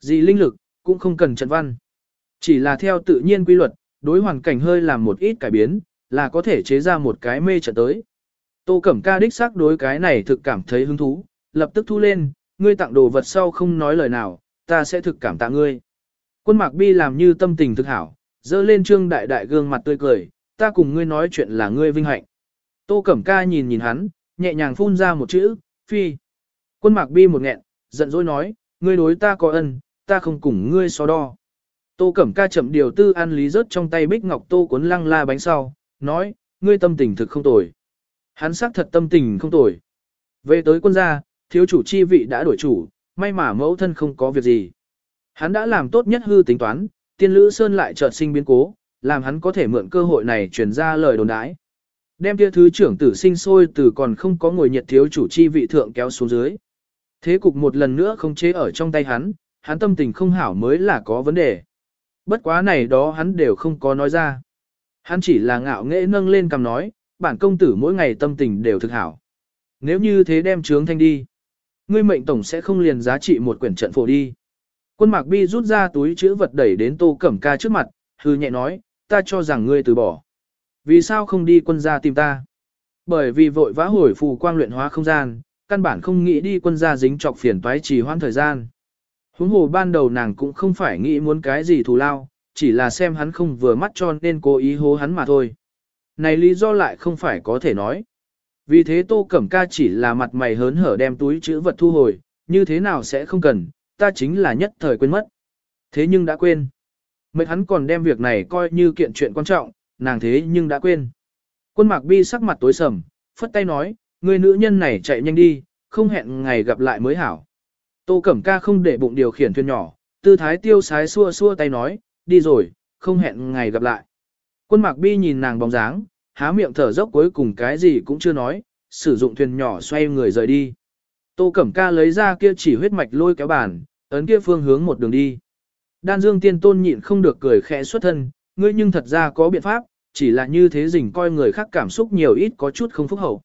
Gì linh lực, cũng không cần trận văn. Chỉ là theo tự nhiên quy luật, đối hoàn cảnh hơi làm một ít cải biến, là có thể chế ra một cái mê trận tới. Tô Cẩm Ca đích xác đối cái này thực cảm thấy hứng thú, lập tức thu lên, ngươi tặng đồ vật sau không nói lời nào, ta sẽ thực cảm tạ ngươi. Quân Mạc Bi làm như tâm tình thực hảo, dơ lên trương đại đại gương mặt tươi cười, ta cùng ngươi nói chuyện là ngươi vinh hạnh. Tô Cẩm Ca nhìn nhìn hắn, nhẹ nhàng phun ra một chữ, phi. Quân Mạc Bi một nghẹn, giận dỗi nói, ngươi đối ta có ân, ta không cùng ngươi so đo. Tô Cẩm Ca chậm điều tư an lý rớt trong tay bích ngọc tô cuốn lăng la bánh sau, nói, ngươi tâm tình thực không tồi. Hắn xác thật tâm tình không tồi. Về tới quân gia, thiếu chủ chi vị đã đổi chủ, may mà mẫu thân không có việc gì. Hắn đã làm tốt nhất hư tính toán, tiên lữ sơn lại chợt sinh biến cố, làm hắn có thể mượn cơ hội này truyền ra lời đồn đãi. Đem kia thứ trưởng tử sinh sôi từ còn không có ngồi nhiệt thiếu chủ chi vị thượng kéo xuống dưới. Thế cục một lần nữa không chế ở trong tay hắn, hắn tâm tình không hảo mới là có vấn đề. Bất quá này đó hắn đều không có nói ra. Hắn chỉ là ngạo nghễ nâng lên cầm nói, bản công tử mỗi ngày tâm tình đều thực hảo. Nếu như thế đem trướng thanh đi, ngươi mệnh tổng sẽ không liền giá trị một quyển trận phổ đi. Quân mạc bi rút ra túi chữ vật đẩy đến tô cẩm ca trước mặt, hư nhẹ nói, ta cho rằng ngươi từ bỏ. Vì sao không đi quân gia tìm ta? Bởi vì vội vã hồi phù quang luyện hóa không gian, căn bản không nghĩ đi quân gia dính trọc phiền toái trì hoãn thời gian. Huống hồ ban đầu nàng cũng không phải nghĩ muốn cái gì thù lao, chỉ là xem hắn không vừa mắt cho nên cố ý hố hắn mà thôi. Này lý do lại không phải có thể nói. Vì thế Tô Cẩm Ca chỉ là mặt mày hớn hở đem túi chữ vật thu hồi, như thế nào sẽ không cần, ta chính là nhất thời quên mất. Thế nhưng đã quên. Mấy hắn còn đem việc này coi như kiện chuyện quan trọng, nàng thế nhưng đã quên. Quân mạc bi sắc mặt tối sầm, phất tay nói, người nữ nhân này chạy nhanh đi, không hẹn ngày gặp lại mới hảo. Tô Cẩm Ca không để bụng điều khiển thuyền nhỏ, tư thái tiêu sái xua xua tay nói, đi rồi, không hẹn ngày gặp lại. Quân mạc bi nhìn nàng bóng dáng, há miệng thở dốc cuối cùng cái gì cũng chưa nói, sử dụng thuyền nhỏ xoay người rời đi. Tô Cẩm Ca lấy ra kia chỉ huyết mạch lôi kéo bàn, ấn kia phương hướng một đường đi. Đan Dương Tiên Tôn nhịn không được cười khẽ xuất thân, ngươi nhưng thật ra có biện pháp, chỉ là như thế rình coi người khác cảm xúc nhiều ít có chút không phúc hậu.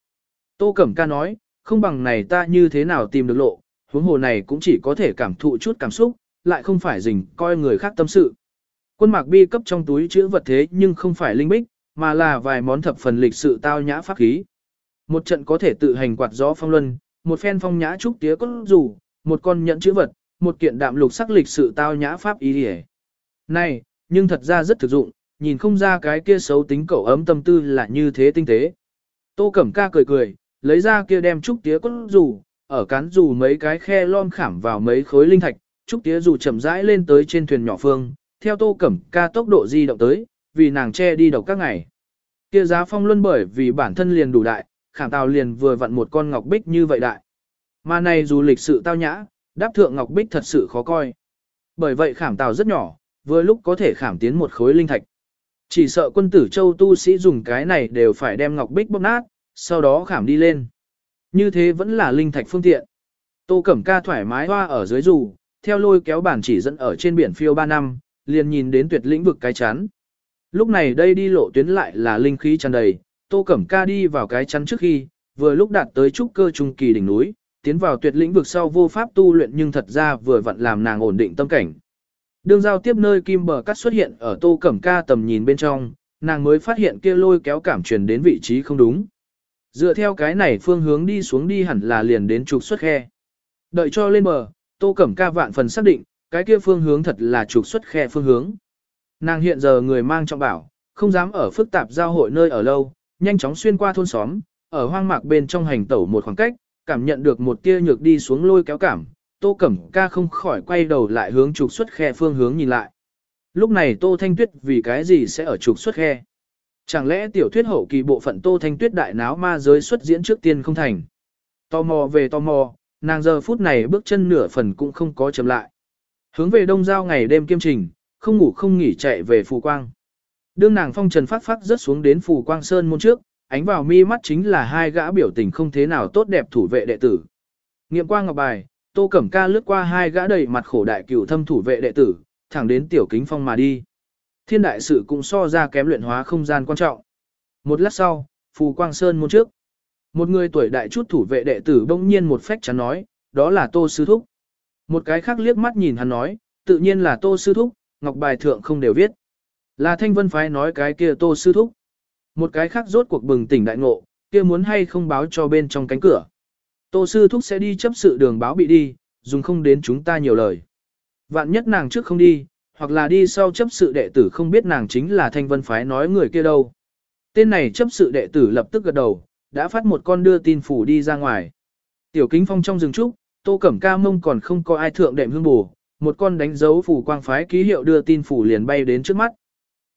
Tô Cẩm Ca nói, không bằng này ta như thế nào tìm được lộ, huống hồ này cũng chỉ có thể cảm thụ chút cảm xúc, lại không phải rình coi người khác tâm sự. Quân mạc bi cấp trong túi chữ vật thế nhưng không phải linh bích, mà là vài món thập phần lịch sự tao nhã pháp khí. Một trận có thể tự hành quạt gió phong luân, một phen phong nhã trúc tía cốt rủ, một con nhẫn chữ vật, một kiện đạm lục sắc lịch sự tao nhã pháp ý đi Này, nhưng thật ra rất thực dụng, nhìn không ra cái kia xấu tính cậu ấm tâm tư là như thế tinh tế. Tô Cẩm Ca cười cười, lấy ra kia đem trúc tía cốt rủ, ở cán dù mấy cái khe lom khảm vào mấy khối linh thạch, trúc tía dù chậm rãi lên tới trên thuyền nhỏ phương, theo Tô Cẩm Ca tốc độ di động tới, vì nàng che đi độc các ngày. Kia giá phong luân bởi vì bản thân liền đủ đại, khảm tàu liền vừa vặn một con ngọc bích như vậy đại. Mà này dù lịch sự tao nhã, đáp thượng ngọc bích thật sự khó coi. Bởi vậy khảm tàu rất nhỏ, vừa lúc có thể khảm tiến một khối linh thạch. Chỉ sợ quân tử châu tu sĩ dùng cái này đều phải đem ngọc bích bóp nát, sau đó khảm đi lên. Như thế vẫn là linh thạch phương tiện. Tô Cẩm Ca thoải mái hoa ở dưới dù, theo lôi kéo bản chỉ dẫn ở trên biển phiêu 3 năm, liền nhìn đến tuyệt lĩnh vực cái chắn. Lúc này đây đi lộ tuyến lại là linh khí tràn đầy, Tô Cẩm Ca đi vào cái chắn trước khi, vừa lúc đạt tới trúc cơ trung kỳ đỉnh núi, tiến vào tuyệt lĩnh vực sau vô pháp tu luyện nhưng thật ra vừa vặn làm nàng ổn định tâm cảnh. Đường giao tiếp nơi kim bờ cắt xuất hiện ở Tô Cẩm Ca tầm nhìn bên trong, nàng mới phát hiện kia lôi kéo cảm truyền đến vị trí không đúng. Dựa theo cái này phương hướng đi xuống đi hẳn là liền đến trục xuất khe. Đợi cho lên bờ, Tô Cẩm Ca vạn phần xác định, cái kia phương hướng thật là trục xuất khe phương hướng. Nàng hiện giờ người mang trọng bảo, không dám ở phức tạp giao hội nơi ở lâu, nhanh chóng xuyên qua thôn xóm, ở hoang mạc bên trong hành tẩu một khoảng cách, cảm nhận được một tia nhược đi xuống lôi kéo cảm, Tô Cẩm Ca không khỏi quay đầu lại hướng trục xuất khe phương hướng nhìn lại. Lúc này Tô Thanh Tuyết vì cái gì sẽ ở trục xuất khe? Chẳng lẽ tiểu thuyết hậu kỳ bộ phận Tô Thanh Tuyết đại náo ma giới xuất diễn trước tiên không thành? Tò mò về tò mò, nàng giờ phút này bước chân nửa phần cũng không có chậm lại. Hướng về đông giao ngày đêm kiêm trình, không ngủ không nghỉ chạy về phù quang. Đương nàng phong trần phát phát rớt xuống đến phù quang sơn môn trước, ánh vào mi mắt chính là hai gã biểu tình không thế nào tốt đẹp thủ vệ đệ tử. Nghiệm qua ngọc bài, tô cẩm ca lướt qua hai gã đầy mặt khổ đại cửu thâm thủ vệ đệ tử, thẳng đến tiểu kính phong mà đi. Thiên đại sự cũng so ra kém luyện hóa không gian quan trọng. Một lát sau, phù quang sơn môn trước. Một người tuổi đại chút thủ vệ đệ tử bỗng nhiên một phách chắn nói, đó là tô sư thúc. Một cái khác liếc mắt nhìn hắn nói, tự nhiên là tô sư thúc, ngọc bài thượng không đều viết. Là thanh vân phái nói cái kia tô sư thúc. Một cái khác rốt cuộc bừng tỉnh đại ngộ, kia muốn hay không báo cho bên trong cánh cửa. Tô sư thúc sẽ đi chấp sự đường báo bị đi, dùng không đến chúng ta nhiều lời. Vạn nhất nàng trước không đi, hoặc là đi sau chấp sự đệ tử không biết nàng chính là thanh vân phái nói người kia đâu. Tên này chấp sự đệ tử lập tức gật đầu, đã phát một con đưa tin phủ đi ra ngoài. Tiểu kính phong trong rừng trúc, tô cẩm ca mông còn không có ai thượng đệm hương bù, một con đánh dấu phủ quang phái ký hiệu đưa tin phủ liền bay đến trước mắt.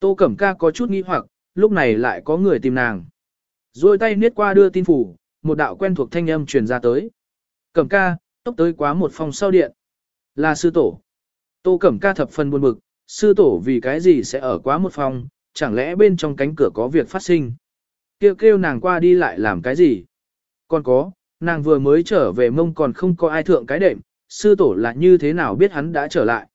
Tô cẩm ca có chút nghi hoặc, lúc này lại có người tìm nàng. Rồi tay niết qua đưa tin phủ, một đạo quen thuộc thanh âm truyền ra tới. Cẩm ca, tốc tới quá một phòng sau điện. Là sư tổ. Tô Cẩm ca thập phần buồn bực, sư tổ vì cái gì sẽ ở quá một phòng, chẳng lẽ bên trong cánh cửa có việc phát sinh. Kêu kêu nàng qua đi lại làm cái gì. Còn có, nàng vừa mới trở về mông còn không có ai thượng cái đệm, sư tổ là như thế nào biết hắn đã trở lại.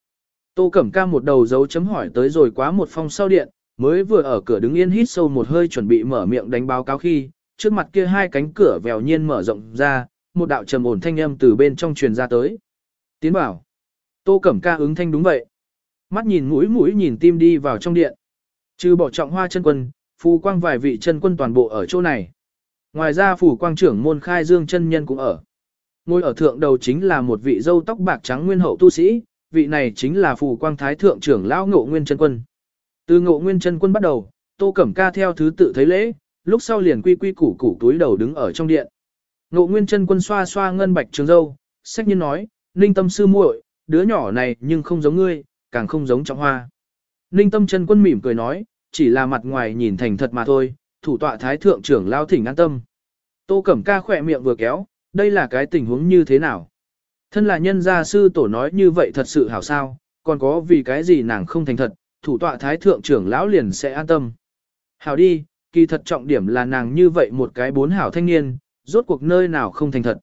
Tô Cẩm ca một đầu dấu chấm hỏi tới rồi quá một phòng sau điện, mới vừa ở cửa đứng yên hít sâu một hơi chuẩn bị mở miệng đánh báo cáo khi, trước mặt kia hai cánh cửa vèo nhiên mở rộng ra, một đạo trầm ổn thanh âm từ bên trong truyền ra tới. Tiến bảo. Tô Cẩm ca ứng thanh đúng vậy. Mắt nhìn mũi mũi nhìn tim đi vào trong điện. Trừ bỏ trọng hoa chân quân, phù quang vài vị chân quân toàn bộ ở chỗ này. Ngoài ra phù quang trưởng môn khai dương chân nhân cũng ở. Ngôi ở thượng đầu chính là một vị dâu tóc bạc trắng nguyên hậu tu sĩ, vị này chính là phù quang thái thượng trưởng lão ngộ nguyên chân quân. Từ ngộ nguyên chân quân bắt đầu, tô cẩm ca theo thứ tự thấy lễ, lúc sau liền quy quy củ củ túi đầu đứng ở trong điện. Ngộ nguyên chân quân xoa xoa ngân bạch trường dâu, sách nhiên nói, ninh tâm sư muội, đứa nhỏ này nhưng không giống ngươi, càng không giống trọng hoa. Ninh tâm chân quân mỉm cười nói, chỉ là mặt ngoài nhìn thành thật mà thôi, thủ tọa thái thượng trưởng lao thỉnh an tâm. Tô Cẩm Ca khỏe miệng vừa kéo, đây là cái tình huống như thế nào? Thân là nhân gia sư tổ nói như vậy thật sự hảo sao, còn có vì cái gì nàng không thành thật, thủ tọa thái thượng trưởng lão liền sẽ an tâm. Hảo đi, kỳ thật trọng điểm là nàng như vậy một cái bốn hảo thanh niên, rốt cuộc nơi nào không thành thật.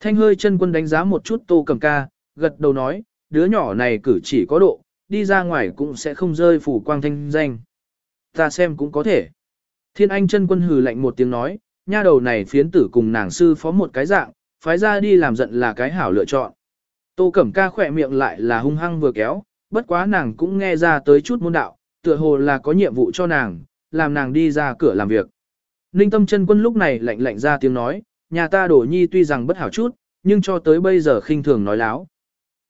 Thanh hơi chân quân đánh giá một chút tô cầm ca, gật đầu nói, đứa nhỏ này cử chỉ có độ, đi ra ngoài cũng sẽ không rơi phủ quang thanh danh. Ta xem cũng có thể. Thiên Anh chân quân hừ lạnh một tiếng nói, nha đầu này phiến tử cùng nàng sư phó một cái dạng, phái ra đi làm giận là cái hảo lựa chọn. Tô Cẩm Ca khỏe miệng lại là hung hăng vừa kéo, bất quá nàng cũng nghe ra tới chút môn đạo, tựa hồ là có nhiệm vụ cho nàng, làm nàng đi ra cửa làm việc. Ninh tâm chân quân lúc này lạnh lạnh ra tiếng nói, nhà ta đổ nhi tuy rằng bất hảo chút, nhưng cho tới bây giờ khinh thường nói láo.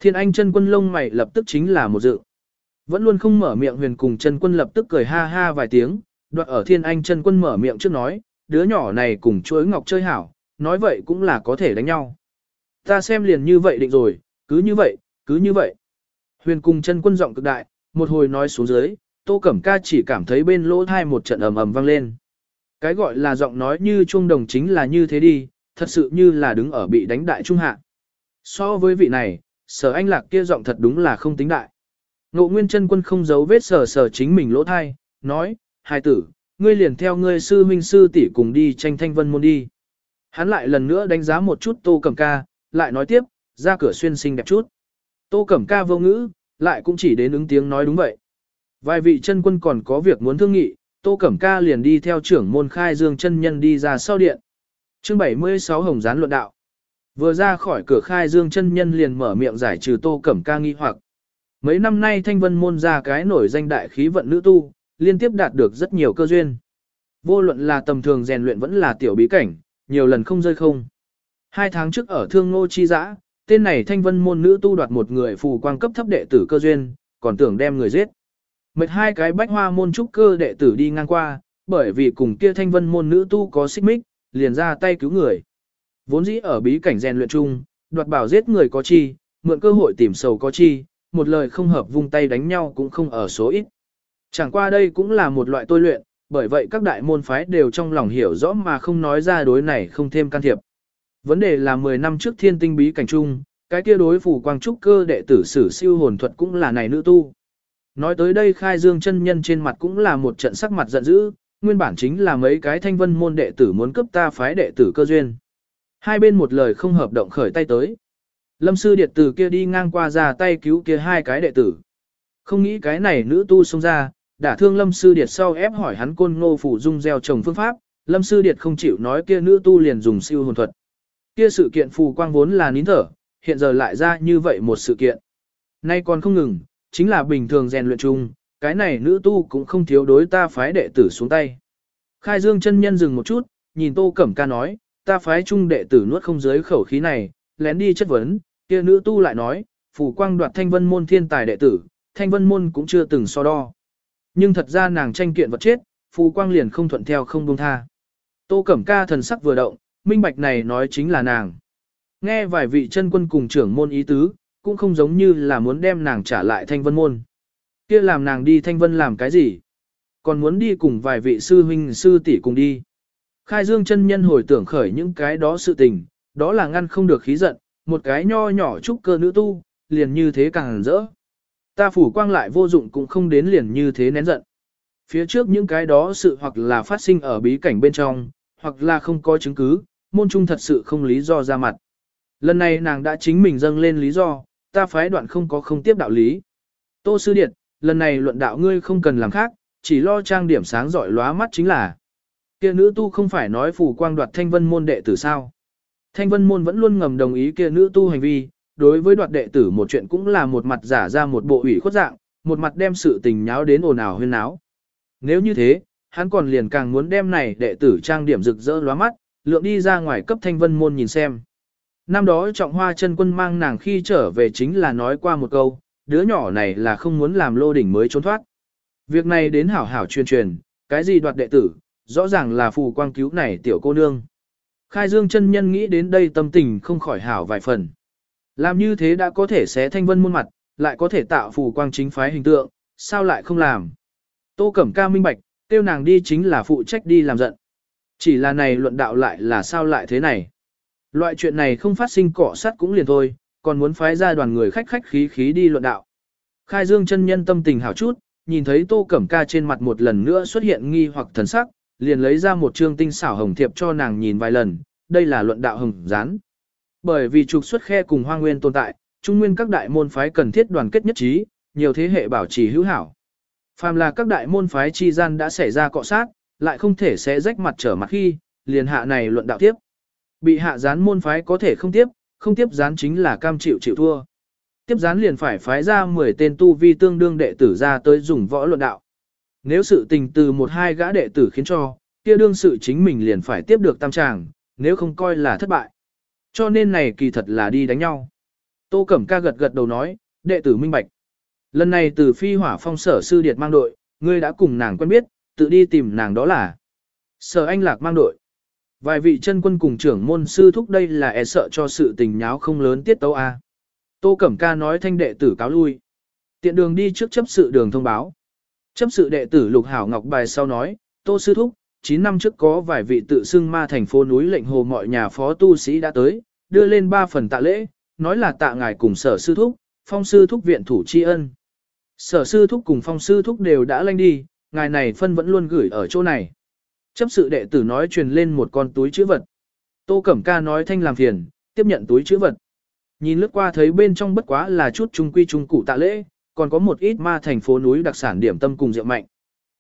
Thiên anh chân quân lông mày lập tức chính là một dự. Vẫn luôn không mở miệng huyền cùng chân quân lập tức cười ha ha vài tiếng, đoạn ở thiên anh chân quân mở miệng trước nói, đứa nhỏ này cùng chuối ngọc chơi hảo, nói vậy cũng là có thể đánh nhau. Ta xem liền như vậy định rồi, cứ như vậy, cứ như vậy. Huyền cùng chân quân giọng cực đại, một hồi nói xuống dưới, tô cẩm ca chỉ cảm thấy bên lỗ thai một trận ầm ầm vang lên. Cái gọi là giọng nói như trung đồng chính là như thế đi, thật sự như là đứng ở bị đánh đại trung hạ. So với vị này, sở anh lạc kia giọng thật đúng là không tính đại. Ngộ nguyên chân quân không giấu vết sở sở chính mình lỗ thai, nói, hai tử, ngươi liền theo ngươi sư huynh sư tỷ cùng đi tranh thanh vân môn đi. Hắn lại lần nữa đánh giá một chút tô cẩm ca, lại nói tiếp, ra cửa xuyên xinh đẹp chút. Tô cẩm ca vô ngữ, lại cũng chỉ đến ứng tiếng nói đúng vậy. Vài vị chân quân còn có việc muốn thương nghị, Tô Cẩm Ca liền đi theo trưởng môn khai dương chân nhân đi ra sau điện. chương 76 Hồng Gián luận đạo. Vừa ra khỏi cửa khai dương chân nhân liền mở miệng giải trừ Tô Cẩm Ca nghi hoặc. Mấy năm nay thanh vân môn ra cái nổi danh đại khí vận nữ tu, liên tiếp đạt được rất nhiều cơ duyên. Vô luận là tầm thường rèn luyện vẫn là tiểu bí cảnh, nhiều lần không rơi không. Hai tháng trước ở Thương Ngô Chi Giã, tên này thanh vân môn nữ tu đoạt một người phù quang cấp thấp đệ tử cơ duyên, còn tưởng đem người giết. Mệt hai cái bách hoa môn trúc cơ đệ tử đi ngang qua, bởi vì cùng kia thanh vân môn nữ tu có xích mích, liền ra tay cứu người. Vốn dĩ ở bí cảnh rèn luyện chung, đoạt bảo giết người có chi, mượn cơ hội tìm sầu có chi, một lời không hợp vung tay đánh nhau cũng không ở số ít. Chẳng qua đây cũng là một loại tôi luyện, bởi vậy các đại môn phái đều trong lòng hiểu rõ mà không nói ra đối này không thêm can thiệp. Vấn đề là 10 năm trước thiên tinh bí cảnh chung, cái kia đối phủ quang trúc cơ đệ tử sử siêu hồn thuật cũng là này nữ tu. Nói tới đây khai dương chân nhân trên mặt cũng là một trận sắc mặt giận dữ, nguyên bản chính là mấy cái thanh vân môn đệ tử muốn cấp ta phái đệ tử cơ duyên. Hai bên một lời không hợp động khởi tay tới. Lâm sư điệt tử kia đi ngang qua ra tay cứu kia hai cái đệ tử. Không nghĩ cái này nữ tu xông ra, đả thương lâm sư điệt sau ép hỏi hắn côn ngô phủ dung gieo trồng phương pháp, lâm sư điệt không chịu nói kia nữ tu liền dùng siêu hồn thuật. Kia sự kiện phù quang vốn là nín thở, hiện giờ lại ra như vậy một sự kiện. Nay còn không ngừng, chính là bình thường rèn luyện chung, cái này nữ tu cũng không thiếu đối ta phái đệ tử xuống tay. Khai Dương chân nhân dừng một chút, nhìn Tô Cẩm Ca nói, ta phái trung đệ tử nuốt không dưới khẩu khí này, lén đi chất vấn, kia nữ tu lại nói, phủ quang đoạt thanh vân môn thiên tài đệ tử, thanh vân môn cũng chưa từng so đo. Nhưng thật ra nàng tranh kiện vật chết, phủ quang liền không thuận theo không buông tha. Tô Cẩm Ca thần sắc vừa động, minh bạch này nói chính là nàng. Nghe vài vị chân quân cùng trưởng môn ý tứ, cũng không giống như là muốn đem nàng trả lại thanh vân môn. kia làm nàng đi thanh vân làm cái gì? Còn muốn đi cùng vài vị sư huynh sư tỷ cùng đi. Khai Dương chân nhân hồi tưởng khởi những cái đó sự tình, đó là ngăn không được khí giận, một cái nho nhỏ trúc cơ nữ tu, liền như thế càng rỡ. Ta phủ quang lại vô dụng cũng không đến liền như thế nén giận. Phía trước những cái đó sự hoặc là phát sinh ở bí cảnh bên trong, hoặc là không có chứng cứ, môn trung thật sự không lý do ra mặt. Lần này nàng đã chính mình dâng lên lý do, ta phái đoạn không có không tiếp đạo lý. Tô Sư Điệt, lần này luận đạo ngươi không cần làm khác, chỉ lo trang điểm sáng giỏi lóa mắt chính là. Kia nữ tu không phải nói phủ quang đoạt thanh vân môn đệ tử sao. Thanh vân môn vẫn luôn ngầm đồng ý kia nữ tu hành vi, đối với đoạt đệ tử một chuyện cũng là một mặt giả ra một bộ ủy khuất dạng, một mặt đem sự tình nháo đến ồn ào huyên náo. Nếu như thế, hắn còn liền càng muốn đem này đệ tử trang điểm rực rỡ lóa mắt, lượng đi ra ngoài cấp thanh vân môn nhìn xem. Năm đó trọng hoa chân quân mang nàng khi trở về chính là nói qua một câu, đứa nhỏ này là không muốn làm lô đỉnh mới trốn thoát. Việc này đến hảo hảo truyền truyền, cái gì đoạt đệ tử, rõ ràng là phù quang cứu này tiểu cô nương. Khai dương chân nhân nghĩ đến đây tâm tình không khỏi hảo vài phần. Làm như thế đã có thể xé thanh vân muôn mặt, lại có thể tạo phù quang chính phái hình tượng, sao lại không làm. Tô Cẩm Ca minh bạch, tiêu nàng đi chính là phụ trách đi làm giận. Chỉ là này luận đạo lại là sao lại thế này. Loại chuyện này không phát sinh cỏ sắt cũng liền thôi, còn muốn phái ra đoàn người khách khách khí khí đi luận đạo. Khai Dương chân nhân tâm tình hảo chút, nhìn thấy Tô Cẩm Ca trên mặt một lần nữa xuất hiện nghi hoặc thần sắc, liền lấy ra một chương tinh xảo hồng thiệp cho nàng nhìn vài lần, đây là luận đạo hồng gián. Bởi vì trục xuất khe cùng hoa nguyên tồn tại, trung nguyên các đại môn phái cần thiết đoàn kết nhất trí, nhiều thế hệ bảo trì hữu hảo. Phàm là các đại môn phái chi gian đã xảy ra cọ sát, lại không thể sẽ rách mặt trở mặt khi, liền hạ này luận đạo tiếp. Bị hạ gián môn phái có thể không tiếp, không tiếp gián chính là cam chịu chịu thua. Tiếp gián liền phải phái ra 10 tên tu vi tương đương đệ tử ra tới dùng võ luận đạo. Nếu sự tình từ một hai gã đệ tử khiến cho, kia đương sự chính mình liền phải tiếp được tam tràng, nếu không coi là thất bại. Cho nên này kỳ thật là đi đánh nhau. Tô Cẩm ca gật gật đầu nói, đệ tử minh bạch. Lần này từ phi hỏa phong sở sư điệt mang đội, ngươi đã cùng nàng quen biết, tự đi tìm nàng đó là. Sở anh lạc mang đội. Vài vị chân quân cùng trưởng môn sư thúc đây là e sợ cho sự tình nháo không lớn tiết tấu a. Tô Cẩm Ca nói thanh đệ tử cáo lui. Tiện đường đi trước chấp sự đường thông báo. Chấp sự đệ tử Lục Hảo Ngọc bài sau nói, Tô sư thúc, 9 năm trước có vài vị tự xưng ma thành phố núi lệnh hồ mọi nhà phó tu sĩ đã tới, đưa lên 3 phần tạ lễ, nói là tạ ngài cùng sở sư thúc, phong sư thúc viện thủ tri ân. Sở sư thúc cùng phong sư thúc đều đã lanh đi, ngài này phân vẫn luôn gửi ở chỗ này. Chấp sự đệ tử nói truyền lên một con túi chữ vật. Tô Cẩm Ca nói thanh làm phiền, tiếp nhận túi chữ vật. Nhìn lướt qua thấy bên trong bất quá là chút trung quy trung cụ tạ lễ, còn có một ít ma thành phố núi đặc sản điểm tâm cùng rượu mạnh.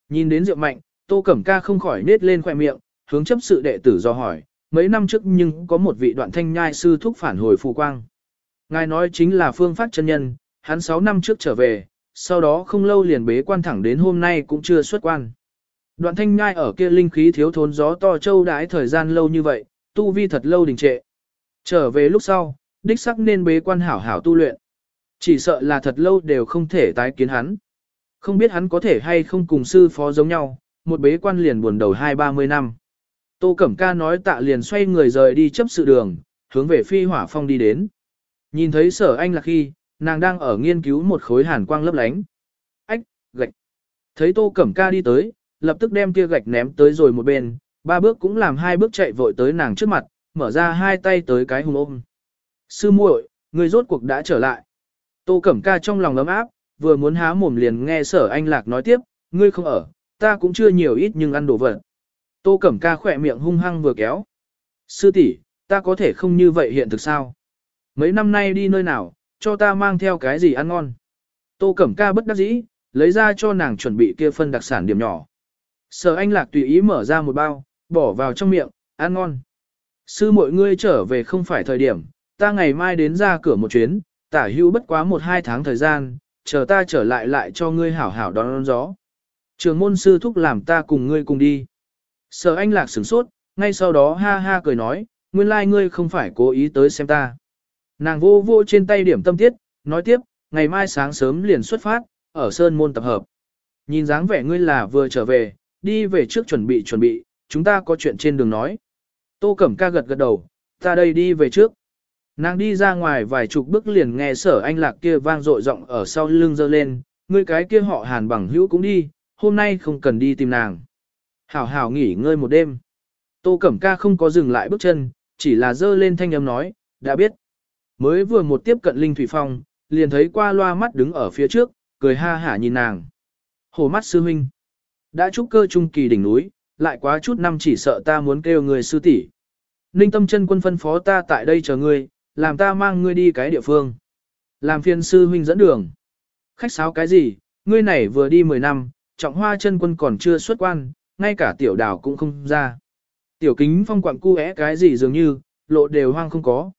Nhìn đến rượu mạnh, Tô Cẩm Ca không khỏi nết lên khoẻ miệng, hướng chấp sự đệ tử do hỏi, mấy năm trước nhưng có một vị đoạn thanh nhai sư thúc phản hồi phù quang. Ngài nói chính là phương pháp chân nhân, hắn 6 năm trước trở về, sau đó không lâu liền bế quan thẳng đến hôm nay cũng chưa xuất quan. Đoạn thanh nhai ở kia linh khí thiếu thốn gió to châu đái thời gian lâu như vậy, tu vi thật lâu đình trệ. Trở về lúc sau, đích sắc nên bế quan hảo hảo tu luyện. Chỉ sợ là thật lâu đều không thể tái kiến hắn. Không biết hắn có thể hay không cùng sư phó giống nhau, một bế quan liền buồn đầu hai ba mươi năm. Tô Cẩm Ca nói tạ liền xoay người rời đi chấp sự đường, hướng về phi hỏa phong đi đến. Nhìn thấy sở anh là khi, nàng đang ở nghiên cứu một khối hàn quang lấp lánh. Ách, gạch. Thấy Tô Cẩm Ca đi tới, lập tức đem kia gạch ném tới rồi một bên, ba bước cũng làm hai bước chạy vội tới nàng trước mặt, mở ra hai tay tới cái hùng ôm. Sư muội, người rốt cuộc đã trở lại. Tô Cẩm Ca trong lòng ấm áp, vừa muốn há mồm liền nghe sở anh lạc nói tiếp, ngươi không ở, ta cũng chưa nhiều ít nhưng ăn đồ vật. Tô Cẩm Ca khỏe miệng hung hăng vừa kéo. Sư tỷ, ta có thể không như vậy hiện thực sao? Mấy năm nay đi nơi nào, cho ta mang theo cái gì ăn ngon? Tô Cẩm Ca bất đắc dĩ, lấy ra cho nàng chuẩn bị kia phân đặc sản điểm nhỏ. Sở anh lạc tùy ý mở ra một bao, bỏ vào trong miệng, ăn ngon. Sư mọi ngươi trở về không phải thời điểm, ta ngày mai đến ra cửa một chuyến, tả hữu bất quá một hai tháng thời gian, chờ ta trở lại lại cho ngươi hảo hảo đón, đón gió. Trường môn sư thúc làm ta cùng ngươi cùng đi. Sở anh lạc sửng sốt, ngay sau đó ha ha cười nói, nguyên lai like ngươi không phải cố ý tới xem ta. Nàng vô vô trên tay điểm tâm tiết, nói tiếp, ngày mai sáng sớm liền xuất phát, ở Sơn Môn tập hợp. Nhìn dáng vẻ ngươi là vừa trở về, đi về trước chuẩn bị chuẩn bị, chúng ta có chuyện trên đường nói. Tô Cẩm ca gật gật đầu, ta đây đi về trước. Nàng đi ra ngoài vài chục bước liền nghe sở anh lạc kia vang dội giọng ở sau lưng dơ lên, ngươi cái kia họ hàn bằng hữu cũng đi, hôm nay không cần đi tìm nàng. Hảo hảo nghỉ ngơi một đêm. Tô Cẩm ca không có dừng lại bước chân, chỉ là dơ lên thanh âm nói, đã biết. Mới vừa một tiếp cận Linh Thủy Phong, liền thấy qua loa mắt đứng ở phía trước, cười ha hả nhìn nàng. Hồ mắt sư huynh. Đã trúc cơ trung kỳ đỉnh núi, lại quá chút năm chỉ sợ ta muốn kêu người sư tỷ. Ninh tâm chân quân phân phó ta tại đây chờ ngươi, làm ta mang ngươi đi cái địa phương. Làm phiên sư huynh dẫn đường. Khách sáo cái gì, ngươi này vừa đi 10 năm, trọng hoa chân quân còn chưa xuất quan, ngay cả tiểu đảo cũng không ra. Tiểu kính phong quặng cu é cái gì dường như, lộ đều hoang không có.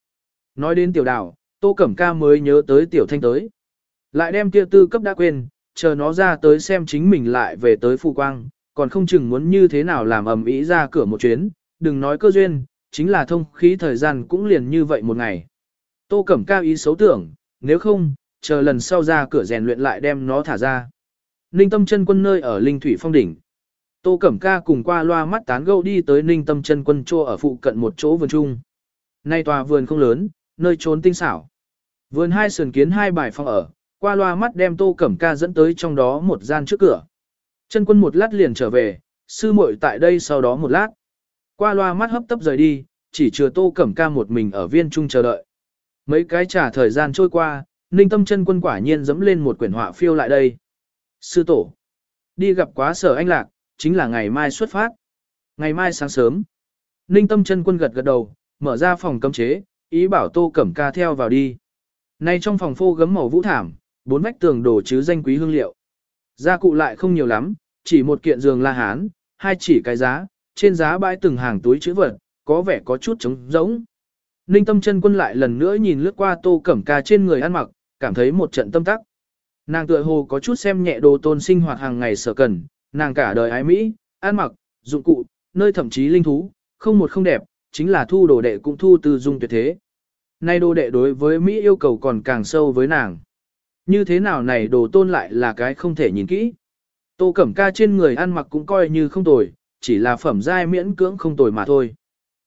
Nói đến tiểu đảo, tô cẩm ca mới nhớ tới tiểu thanh tới. Lại đem kia tư cấp đã quên, chờ nó ra tới xem chính mình lại về tới phù quang, còn không chừng muốn như thế nào làm ầm ĩ ra cửa một chuyến, đừng nói cơ duyên, chính là thông khí thời gian cũng liền như vậy một ngày. Tô Cẩm Cao ý xấu tưởng, nếu không, chờ lần sau ra cửa rèn luyện lại đem nó thả ra. Ninh Tâm chân quân nơi ở Linh Thủy Phong đỉnh. Tô Cẩm Ca cùng qua loa mắt tán gẫu đi tới Ninh Tâm chân quân chỗ ở phụ cận một chỗ vườn trung. Nay tòa vườn không lớn, nơi trốn tinh xảo. Vườn hai sườn kiến hai bài phòng ở, qua loa mắt đem Tô Cẩm Ca dẫn tới trong đó một gian trước cửa. Chân quân một lát liền trở về, sư muội tại đây sau đó một lát. Qua loa mắt hấp tấp rời đi, chỉ chừa Tô Cẩm Ca một mình ở viên trung chờ đợi. Mấy cái trả thời gian trôi qua, Ninh Tâm chân quân quả nhiên dẫm lên một quyển họa phiêu lại đây. Sư tổ, đi gặp quá sở anh lạc, chính là ngày mai xuất phát. Ngày mai sáng sớm, Ninh Tâm chân quân gật gật đầu, mở ra phòng cấm chế, ý bảo Tô Cẩm Ca theo vào đi. Nay trong phòng phô gấm màu vũ thảm, bốn vách tường đổ chứ danh quý hương liệu. Gia cụ lại không nhiều lắm, chỉ một kiện giường la hán, hai chỉ cái giá, trên giá bãi từng hàng túi chữ vật, có vẻ có chút trống rỗng. Ninh tâm chân quân lại lần nữa nhìn lướt qua tô cẩm ca trên người ăn mặc, cảm thấy một trận tâm tắc. Nàng tựa hồ có chút xem nhẹ đồ tôn sinh hoạt hàng ngày sở cần, nàng cả đời ái Mỹ, ăn mặc, dụng cụ, nơi thậm chí linh thú, không một không đẹp, chính là thu đồ đệ cũng thu từ dung tuyệt thế. Nay đồ đệ đối với Mỹ yêu cầu còn càng sâu với nàng. Như thế nào này đồ tôn lại là cái không thể nhìn kỹ. Tô Cẩm Ca trên người ăn mặc cũng coi như không tồi, chỉ là phẩm giai miễn cưỡng không tồi mà thôi.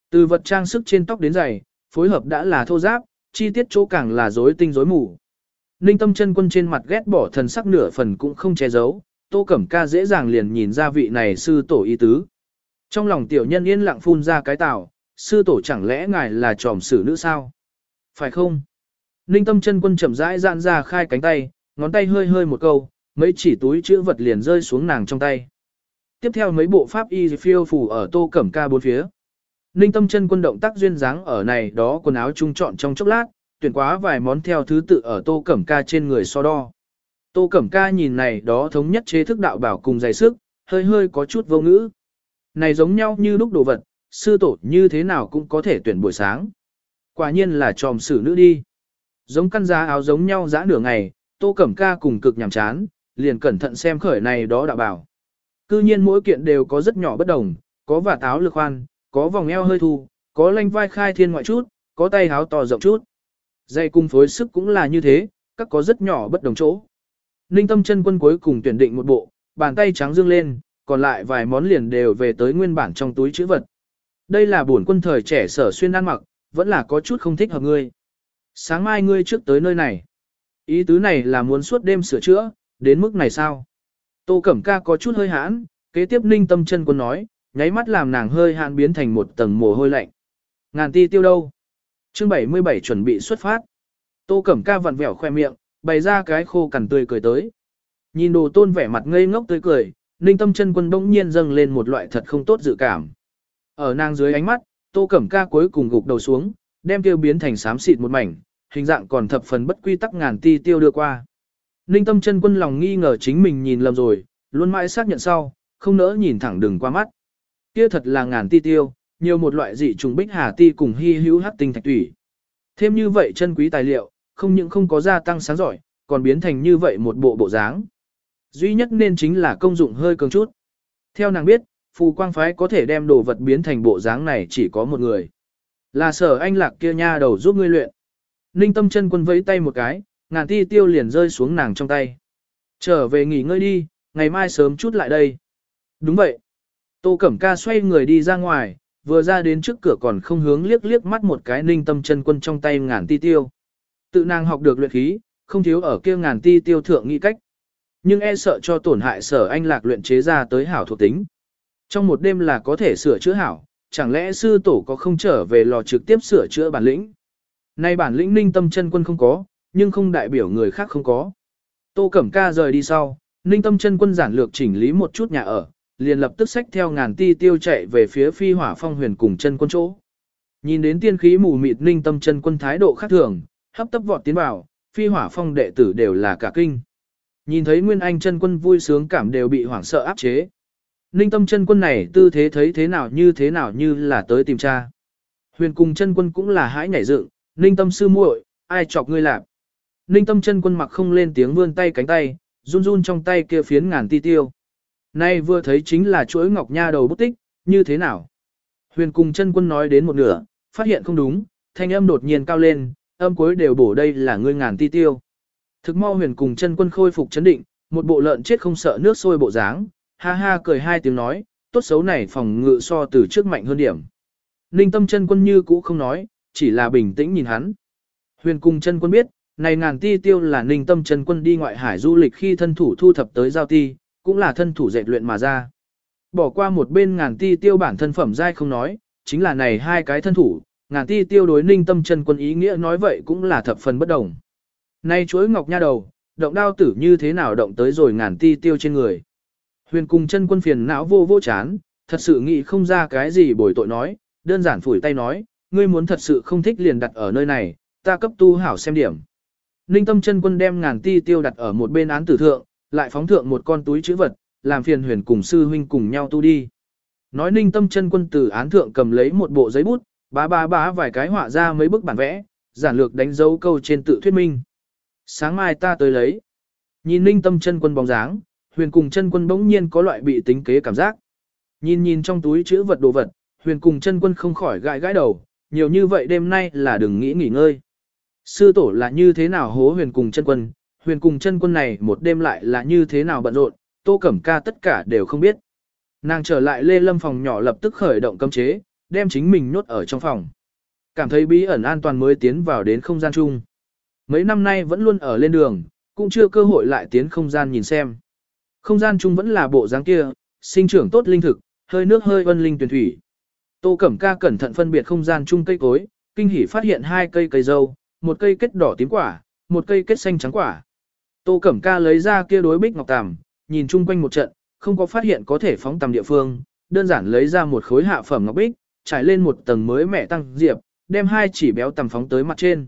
Từ vật trang sức trên tóc đến giày, phối hợp đã là thô giáp, chi tiết chỗ càng là rối tinh rối mù. Ninh tâm chân quân trên mặt ghét bỏ thần sắc nửa phần cũng không che giấu, Tô Cẩm Ca dễ dàng liền nhìn ra vị này sư tổ ý tứ. Trong lòng tiểu nhân yên lặng phun ra cái tảo, sư tổ chẳng lẽ ngài là tròm xử nữ sao? Phải không? Ninh tâm chân quân chậm rãi giãn ra khai cánh tay, ngón tay hơi hơi một câu, mấy chỉ túi chữ vật liền rơi xuống nàng trong tay. Tiếp theo mấy bộ pháp y phiêu phủ ở tô cẩm ca bốn phía. Ninh tâm chân quân động tác duyên dáng ở này đó quần áo trung chọn trong chốc lát, tuyển quá vài món theo thứ tự ở tô cẩm ca trên người so đo. Tô cẩm ca nhìn này đó thống nhất chế thức đạo bảo cùng dày sức, hơi hơi có chút vô ngữ. Này giống nhau như lúc đồ vật, sư tổ như thế nào cũng có thể tuyển buổi sáng. Quả nhiên là tròm xử nữ đi. Giống căn giá áo giống nhau dã nửa ngày, tô cẩm ca cùng cực nhàm chán, liền cẩn thận xem khởi này đó đạo bảo. Cư nhiên mỗi kiện đều có rất nhỏ bất đồng, có vả táo lực khoan, có vòng eo hơi thu, có lanh vai khai thiên ngoại chút, có tay háo to rộng chút. Dây cung phối sức cũng là như thế, các có rất nhỏ bất đồng chỗ. Ninh tâm chân quân cuối cùng tuyển định một bộ, bàn tay trắng dương lên, còn lại vài món liền đều về tới nguyên bản trong túi chữ vật. Đây là bổn quân thời trẻ sở xuyên ăn mặc, vẫn là có chút không thích hợp ngươi. Sáng mai ngươi trước tới nơi này. Ý tứ này là muốn suốt đêm sửa chữa, đến mức này sao? Tô Cẩm Ca có chút hơi hãn, kế tiếp ninh tâm chân quân nói, nháy mắt làm nàng hơi hãn biến thành một tầng mồ hôi lạnh. Ngàn ti tiêu đâu? chương 77 chuẩn bị xuất phát. Tô Cẩm Ca vặn vẹo khoe miệng, bày ra cái khô cằn tươi cười tới. Nhìn đồ tôn vẻ mặt ngây ngốc tươi cười, ninh tâm chân quân bỗng nhiên dâng lên một loại thật không tốt dự cảm. Ở nàng dưới ánh mắt, Tô Cẩm Ca cuối cùng gục đầu xuống, đem tiêu biến thành xám xịt một mảnh, hình dạng còn thập phần bất quy tắc ngàn ti tiêu đưa qua. Ninh tâm chân quân lòng nghi ngờ chính mình nhìn lầm rồi, luôn mãi xác nhận sau, không nỡ nhìn thẳng đừng qua mắt. Kia thật là ngàn ti tiêu, nhiều một loại dị trùng bích hà ti cùng hy hữu hắc tinh thạch thủy. Thêm như vậy chân quý tài liệu, không những không có gia tăng sáng giỏi, còn biến thành như vậy một bộ bộ dáng. Duy nhất nên chính là công dụng hơi cường chút. Theo nàng biết, phù quang phái có thể đem đồ vật biến thành bộ dáng này chỉ có một người. Là sở anh lạc kia nha đầu giúp ngươi luyện. Ninh tâm chân quân vẫy tay một cái, ngàn ti tiêu liền rơi xuống nàng trong tay. Trở về nghỉ ngơi đi, ngày mai sớm chút lại đây. Đúng vậy. Tô Cẩm Ca xoay người đi ra ngoài, vừa ra đến trước cửa còn không hướng liếc liếc mắt một cái ninh tâm chân quân trong tay ngàn ti tiêu. Tự nàng học được luyện khí, không thiếu ở kia ngàn ti tiêu thượng nghĩ cách. Nhưng e sợ cho tổn hại sở anh lạc luyện chế ra tới hảo thuộc tính. Trong một đêm là có thể sửa chữa hảo, chẳng lẽ sư tổ có không trở về lò trực tiếp sửa chữa bản lĩnh. Nay bản lĩnh ninh tâm chân quân không có, nhưng không đại biểu người khác không có. Tô Cẩm Ca rời đi sau, ninh tâm chân quân giản lược chỉnh lý một chút nhà ở, liền lập tức xách theo ngàn ti tiêu chạy về phía phi hỏa phong huyền cùng chân quân chỗ. Nhìn đến tiên khí mù mịt ninh tâm chân quân thái độ khác thường, hấp tấp vọt tiến vào, phi hỏa phong đệ tử đều là cả kinh. Nhìn thấy Nguyên Anh chân quân vui sướng cảm đều bị hoảng sợ áp chế. Ninh tâm chân quân này tư thế thấy thế nào như thế nào như là tới tìm cha. Huyền cùng chân quân cũng là hãi nhảy dựng, ninh tâm sư muội, ai chọc ngươi lạp. Ninh tâm chân quân mặc không lên tiếng vươn tay cánh tay, run run trong tay kia phiến ngàn ti tiêu. Nay vừa thấy chính là chuỗi ngọc nha đầu bút tích, như thế nào? Huyền cùng chân quân nói đến một nửa, phát hiện không đúng, thanh âm đột nhiên cao lên, âm cuối đều bổ đây là ngươi ngàn ti tiêu. Thực mau huyền cùng chân quân khôi phục chấn định, một bộ lợn chết không sợ nước sôi bộ dáng, ha ha cười hai tiếng nói, tốt xấu này phòng ngự so từ trước mạnh hơn điểm. Ninh tâm chân quân như cũ không nói, chỉ là bình tĩnh nhìn hắn. Huyền cùng chân quân biết, này ngàn ti tiêu là ninh tâm chân quân đi ngoại hải du lịch khi thân thủ thu thập tới giao ti, cũng là thân thủ dệt luyện mà ra. Bỏ qua một bên ngàn ti tiêu bản thân phẩm dai không nói, chính là này hai cái thân thủ, ngàn ti tiêu đối ninh tâm chân quân ý nghĩa nói vậy cũng là thập phần bất đồng. Nay chuối ngọc nha đầu, động đao tử như thế nào động tới rồi ngàn ti tiêu trên người. Huyền cùng chân quân phiền não vô vô chán, thật sự nghĩ không ra cái gì bồi tội nói, đơn giản phủi tay nói, ngươi muốn thật sự không thích liền đặt ở nơi này, ta cấp tu hảo xem điểm. Ninh tâm chân quân đem ngàn ti tiêu đặt ở một bên án tử thượng, lại phóng thượng một con túi chữ vật, làm phiền huyền cùng sư huynh cùng nhau tu đi. Nói ninh tâm chân quân từ án thượng cầm lấy một bộ giấy bút, bá bá bá vài cái họa ra mấy bức bản vẽ, giản lược đánh dấu câu trên tự thuyết minh. Sáng mai ta tới lấy. Nhìn ninh tâm chân quân bóng dáng, huyền cùng chân quân bỗng nhiên có loại bị tính kế cảm giác. Nhìn nhìn trong túi chữ vật đồ vật, huyền cùng chân quân không khỏi gãi gãi đầu, nhiều như vậy đêm nay là đừng nghĩ nghỉ ngơi. Sư tổ là như thế nào hố huyền cùng chân quân, huyền cùng chân quân này một đêm lại là như thế nào bận rộn, tô cẩm ca tất cả đều không biết. Nàng trở lại lê lâm phòng nhỏ lập tức khởi động cấm chế, đem chính mình nhốt ở trong phòng. Cảm thấy bí ẩn an toàn mới tiến vào đến không gian chung. Mấy năm nay vẫn luôn ở lên đường, cũng chưa cơ hội lại tiến không gian nhìn xem. Không gian chung vẫn là bộ dáng kia, sinh trưởng tốt linh thực, hơi nước hơi vân linh tuyển thủy. Tô Cẩm Ca cẩn thận phân biệt không gian chung cây cối, kinh hỉ phát hiện hai cây cây dâu, một cây kết đỏ tím quả, một cây kết xanh trắng quả. Tô Cẩm Ca lấy ra kia đối bích ngọc tằm, nhìn chung quanh một trận, không có phát hiện có thể phóng tầm địa phương, đơn giản lấy ra một khối hạ phẩm ngọc bích, trải lên một tầng mới mẹ tăng diệp, đem hai chỉ béo tầm phóng tới mặt trên.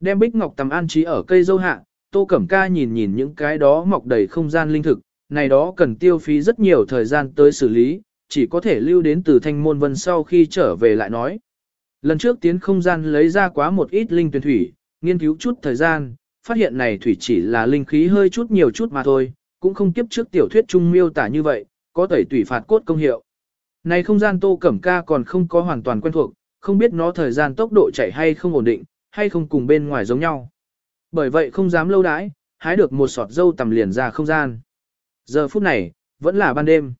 Đem bích ngọc tầm an trí ở cây dâu hạ, Tô Cẩm Ca nhìn nhìn những cái đó mọc đầy không gian linh thực, này đó cần tiêu phí rất nhiều thời gian tới xử lý, chỉ có thể lưu đến từ thanh môn vân sau khi trở về lại nói. Lần trước tiến không gian lấy ra quá một ít linh tuyển thủy, nghiên cứu chút thời gian, phát hiện này thủy chỉ là linh khí hơi chút nhiều chút mà thôi, cũng không kiếp trước tiểu thuyết trung miêu tả như vậy, có tẩy tủy phạt cốt công hiệu. Này không gian tô cẩm ca còn không có hoàn toàn quen thuộc, không biết nó thời gian tốc độ chạy hay không ổn định, hay không cùng bên ngoài giống nhau. Bởi vậy không dám lâu đãi, hái được một sọt dâu tầm liền ra không gian. Giờ phút này, vẫn là ban đêm.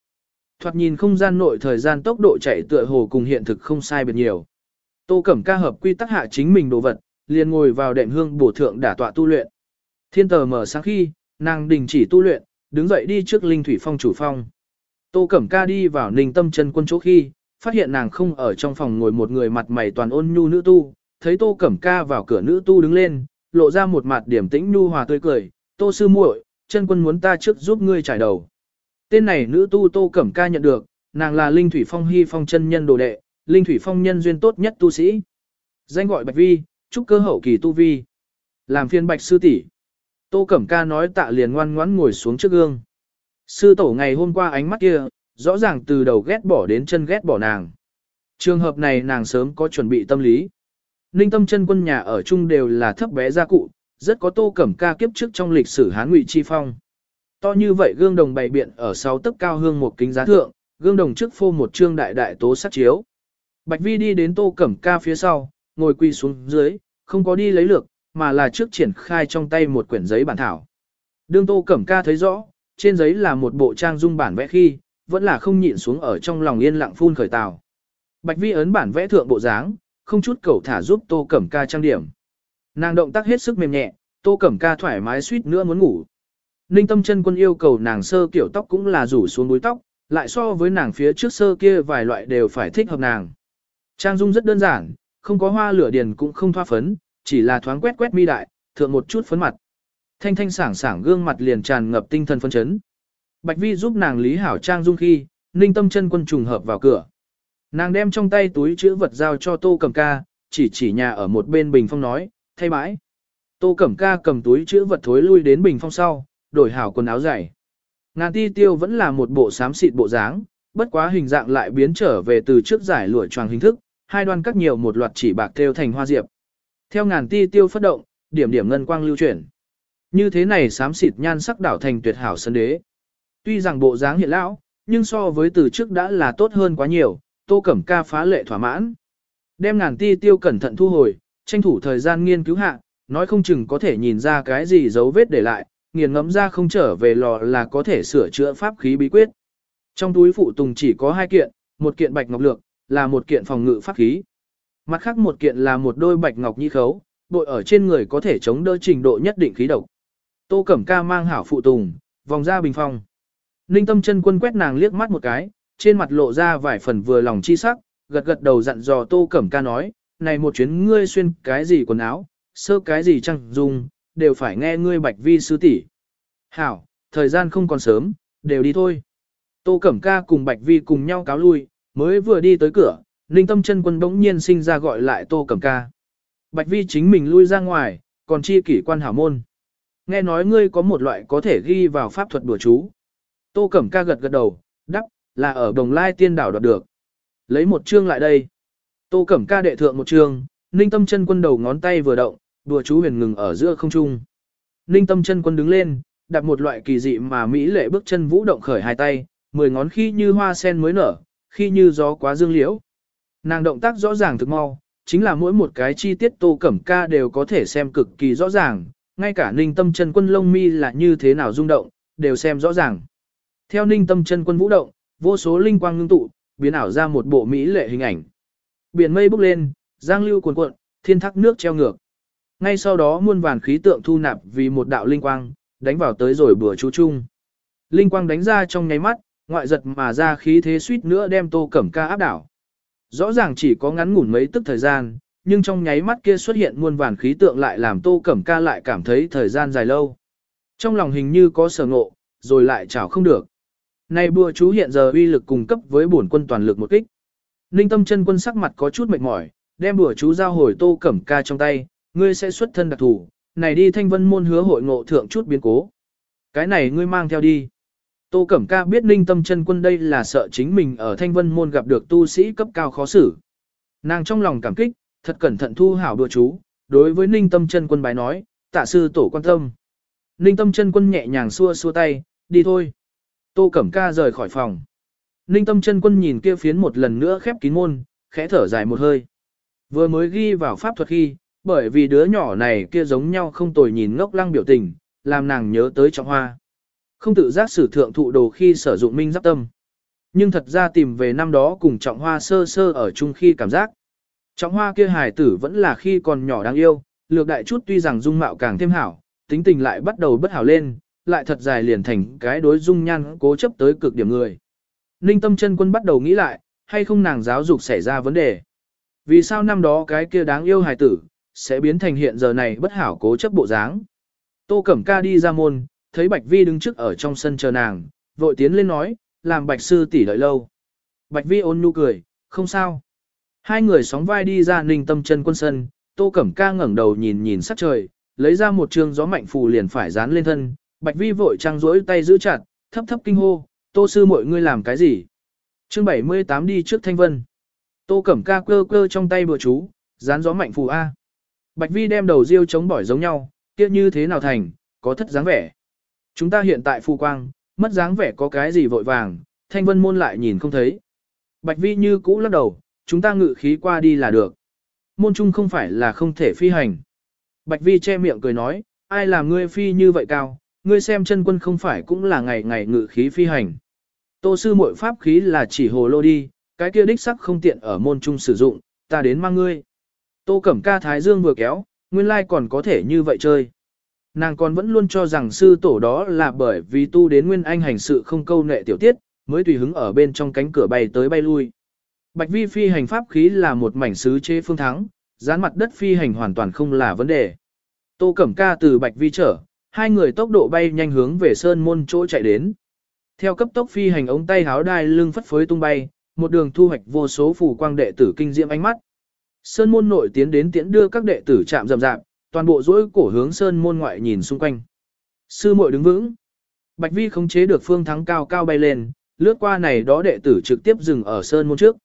Thoạt nhìn không gian nội thời gian tốc độ chạy tựa hồ cùng hiện thực không sai biệt nhiều. Tô Cẩm ca hợp quy tắc hạ chính mình đồ vật, liền ngồi vào đệm hương bổ thượng đả tọa tu luyện. Thiên tờ mở sáng khi, nàng đình chỉ tu luyện, đứng dậy đi trước linh thủy phong chủ phong. Tô Cẩm ca đi vào ninh tâm chân quân chỗ khi, phát hiện nàng không ở trong phòng ngồi một người mặt mày toàn ôn nhu nữ tu, thấy Tô Cẩm ca vào cửa nữ tu đứng lên, lộ ra một mặt điểm tĩnh nhu hòa tươi cười, "Tô sư muội, chân quân muốn ta trước giúp ngươi trải đầu." Tên này nữ tu Tô Cẩm ca nhận được, nàng là Linh Thủy Phong Hy Phong chân nhân đồ đệ, Linh Thủy Phong nhân duyên tốt nhất tu sĩ. Danh gọi Bạch Vi, chúc cơ hậu kỳ tu vi. Làm phiên Bạch sư tỷ. Tô Cẩm Ca nói tạ liền ngoan ngoãn ngồi xuống trước gương. Sư tổ ngày hôm qua ánh mắt kia, rõ ràng từ đầu ghét bỏ đến chân ghét bỏ nàng. Trường hợp này nàng sớm có chuẩn bị tâm lý. Ninh tâm chân quân nhà ở chung đều là thấp bé gia cụ, rất có tô cẩm ca kiếp trước trong lịch sử Hán Ngụy Chi Phong. To như vậy gương đồng bày biện ở sáu tấc cao hương một kính giá thượng, gương đồng trước phô một trương đại đại tố sát chiếu. Bạch Vi đi đến tô cẩm ca phía sau, ngồi quỳ xuống dưới, không có đi lấy lược, mà là trước triển khai trong tay một quyển giấy bản thảo. Đương tô cẩm ca thấy rõ, trên giấy là một bộ trang dung bản vẽ khi, vẫn là không nhịn xuống ở trong lòng yên lặng phun khởi tào. Bạch Vi ấn bản vẽ thượng bộ dáng, không chút cầu thả giúp Tô Cẩm Ca trang điểm. Nàng động tác hết sức mềm nhẹ, Tô Cẩm Ca thoải mái suýt nữa muốn ngủ. Ninh Tâm Chân Quân yêu cầu nàng sơ kiểu tóc cũng là rủ xuống búi tóc, lại so với nàng phía trước sơ kia vài loại đều phải thích hợp nàng. Trang dung rất đơn giản, không có hoa lửa điền cũng không thoa phấn, chỉ là thoáng quét quét mi đại, thượng một chút phấn mặt. Thanh thanh sảng sảng gương mặt liền tràn ngập tinh thần phấn chấn. Bạch Vi giúp nàng lý hảo trang dung khi, Ninh Tâm Chân Quân trùng hợp vào cửa. Nàng đem trong tay túi chữ vật giao cho Tô Cẩm Ca, chỉ chỉ nhà ở một bên bình phong nói, thay bãi. Tô Cẩm Ca cầm túi chữ vật thối lui đến bình phong sau, đổi hảo quần áo dày. Ngàn ti tiêu vẫn là một bộ xám xịt bộ dáng, bất quá hình dạng lại biến trở về từ trước giải lụa choàng hình thức, hai đoan cắt nhiều một loạt chỉ bạc theo thành hoa diệp. Theo ngàn ti tiêu phát động, điểm điểm ngân quang lưu chuyển. Như thế này xám xịt nhan sắc đảo thành tuyệt hảo sân đế. Tuy rằng bộ dáng hiện lão, nhưng so với từ trước đã là tốt hơn quá nhiều, Tô Cẩm Ca phá lệ thỏa mãn. Đem ngàn ti tiêu cẩn thận thu hồi, tranh thủ thời gian nghiên cứu hạ, nói không chừng có thể nhìn ra cái gì dấu vết để lại, nghiền ngẫm ra không trở về lò là có thể sửa chữa pháp khí bí quyết. Trong túi phụ tùng chỉ có hai kiện, một kiện bạch ngọc lược, là một kiện phòng ngự pháp khí. Mặt khác một kiện là một đôi bạch ngọc nhi khấu, bội ở trên người có thể chống đỡ trình độ nhất định khí độc. Tô Cẩm Ca mang hảo phụ tùng, vòng ra bình phong. Ninh tâm chân quân quét nàng liếc mắt một cái, trên mặt lộ ra vài phần vừa lòng chi sắc, gật gật đầu dặn dò Tô Cẩm Ca nói, này một chuyến ngươi xuyên cái gì quần áo, sơ cái gì trang dung, đều phải nghe ngươi bạch vi sư tỷ. Hảo, thời gian không còn sớm, đều đi thôi. Tô Cẩm Ca cùng bạch vi cùng nhau cáo lui, mới vừa đi tới cửa, Ninh tâm chân quân bỗng nhiên sinh ra gọi lại Tô Cẩm Ca. Bạch vi chính mình lui ra ngoài, còn chi kỷ quan hảo môn. Nghe nói ngươi có một loại có thể ghi vào pháp thuật đùa chú. Tô Cẩm Ca gật gật đầu, đắp, là ở Đồng Lai Tiên Đảo đoạt được. Lấy một chương lại đây. Tô Cẩm Ca đệ thượng một chương, Ninh Tâm chân quân đầu ngón tay vừa động, đùa chú huyền ngừng ở giữa không trung. Ninh Tâm chân quân đứng lên, đặt một loại kỳ dị mà mỹ lệ bước chân vũ động khởi hai tay, mười ngón khi như hoa sen mới nở, khi như gió quá dương liễu. Nàng động tác rõ ràng thực mau, chính là mỗi một cái chi tiết Tô Cẩm Ca đều có thể xem cực kỳ rõ ràng, ngay cả Ninh Tâm chân quân lông mi là như thế nào rung động, đều xem rõ ràng. Theo Ninh Tâm chân quân vũ động, vô số linh quang ngưng tụ, biến ảo ra một bộ mỹ lệ hình ảnh. Biển mây bốc lên, giang lưu cuồn cuộn, thiên thác nước treo ngược. Ngay sau đó muôn vàn khí tượng thu nạp vì một đạo linh quang, đánh vào tới rồi bừa chú chung. Linh quang đánh ra trong nháy mắt, ngoại giật mà ra khí thế suýt nữa đem Tô Cẩm Ca áp đảo. Rõ ràng chỉ có ngắn ngủn mấy tức thời gian, nhưng trong nháy mắt kia xuất hiện muôn vàn khí tượng lại làm Tô Cẩm Ca lại cảm thấy thời gian dài lâu. Trong lòng hình như có sở ngộ, rồi lại chảo không được. Này bùa chú hiện giờ uy lực cung cấp với bổn quân toàn lực một kích. Ninh tâm chân quân sắc mặt có chút mệt mỏi, đem bùa chú giao hồi tô cẩm ca trong tay, ngươi sẽ xuất thân đặc thủ, này đi thanh vân môn hứa hội ngộ thượng chút biến cố. Cái này ngươi mang theo đi. Tô Cẩm Ca biết Ninh Tâm chân quân đây là sợ chính mình ở Thanh Vân môn gặp được tu sĩ cấp cao khó xử. Nàng trong lòng cảm kích, thật cẩn thận thu hảo đùa chú, đối với Ninh Tâm chân quân bái nói, tạ sư tổ quan tâm. Ninh Tâm chân quân nhẹ nhàng xua xua tay, đi thôi. Tô Cẩm Ca rời khỏi phòng. Ninh tâm chân quân nhìn kia phiến một lần nữa khép kín môn, khẽ thở dài một hơi. Vừa mới ghi vào pháp thuật khi, bởi vì đứa nhỏ này kia giống nhau không tồi nhìn ngốc lăng biểu tình, làm nàng nhớ tới trọng hoa. Không tự giác sử thượng thụ đồ khi sử dụng minh giáp tâm. Nhưng thật ra tìm về năm đó cùng trọng hoa sơ sơ ở chung khi cảm giác. Trọng hoa kia hài tử vẫn là khi còn nhỏ đáng yêu, lược đại chút tuy rằng dung mạo càng thêm hảo, tính tình lại bắt đầu bất hảo lên, lại thật dài liền thành cái đối dung nhan cố chấp tới cực điểm người. Ninh tâm chân quân bắt đầu nghĩ lại, hay không nàng giáo dục xảy ra vấn đề. Vì sao năm đó cái kia đáng yêu hài tử, sẽ biến thành hiện giờ này bất hảo cố chấp bộ dáng. Tô Cẩm Ca đi ra môn, thấy Bạch Vi đứng trước ở trong sân chờ nàng, vội tiến lên nói, làm Bạch Sư tỷ đợi lâu. Bạch Vi ôn nhu cười, không sao. Hai người sóng vai đi ra ninh tâm chân quân sân, Tô Cẩm Ca ngẩng đầu nhìn nhìn sắc trời, lấy ra một trường gió mạnh phù liền phải dán lên thân, Bạch Vi vội trăng rỗi tay giữ chặt, thấp thấp kinh hô, tô sư mọi ngươi làm cái gì? chương 78 đi trước thanh vân. Tô cẩm ca cơ cơ trong tay bừa chú, Dán gió mạnh phù A. Bạch Vi đem đầu riêu chống bỏi giống nhau, kia như thế nào thành, có thất dáng vẻ. Chúng ta hiện tại phù quang, mất dáng vẻ có cái gì vội vàng, thanh vân môn lại nhìn không thấy. Bạch Vi như cũ lắc đầu, chúng ta ngự khí qua đi là được. Môn trung không phải là không thể phi hành. Bạch Vi che miệng cười nói, ai làm ngươi phi như vậy cao, ngươi xem chân quân không phải cũng là ngày ngày ngự khí phi hành. Tô sư muội pháp khí là chỉ hồ lô đi, cái kia đích sắc không tiện ở môn trung sử dụng, ta đến mang ngươi. Tô Cẩm Ca Thái Dương vừa kéo, nguyên lai còn có thể như vậy chơi. Nàng còn vẫn luôn cho rằng sư tổ đó là bởi vì tu đến nguyên anh hành sự không câu nệ tiểu tiết, mới tùy hứng ở bên trong cánh cửa bay tới bay lui. Bạch vi phi hành pháp khí là một mảnh sứ chế phương thắng, dán mặt đất phi hành hoàn toàn không là vấn đề. Tô Cẩm Ca từ Bạch vi trở, hai người tốc độ bay nhanh hướng về sơn môn chỗ chạy đến. Theo cấp tốc phi hành ống tay háo đai lưng phất phới tung bay, một đường thu hoạch vô số phù quang đệ tử kinh diễm ánh mắt. Sơn môn nội tiến đến tiễn đưa các đệ tử chạm rầm rạp, toàn bộ dỗi cổ hướng sơn môn ngoại nhìn xung quanh. Sư muội đứng vững. Bạch Vi khống chế được phương thắng cao cao bay lên, lướt qua này đó đệ tử trực tiếp dừng ở sơn môn trước.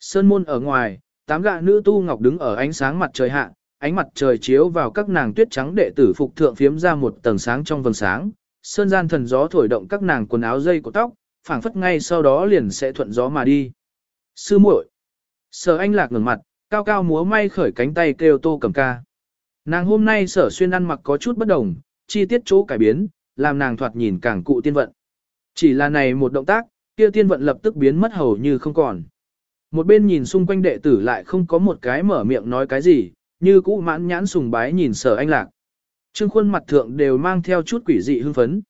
Sơn môn ở ngoài, tám gạ nữ tu ngọc đứng ở ánh sáng mặt trời hạ, ánh mặt trời chiếu vào các nàng tuyết trắng đệ tử phục thượng phiếm ra một tầng sáng trong vầng sáng. Sơn gian thần gió thổi động các nàng quần áo dây của tóc, phảng phất ngay sau đó liền sẽ thuận gió mà đi. Sư muội. Sở Anh Lạc ngẩng mặt, cao cao múa may khởi cánh tay kêu Tô Cẩm Ca. Nàng hôm nay sở xuyên ăn mặc có chút bất đồng, chi tiết chỗ cải biến, làm nàng thoạt nhìn càng cụ tiên vận. Chỉ là này một động tác, kia tiên vận lập tức biến mất hầu như không còn. Một bên nhìn xung quanh đệ tử lại không có một cái mở miệng nói cái gì, như cũ mãn nhãn sùng bái nhìn sở anh lạc. Trương khuôn mặt thượng đều mang theo chút quỷ dị hưng phấn.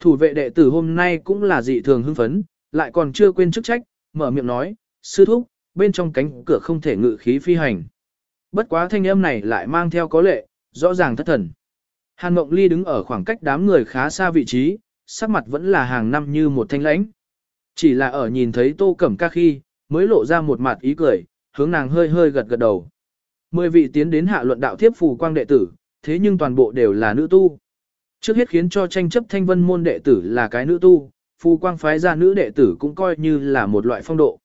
Thủ vệ đệ tử hôm nay cũng là dị thường hưng phấn, lại còn chưa quên chức trách, mở miệng nói, sư thúc, bên trong cánh cửa không thể ngự khí phi hành. Bất quá thanh âm này lại mang theo có lệ, rõ ràng thất thần. Hàn Mộng Ly đứng ở khoảng cách đám người khá xa vị trí, sắc mặt vẫn là hàng năm như một thanh lãnh. Chỉ là ở nhìn thấy Tô Cẩm Ca khi, mới lộ ra một mặt ý cười, hướng nàng hơi hơi gật gật đầu. Mười vị tiến đến hạ luận đạo thiếp phù quang đệ tử, thế nhưng toàn bộ đều là nữ tu. Trước hết khiến cho tranh chấp thanh vân môn đệ tử là cái nữ tu, phù quang phái ra nữ đệ tử cũng coi như là một loại phong độ.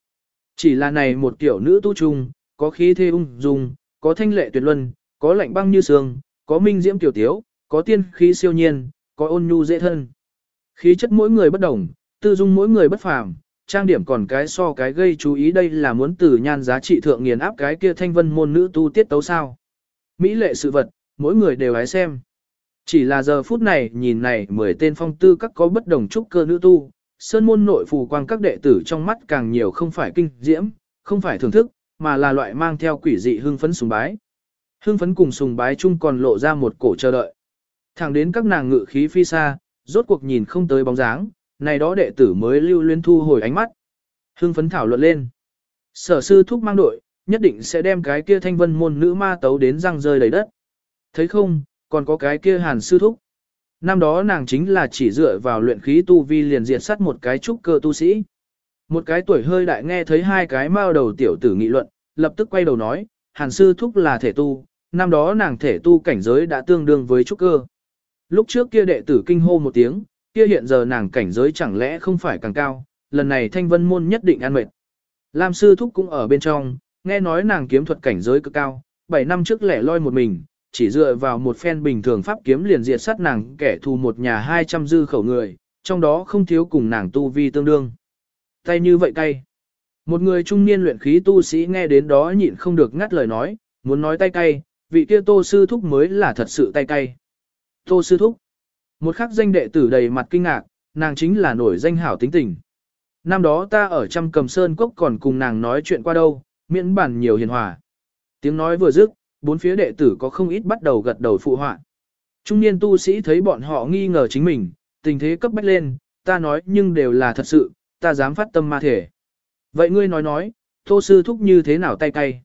Chỉ là này một kiểu nữ tu chung, có khí thế ung dung, có thanh lệ tuyệt luân, có lạnh băng như sương, có minh diễm tiểu tiếu, có tiên khí siêu nhiên, có ôn nhu dễ thân. Khí chất mỗi người bất đồng, tư dung mỗi người bất phàm, trang điểm còn cái so cái gây chú ý đây là muốn từ nhan giá trị thượng nghiền áp cái kia thanh vân môn nữ tu tiết tấu sao. Mỹ lệ sự vật, mỗi người đều hái xem. Chỉ là giờ phút này nhìn này mười tên phong tư các có bất đồng trúc cơ nữ tu, sơn môn nội phù quang các đệ tử trong mắt càng nhiều không phải kinh diễm, không phải thưởng thức, mà là loại mang theo quỷ dị hưng phấn sùng bái. Hưng phấn cùng sùng bái chung còn lộ ra một cổ chờ đợi. Thẳng đến các nàng ngự khí phi xa, rốt cuộc nhìn không tới bóng dáng, này đó đệ tử mới lưu luyến thu hồi ánh mắt. Hưng phấn thảo luận lên. Sở sư thúc mang đội, nhất định sẽ đem cái kia thanh vân môn nữ ma tấu đến răng rơi đầy đất. Thấy không, còn có cái kia hàn sư thúc. Năm đó nàng chính là chỉ dựa vào luyện khí tu vi liền diệt sát một cái trúc cơ tu sĩ. Một cái tuổi hơi đại nghe thấy hai cái mao đầu tiểu tử nghị luận, lập tức quay đầu nói, hàn sư thúc là thể tu, năm đó nàng thể tu cảnh giới đã tương đương với trúc cơ. Lúc trước kia đệ tử kinh hô một tiếng, kia hiện giờ nàng cảnh giới chẳng lẽ không phải càng cao, lần này thanh vân môn nhất định ăn mệt. Lam sư thúc cũng ở bên trong, nghe nói nàng kiếm thuật cảnh giới cực cao, 7 năm trước lẻ loi một mình, chỉ dựa vào một phen bình thường pháp kiếm liền diệt sát nàng kẻ thù một nhà 200 dư khẩu người, trong đó không thiếu cùng nàng tu vi tương đương. Tay như vậy cay. Một người trung niên luyện khí tu sĩ nghe đến đó nhịn không được ngắt lời nói, muốn nói tay cay, vị kia tô sư thúc mới là thật sự tay cay. Tô sư thúc. Một khắc danh đệ tử đầy mặt kinh ngạc, nàng chính là nổi danh hảo tính tình. Năm đó ta ở trăm cầm sơn cốc còn cùng nàng nói chuyện qua đâu, miễn bản nhiều hiền hòa. Tiếng nói vừa dứt, bốn phía đệ tử có không ít bắt đầu gật đầu phụ họa. Trung niên tu sĩ thấy bọn họ nghi ngờ chính mình, tình thế cấp bách lên, ta nói nhưng đều là thật sự, ta dám phát tâm ma thể. Vậy ngươi nói nói, tô sư thúc như thế nào tay cay?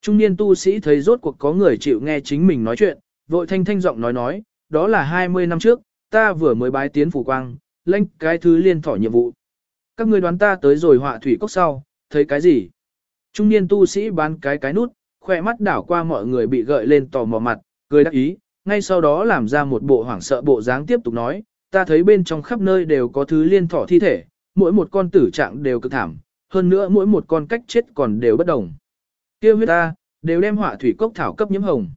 Trung niên tu sĩ thấy rốt cuộc có người chịu nghe chính mình nói chuyện, vội thanh thanh giọng nói nói, đó là 20 năm trước, ta vừa mới bái tiến phủ quang, lãnh cái thứ liên thỏ nhiệm vụ. Các ngươi đoán ta tới rồi họa thủy cốc sau, thấy cái gì? Trung niên tu sĩ bán cái cái nút, khoe mắt đảo qua mọi người bị gợi lên tò mò mặt, cười đắc ý, ngay sau đó làm ra một bộ hoảng sợ bộ dáng tiếp tục nói, ta thấy bên trong khắp nơi đều có thứ liên thỏ thi thể, mỗi một con tử trạng đều cực thảm, hơn nữa mỗi một con cách chết còn đều bất đồng. Kêu huyết ta, đều đem họa thủy cốc thảo cấp nhiễm hồng.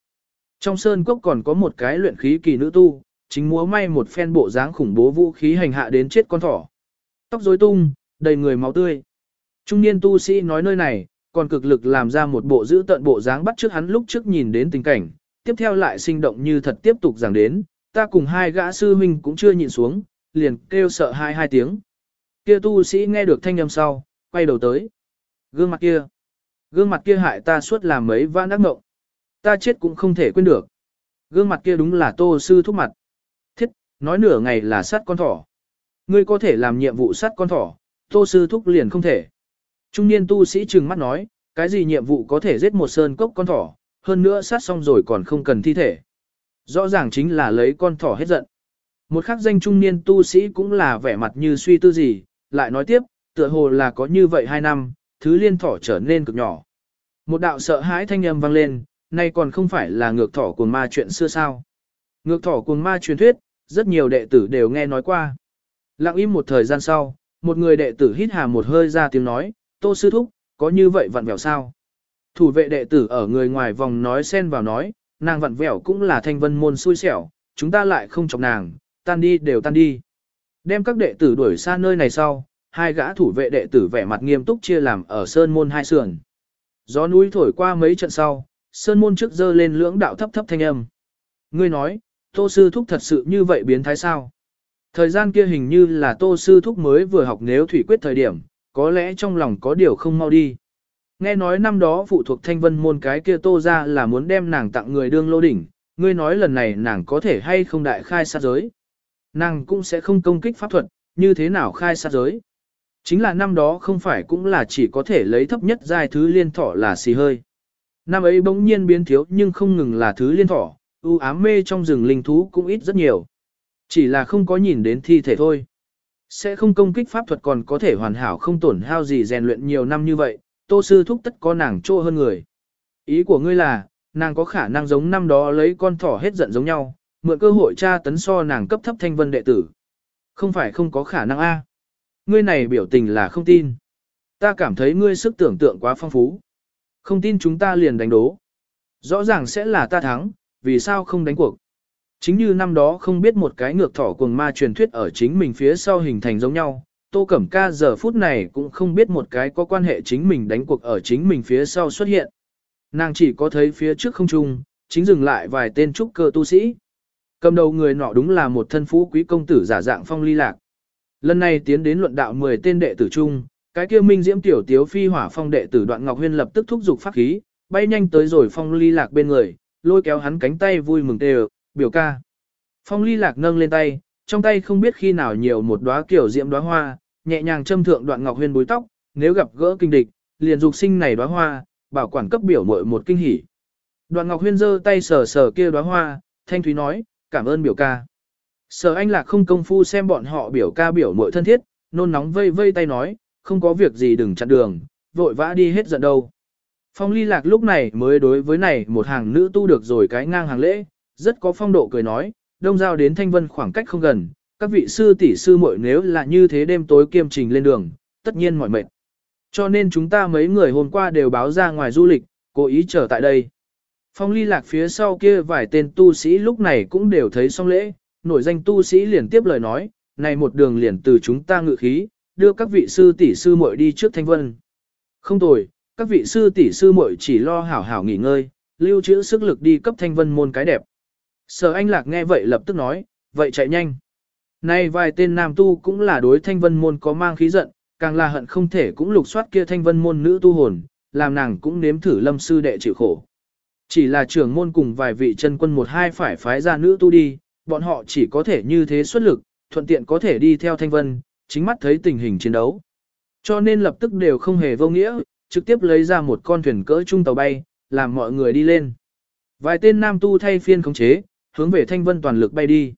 Trong sơn cốc còn có một cái luyện khí kỳ nữ tu, chính múa may một phen bộ dáng khủng bố vũ khí hành hạ đến chết con thỏ. Tóc rối tung, đầy người máu tươi. Trung niên tu sĩ nói nơi này, còn cực lực làm ra một bộ giữ tận bộ dáng bắt trước hắn lúc trước nhìn đến tình cảnh, tiếp theo lại sinh động như thật tiếp tục giảng đến, ta cùng hai gã sư huynh cũng chưa nhìn xuống, liền kêu sợ hai hai tiếng. Kia tu sĩ nghe được thanh âm sau, quay đầu tới. Gương mặt kia, gương mặt kia hại ta suốt làm mấy vãn đắc ngộng. Ta chết cũng không thể quên được. Gương mặt kia đúng là tô sư thúc mặt. Thiết, nói nửa ngày là sát con thỏ. Ngươi có thể làm nhiệm vụ sát con thỏ, tô sư thúc liền không thể. Trung niên tu sĩ trừng mắt nói, cái gì nhiệm vụ có thể giết một sơn cốc con thỏ, hơn nữa sát xong rồi còn không cần thi thể. Rõ ràng chính là lấy con thỏ hết giận. Một khắc danh trung niên tu sĩ cũng là vẻ mặt như suy tư gì, lại nói tiếp, tựa hồ là có như vậy hai năm, thứ liên thỏ trở nên cực nhỏ. Một đạo sợ hãi thanh âm vang lên, nay còn không phải là ngược thỏ cuồng ma chuyện xưa sao. Ngược thỏ cuồng ma truyền thuyết, rất nhiều đệ tử đều nghe nói qua. Lặng im một thời gian sau, một người đệ tử hít hà một hơi ra tiếng nói, tô sư thúc, có như vậy vặn vẹo sao? Thủ vệ đệ tử ở người ngoài vòng nói xen vào nói, nàng vặn vẹo cũng là thanh vân môn xui xẻo, chúng ta lại không chọc nàng, tan đi đều tan đi. Đem các đệ tử đuổi xa nơi này sau, hai gã thủ vệ đệ tử vẻ mặt nghiêm túc chia làm ở sơn môn hai sườn. Gió núi thổi qua mấy trận sau, sơn môn trước dơ lên lưỡng đạo thấp thấp thanh âm. Ngươi nói, tô sư thúc thật sự như vậy biến thái sao? Thời gian kia hình như là tô sư thúc mới vừa học nếu thủy quyết thời điểm, có lẽ trong lòng có điều không mau đi. Nghe nói năm đó phụ thuộc thanh vân môn cái kia tô ra là muốn đem nàng tặng người đương lô đỉnh, ngươi nói lần này nàng có thể hay không đại khai sát giới. Nàng cũng sẽ không công kích pháp thuật, như thế nào khai sát giới. Chính là năm đó không phải cũng là chỉ có thể lấy thấp nhất giai thứ liên thọ là xì hơi. Năm ấy bỗng nhiên biến thiếu nhưng không ngừng là thứ liên thọ, ưu ám mê trong rừng linh thú cũng ít rất nhiều. Chỉ là không có nhìn đến thi thể thôi. Sẽ không công kích pháp thuật còn có thể hoàn hảo không tổn hao gì rèn luyện nhiều năm như vậy, tô sư thúc tất có nàng trô hơn người. Ý của ngươi là, nàng có khả năng giống năm đó lấy con thỏ hết giận giống nhau, mượn cơ hội tra tấn so nàng cấp thấp thanh vân đệ tử. Không phải không có khả năng a. Ngươi này biểu tình là không tin. Ta cảm thấy ngươi sức tưởng tượng quá phong phú. Không tin chúng ta liền đánh đố. Rõ ràng sẽ là ta thắng, vì sao không đánh cuộc. Chính như năm đó không biết một cái ngược thỏ cuồng ma truyền thuyết ở chính mình phía sau hình thành giống nhau, Tô Cẩm Ca giờ phút này cũng không biết một cái có quan hệ chính mình đánh cuộc ở chính mình phía sau xuất hiện. Nàng chỉ có thấy phía trước không trung, chính dừng lại vài tên trúc cơ tu sĩ. Cầm đầu người nọ đúng là một thân phú quý công tử giả dạng phong ly lạc. Lần này tiến đến luận đạo 10 tên đệ tử chung, cái kia minh diễm tiểu tiếu phi hỏa phong đệ tử đoạn ngọc huyên lập tức thúc giục pháp khí, bay nhanh tới rồi phong ly lạc bên người, lôi kéo hắn cánh tay vui mừng tê biểu ca. Phong ly lạc nâng lên tay, trong tay không biết khi nào nhiều một đóa kiểu diễm đóa hoa, nhẹ nhàng châm thượng đoạn ngọc huyên búi tóc, nếu gặp gỡ kinh địch, liền dục sinh này đóa hoa, bảo quản cấp biểu muội một kinh hỉ. Đoạn ngọc huyên giơ tay sờ sờ kia đóa hoa, thanh thúy nói, cảm ơn biểu ca. Sở anh lạc không công phu xem bọn họ biểu ca biểu muội thân thiết, nôn nóng vây vây tay nói, không có việc gì đừng chặn đường, vội vã đi hết giận đâu. Phong ly lạc lúc này mới đối với này một hàng nữ tu được rồi cái ngang hàng lễ, rất có phong độ cười nói, đông giao đến thanh vân khoảng cách không gần, các vị sư tỷ sư muội nếu là như thế đêm tối kiêm trình lên đường, tất nhiên mỏi mệt. Cho nên chúng ta mấy người hôm qua đều báo ra ngoài du lịch, cố ý chờ tại đây. Phong ly lạc phía sau kia vài tên tu sĩ lúc này cũng đều thấy xong lễ, nổi danh tu sĩ liền tiếp lời nói, này một đường liền từ chúng ta ngự khí, đưa các vị sư tỷ sư muội đi trước thanh vân. Không tồi, các vị sư tỷ sư muội chỉ lo hảo hảo nghỉ ngơi, lưu trữ sức lực đi cấp thanh vân môn cái đẹp. Sở anh lạc nghe vậy lập tức nói, vậy chạy nhanh. Nay vài tên nam tu cũng là đối thanh vân môn có mang khí giận, càng là hận không thể cũng lục soát kia thanh vân môn nữ tu hồn, làm nàng cũng nếm thử lâm sư đệ chịu khổ. Chỉ là trưởng môn cùng vài vị chân quân một hai phải phái ra nữ tu đi, bọn họ chỉ có thể như thế xuất lực, thuận tiện có thể đi theo thanh vân, chính mắt thấy tình hình chiến đấu. Cho nên lập tức đều không hề vô nghĩa, trực tiếp lấy ra một con thuyền cỡ trung tàu bay, làm mọi người đi lên. Vài tên nam tu thay phiên khống chế, hướng về thanh vân toàn lực bay đi.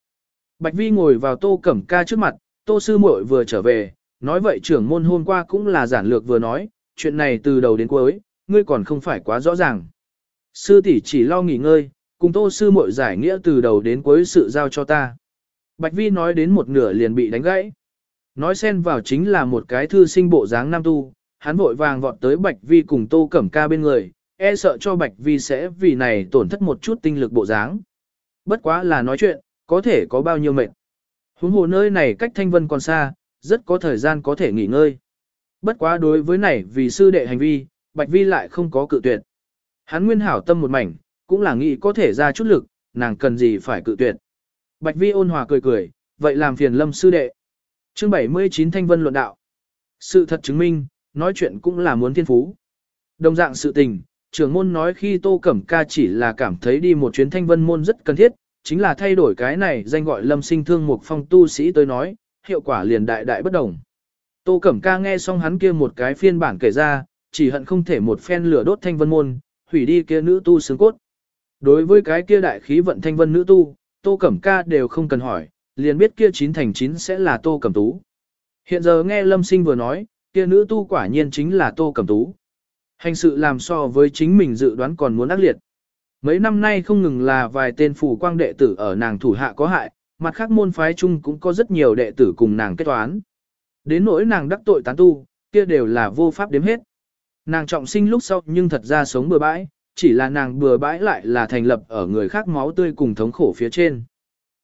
Bạch Vi ngồi vào tô cẩm ca trước mặt, tô sư muội vừa trở về, nói vậy trưởng môn hôm qua cũng là giản lược vừa nói, chuyện này từ đầu đến cuối, ngươi còn không phải quá rõ ràng. Sư tỷ chỉ lo nghỉ ngơi, cùng tô sư muội giải nghĩa từ đầu đến cuối sự giao cho ta. Bạch Vi nói đến một nửa liền bị đánh gãy. Nói xen vào chính là một cái thư sinh bộ dáng nam tu, hắn vội vàng vọt tới Bạch Vi cùng tô cẩm ca bên người, e sợ cho Bạch Vi sẽ vì này tổn thất một chút tinh lực bộ dáng. Bất quá là nói chuyện, có thể có bao nhiêu mệt. Huống hồ nơi này cách Thanh Vân còn xa, rất có thời gian có thể nghỉ ngơi. Bất quá đối với này vì sư đệ hành vi, Bạch Vi lại không có cự tuyệt. Hắn nguyên hảo tâm một mảnh, cũng là nghĩ có thể ra chút lực, nàng cần gì phải cự tuyệt. Bạch Vi ôn hòa cười cười, vậy làm phiền lâm sư đệ. Chương 79 Thanh Vân luận đạo. Sự thật chứng minh, nói chuyện cũng là muốn thiên phú. Đồng dạng sự tình, trưởng môn nói khi Tô Cẩm Ca chỉ là cảm thấy đi một chuyến Thanh Vân môn rất cần thiết, chính là thay đổi cái này danh gọi lâm sinh thương một phong tu sĩ tới nói, hiệu quả liền đại đại bất đồng. Tô Cẩm Ca nghe xong hắn kia một cái phiên bản kể ra, chỉ hận không thể một phen lửa đốt Thanh Vân môn, hủy đi kia nữ tu xương cốt. Đối với cái kia đại khí vận Thanh Vân nữ tu, Tô Cẩm Ca đều không cần hỏi, liền biết kia chín thành chín sẽ là Tô Cẩm Tú. Hiện giờ nghe Lâm Sinh vừa nói, kia nữ tu quả nhiên chính là Tô Cẩm Tú. Hành sự làm so với chính mình dự đoán còn muốn ác liệt. Mấy năm nay không ngừng là vài tên phủ quang đệ tử ở nàng thủ hạ có hại, mặt khác môn phái chung cũng có rất nhiều đệ tử cùng nàng kết toán. Đến nỗi nàng đắc tội tán tu, kia đều là vô pháp đếm hết. Nàng trọng sinh lúc sau nhưng thật ra sống bừa bãi, chỉ là nàng bừa bãi lại là thành lập ở người khác máu tươi cùng thống khổ phía trên.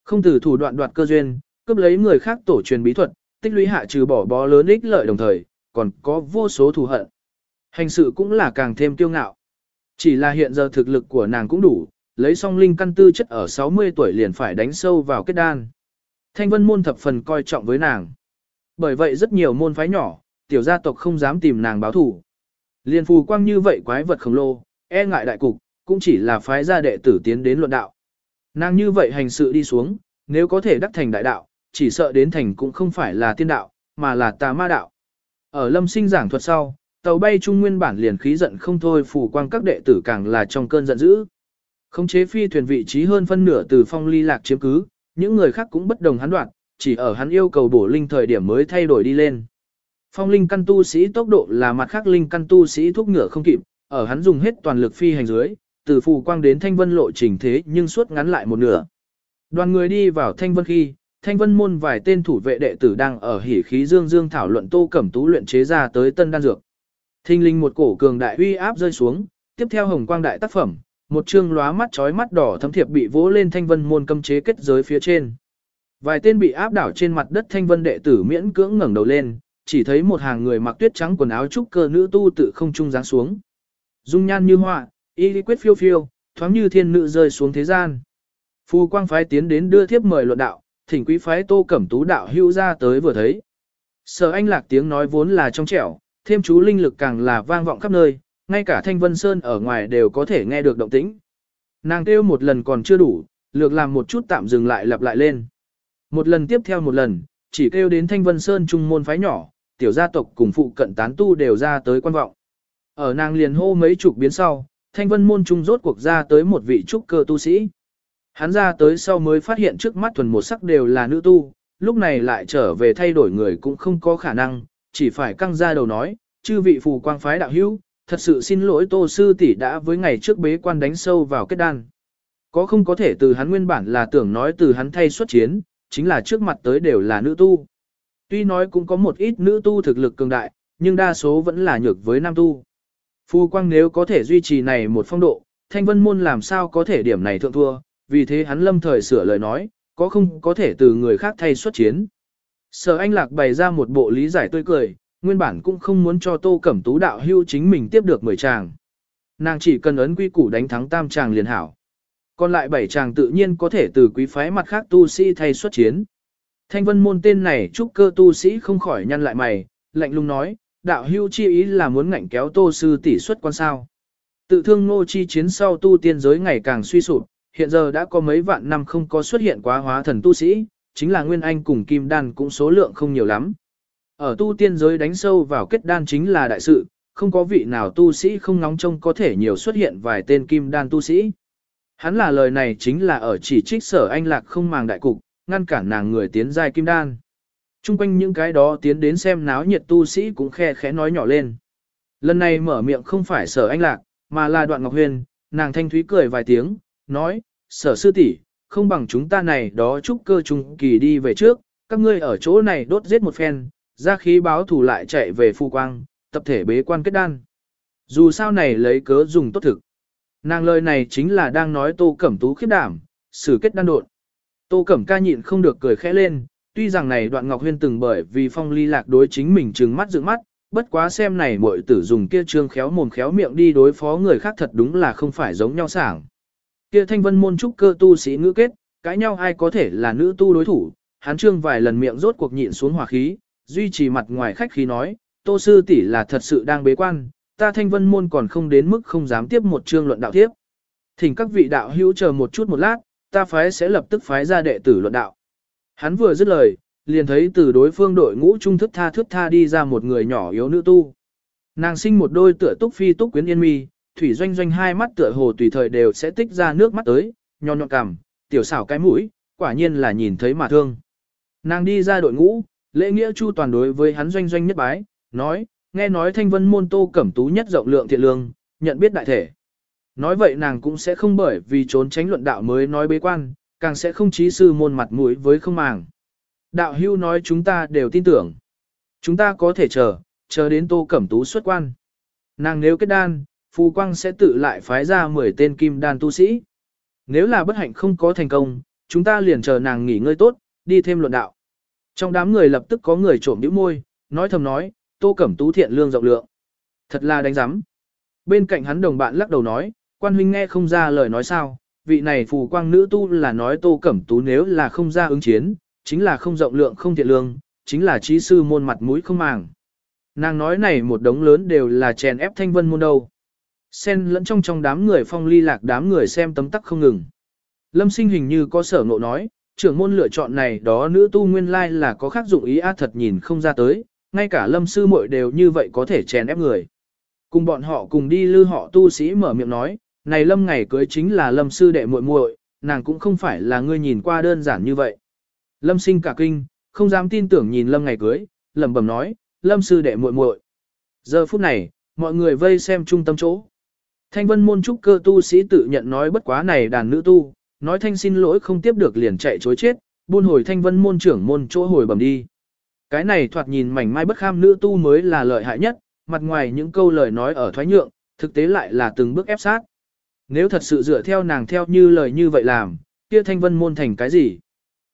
Không từ thủ đoạn đoạt cơ duyên, cướp lấy người khác tổ truyền bí thuật, tích lũy hạ trừ bỏ bó lớn ích lợi đồng thời, còn có vô số thù hận. Hành sự cũng là càng thêm kiêu ngạo. Chỉ là hiện giờ thực lực của nàng cũng đủ, lấy song linh căn tư chất ở 60 tuổi liền phải đánh sâu vào kết đan. Thanh vân môn thập phần coi trọng với nàng. Bởi vậy rất nhiều môn phái nhỏ, tiểu gia tộc không dám tìm nàng báo thủ. Liên phù quang như vậy quái vật khổng lồ, e ngại đại cục, cũng chỉ là phái gia đệ tử tiến đến luận đạo. Nàng như vậy hành sự đi xuống, nếu có thể đắc thành đại đạo, chỉ sợ đến thành cũng không phải là tiên đạo, mà là tà ma đạo. Ở lâm sinh giảng thuật sau, tàu bay trung nguyên bản liền khí giận không thôi phù quang các đệ tử càng là trong cơn giận dữ. Khống chế phi thuyền vị trí hơn phân nửa từ phong ly lạc chiếm cứ, những người khác cũng bất đồng hắn đoạn, chỉ ở hắn yêu cầu bổ linh thời điểm mới thay đổi đi lên. Phong linh căn tu sĩ tốc độ là mặt khác linh căn tu sĩ thúc ngựa không kịp, ở hắn dùng hết toàn lực phi hành dưới, từ phù quang đến thanh vân lộ trình thế nhưng suốt ngắn lại một nửa. Đoàn người đi vào thanh vân khi, thanh vân môn vài tên thủ vệ đệ tử đang ở hỉ khí dương dương thảo luận tô cẩm tú luyện chế ra tới tân đan dược. Thinh linh một cổ cường đại uy áp rơi xuống, tiếp theo hồng quang đại tác phẩm, một chương lóa mắt chói mắt đỏ thấm thiệp bị vỗ lên thanh vân môn cấm chế kết giới phía trên. Vài tên bị áp đảo trên mặt đất thanh vân đệ tử miễn cưỡng ngẩng đầu lên, chỉ thấy một hàng người mặc tuyết trắng quần áo trúc cơ nữ tu tự không trung giáng xuống. Dung nhan như họa, y quyết phiêu phiêu, thoáng như thiên nữ rơi xuống thế gian. Phu quang phái tiến đến đưa thiếp mời luận đạo, thỉnh quý phái tô cẩm tú đạo hưu ra tới vừa thấy. Sở anh lạc tiếng nói vốn là trong trẻo, thêm chú linh lực càng là vang vọng khắp nơi, ngay cả thanh vân sơn ở ngoài đều có thể nghe được động tĩnh. Nàng kêu một lần còn chưa đủ, lược làm một chút tạm dừng lại lặp lại lên. Một lần tiếp theo một lần, chỉ kêu đến thanh vân sơn trung môn phái nhỏ, tiểu gia tộc cùng phụ cận tán tu đều ra tới quan vọng. Ở nàng liền hô mấy chục biến sau, thanh vân môn trung rốt cuộc ra tới một vị trúc cơ tu sĩ. Hắn ra tới sau mới phát hiện trước mắt thuần một sắc đều là nữ tu, lúc này lại trở về thay đổi người cũng không có khả năng, chỉ phải căng ra đầu nói, chư vị phù quang phái đạo hữu, thật sự xin lỗi tô sư tỷ đã với ngày trước bế quan đánh sâu vào kết đan. Có không có thể từ hắn nguyên bản là tưởng nói từ hắn thay xuất chiến, chính là trước mặt tới đều là nữ tu. Tuy nói cũng có một ít nữ tu thực lực cường đại, nhưng đa số vẫn là nhược với nam tu. Phu quang nếu có thể duy trì này một phong độ, thanh vân môn làm sao có thể điểm này thượng thua, vì thế hắn lâm thời sửa lời nói, có không có thể từ người khác thay xuất chiến. Sở anh lạc bày ra một bộ lý giải tươi cười, nguyên bản cũng không muốn cho tô cẩm tú đạo hưu chính mình tiếp được 10 chàng. Nàng chỉ cần ấn quy củ đánh thắng tam chàng liền hảo. Còn lại bảy chàng tự nhiên có thể từ quý phái mặt khác tu sĩ thay xuất chiến. Thanh vân môn tên này trúc cơ tu sĩ không khỏi nhăn lại mày, lạnh lùng nói, đạo hưu chi ý là muốn ngạnh kéo tô sư tỷ xuất quan sao. Tự thương ngô chi chiến sau tu tiên giới ngày càng suy sụp, hiện giờ đã có mấy vạn năm không có xuất hiện quá hóa thần tu sĩ, chính là Nguyên Anh cùng Kim Đan cũng số lượng không nhiều lắm. Ở tu tiên giới đánh sâu vào kết đan chính là đại sự, không có vị nào tu sĩ không nóng trông có thể nhiều xuất hiện vài tên Kim Đan tu sĩ. Hắn là lời này chính là ở chỉ trích sở anh lạc không màng đại cục, ngăn cản nàng người tiến giai Kim Đan. Trung quanh những cái đó tiến đến xem náo nhiệt tu sĩ cũng khe khẽ nói nhỏ lên. Lần này mở miệng không phải sở anh lạc, mà là đoạn ngọc huyền, nàng thanh thúy cười vài tiếng, nói, sở sư tỷ không bằng chúng ta này đó chúc cơ trung kỳ đi về trước, các ngươi ở chỗ này đốt giết một phen, ra khí báo thủ lại chạy về phu quang, tập thể bế quan kết đan. Dù sao này lấy cớ dùng tốt thực. Nàng lời này chính là đang nói tô cẩm tú khiếp đảm, xử kết đan đột. Tô cẩm ca nhịn không được cười khẽ lên, tuy rằng này đoạn ngọc huyên từng bởi vì phong ly lạc đối chính mình trừng mắt dựng mắt, bất quá xem này muội tử dùng kia trương khéo mồm khéo miệng đi đối phó người khác thật đúng là không phải giống nhau sảng. Kia thanh vân môn trúc cơ tu sĩ ngữ kết, cãi nhau ai có thể là nữ tu đối thủ, hắn trương vài lần miệng rốt cuộc nhịn xuống hòa khí, duy trì mặt ngoài khách khí nói, tô sư tỷ là thật sự đang bế quan, ta thanh vân môn còn không đến mức không dám tiếp một chương luận đạo tiếp. Thỉnh các vị đạo hữu chờ một chút một lát, ta phái sẽ lập tức phái ra đệ tử luận đạo. Hắn vừa dứt lời, liền thấy từ đối phương đội ngũ trung thức tha thức tha đi ra một người nhỏ yếu nữ tu. Nàng sinh một đôi tựa túc phi túc quyến yên mi, thủy doanh doanh hai mắt tựa hồ tùy thời đều sẽ tích ra nước mắt tới, nho nhọn cằm, tiểu xảo cái mũi, quả nhiên là nhìn thấy mà thương. Nàng đi ra đội ngũ, lễ nghĩa chu toàn đối với hắn doanh doanh nhất bái, nói, nghe nói thanh vân môn tô cẩm tú nhất rộng lượng thiện lương, nhận biết đại thể. Nói vậy nàng cũng sẽ không bởi vì trốn tránh luận đạo mới nói bế quan, càng sẽ không trí sư môn mặt mũi với không màng. Đạo hưu nói chúng ta đều tin tưởng. Chúng ta có thể chờ, chờ đến tô cẩm tú xuất quan. Nàng nếu kết đan, phù quang sẽ tự lại phái ra 10 tên kim đan tu sĩ. Nếu là bất hạnh không có thành công, chúng ta liền chờ nàng nghỉ ngơi tốt, đi thêm luận đạo. Trong đám người lập tức có người trộm nhíu môi, nói thầm nói, tô cẩm tú thiện lương rộng lượng. Thật là đánh giám. Bên cạnh hắn đồng bạn lắc đầu nói, quan huynh nghe không ra lời nói sao, vị này phù quang nữ tu là nói tô cẩm tú nếu là không ra ứng chiến, chính là không rộng lượng không thiện lương, chính là trí sư môn mặt mũi không màng. Nàng nói này một đống lớn đều là chèn ép thanh vân môn đâu. Xen lẫn trong trong đám người phong ly lạc đám người xem tấm tắc không ngừng. Lâm sinh hình như có sở ngộ nói, trưởng môn lựa chọn này đó nữ tu nguyên lai là có khác dụng ý á thật nhìn không ra tới, ngay cả lâm sư muội đều như vậy có thể chèn ép người. Cùng bọn họ cùng đi lư họ tu sĩ mở miệng nói, này lâm ngày cưới chính là lâm sư đệ muội muội, nàng cũng không phải là ngươi nhìn qua đơn giản như vậy. Lâm sinh cả kinh, không dám tin tưởng nhìn lâm ngày cưới, lẩm bẩm nói, lâm sư đệ muội muội. Giờ phút này, mọi người vây xem trung tâm chỗ. Thanh vân môn trúc cơ tu sĩ tự nhận nói bất quá này đàn nữ tu, nói thanh xin lỗi không tiếp được liền chạy chối chết, buôn hồi thanh vân môn trưởng môn chỗ hồi bẩm đi. Cái này thoạt nhìn mảnh mai bất kham nữ tu mới là lợi hại nhất, mặt ngoài những câu lời nói ở thoái nhượng, thực tế lại là từng bước ép sát. Nếu thật sự dựa theo nàng theo như lời như vậy làm, kia thanh vân môn thành cái gì?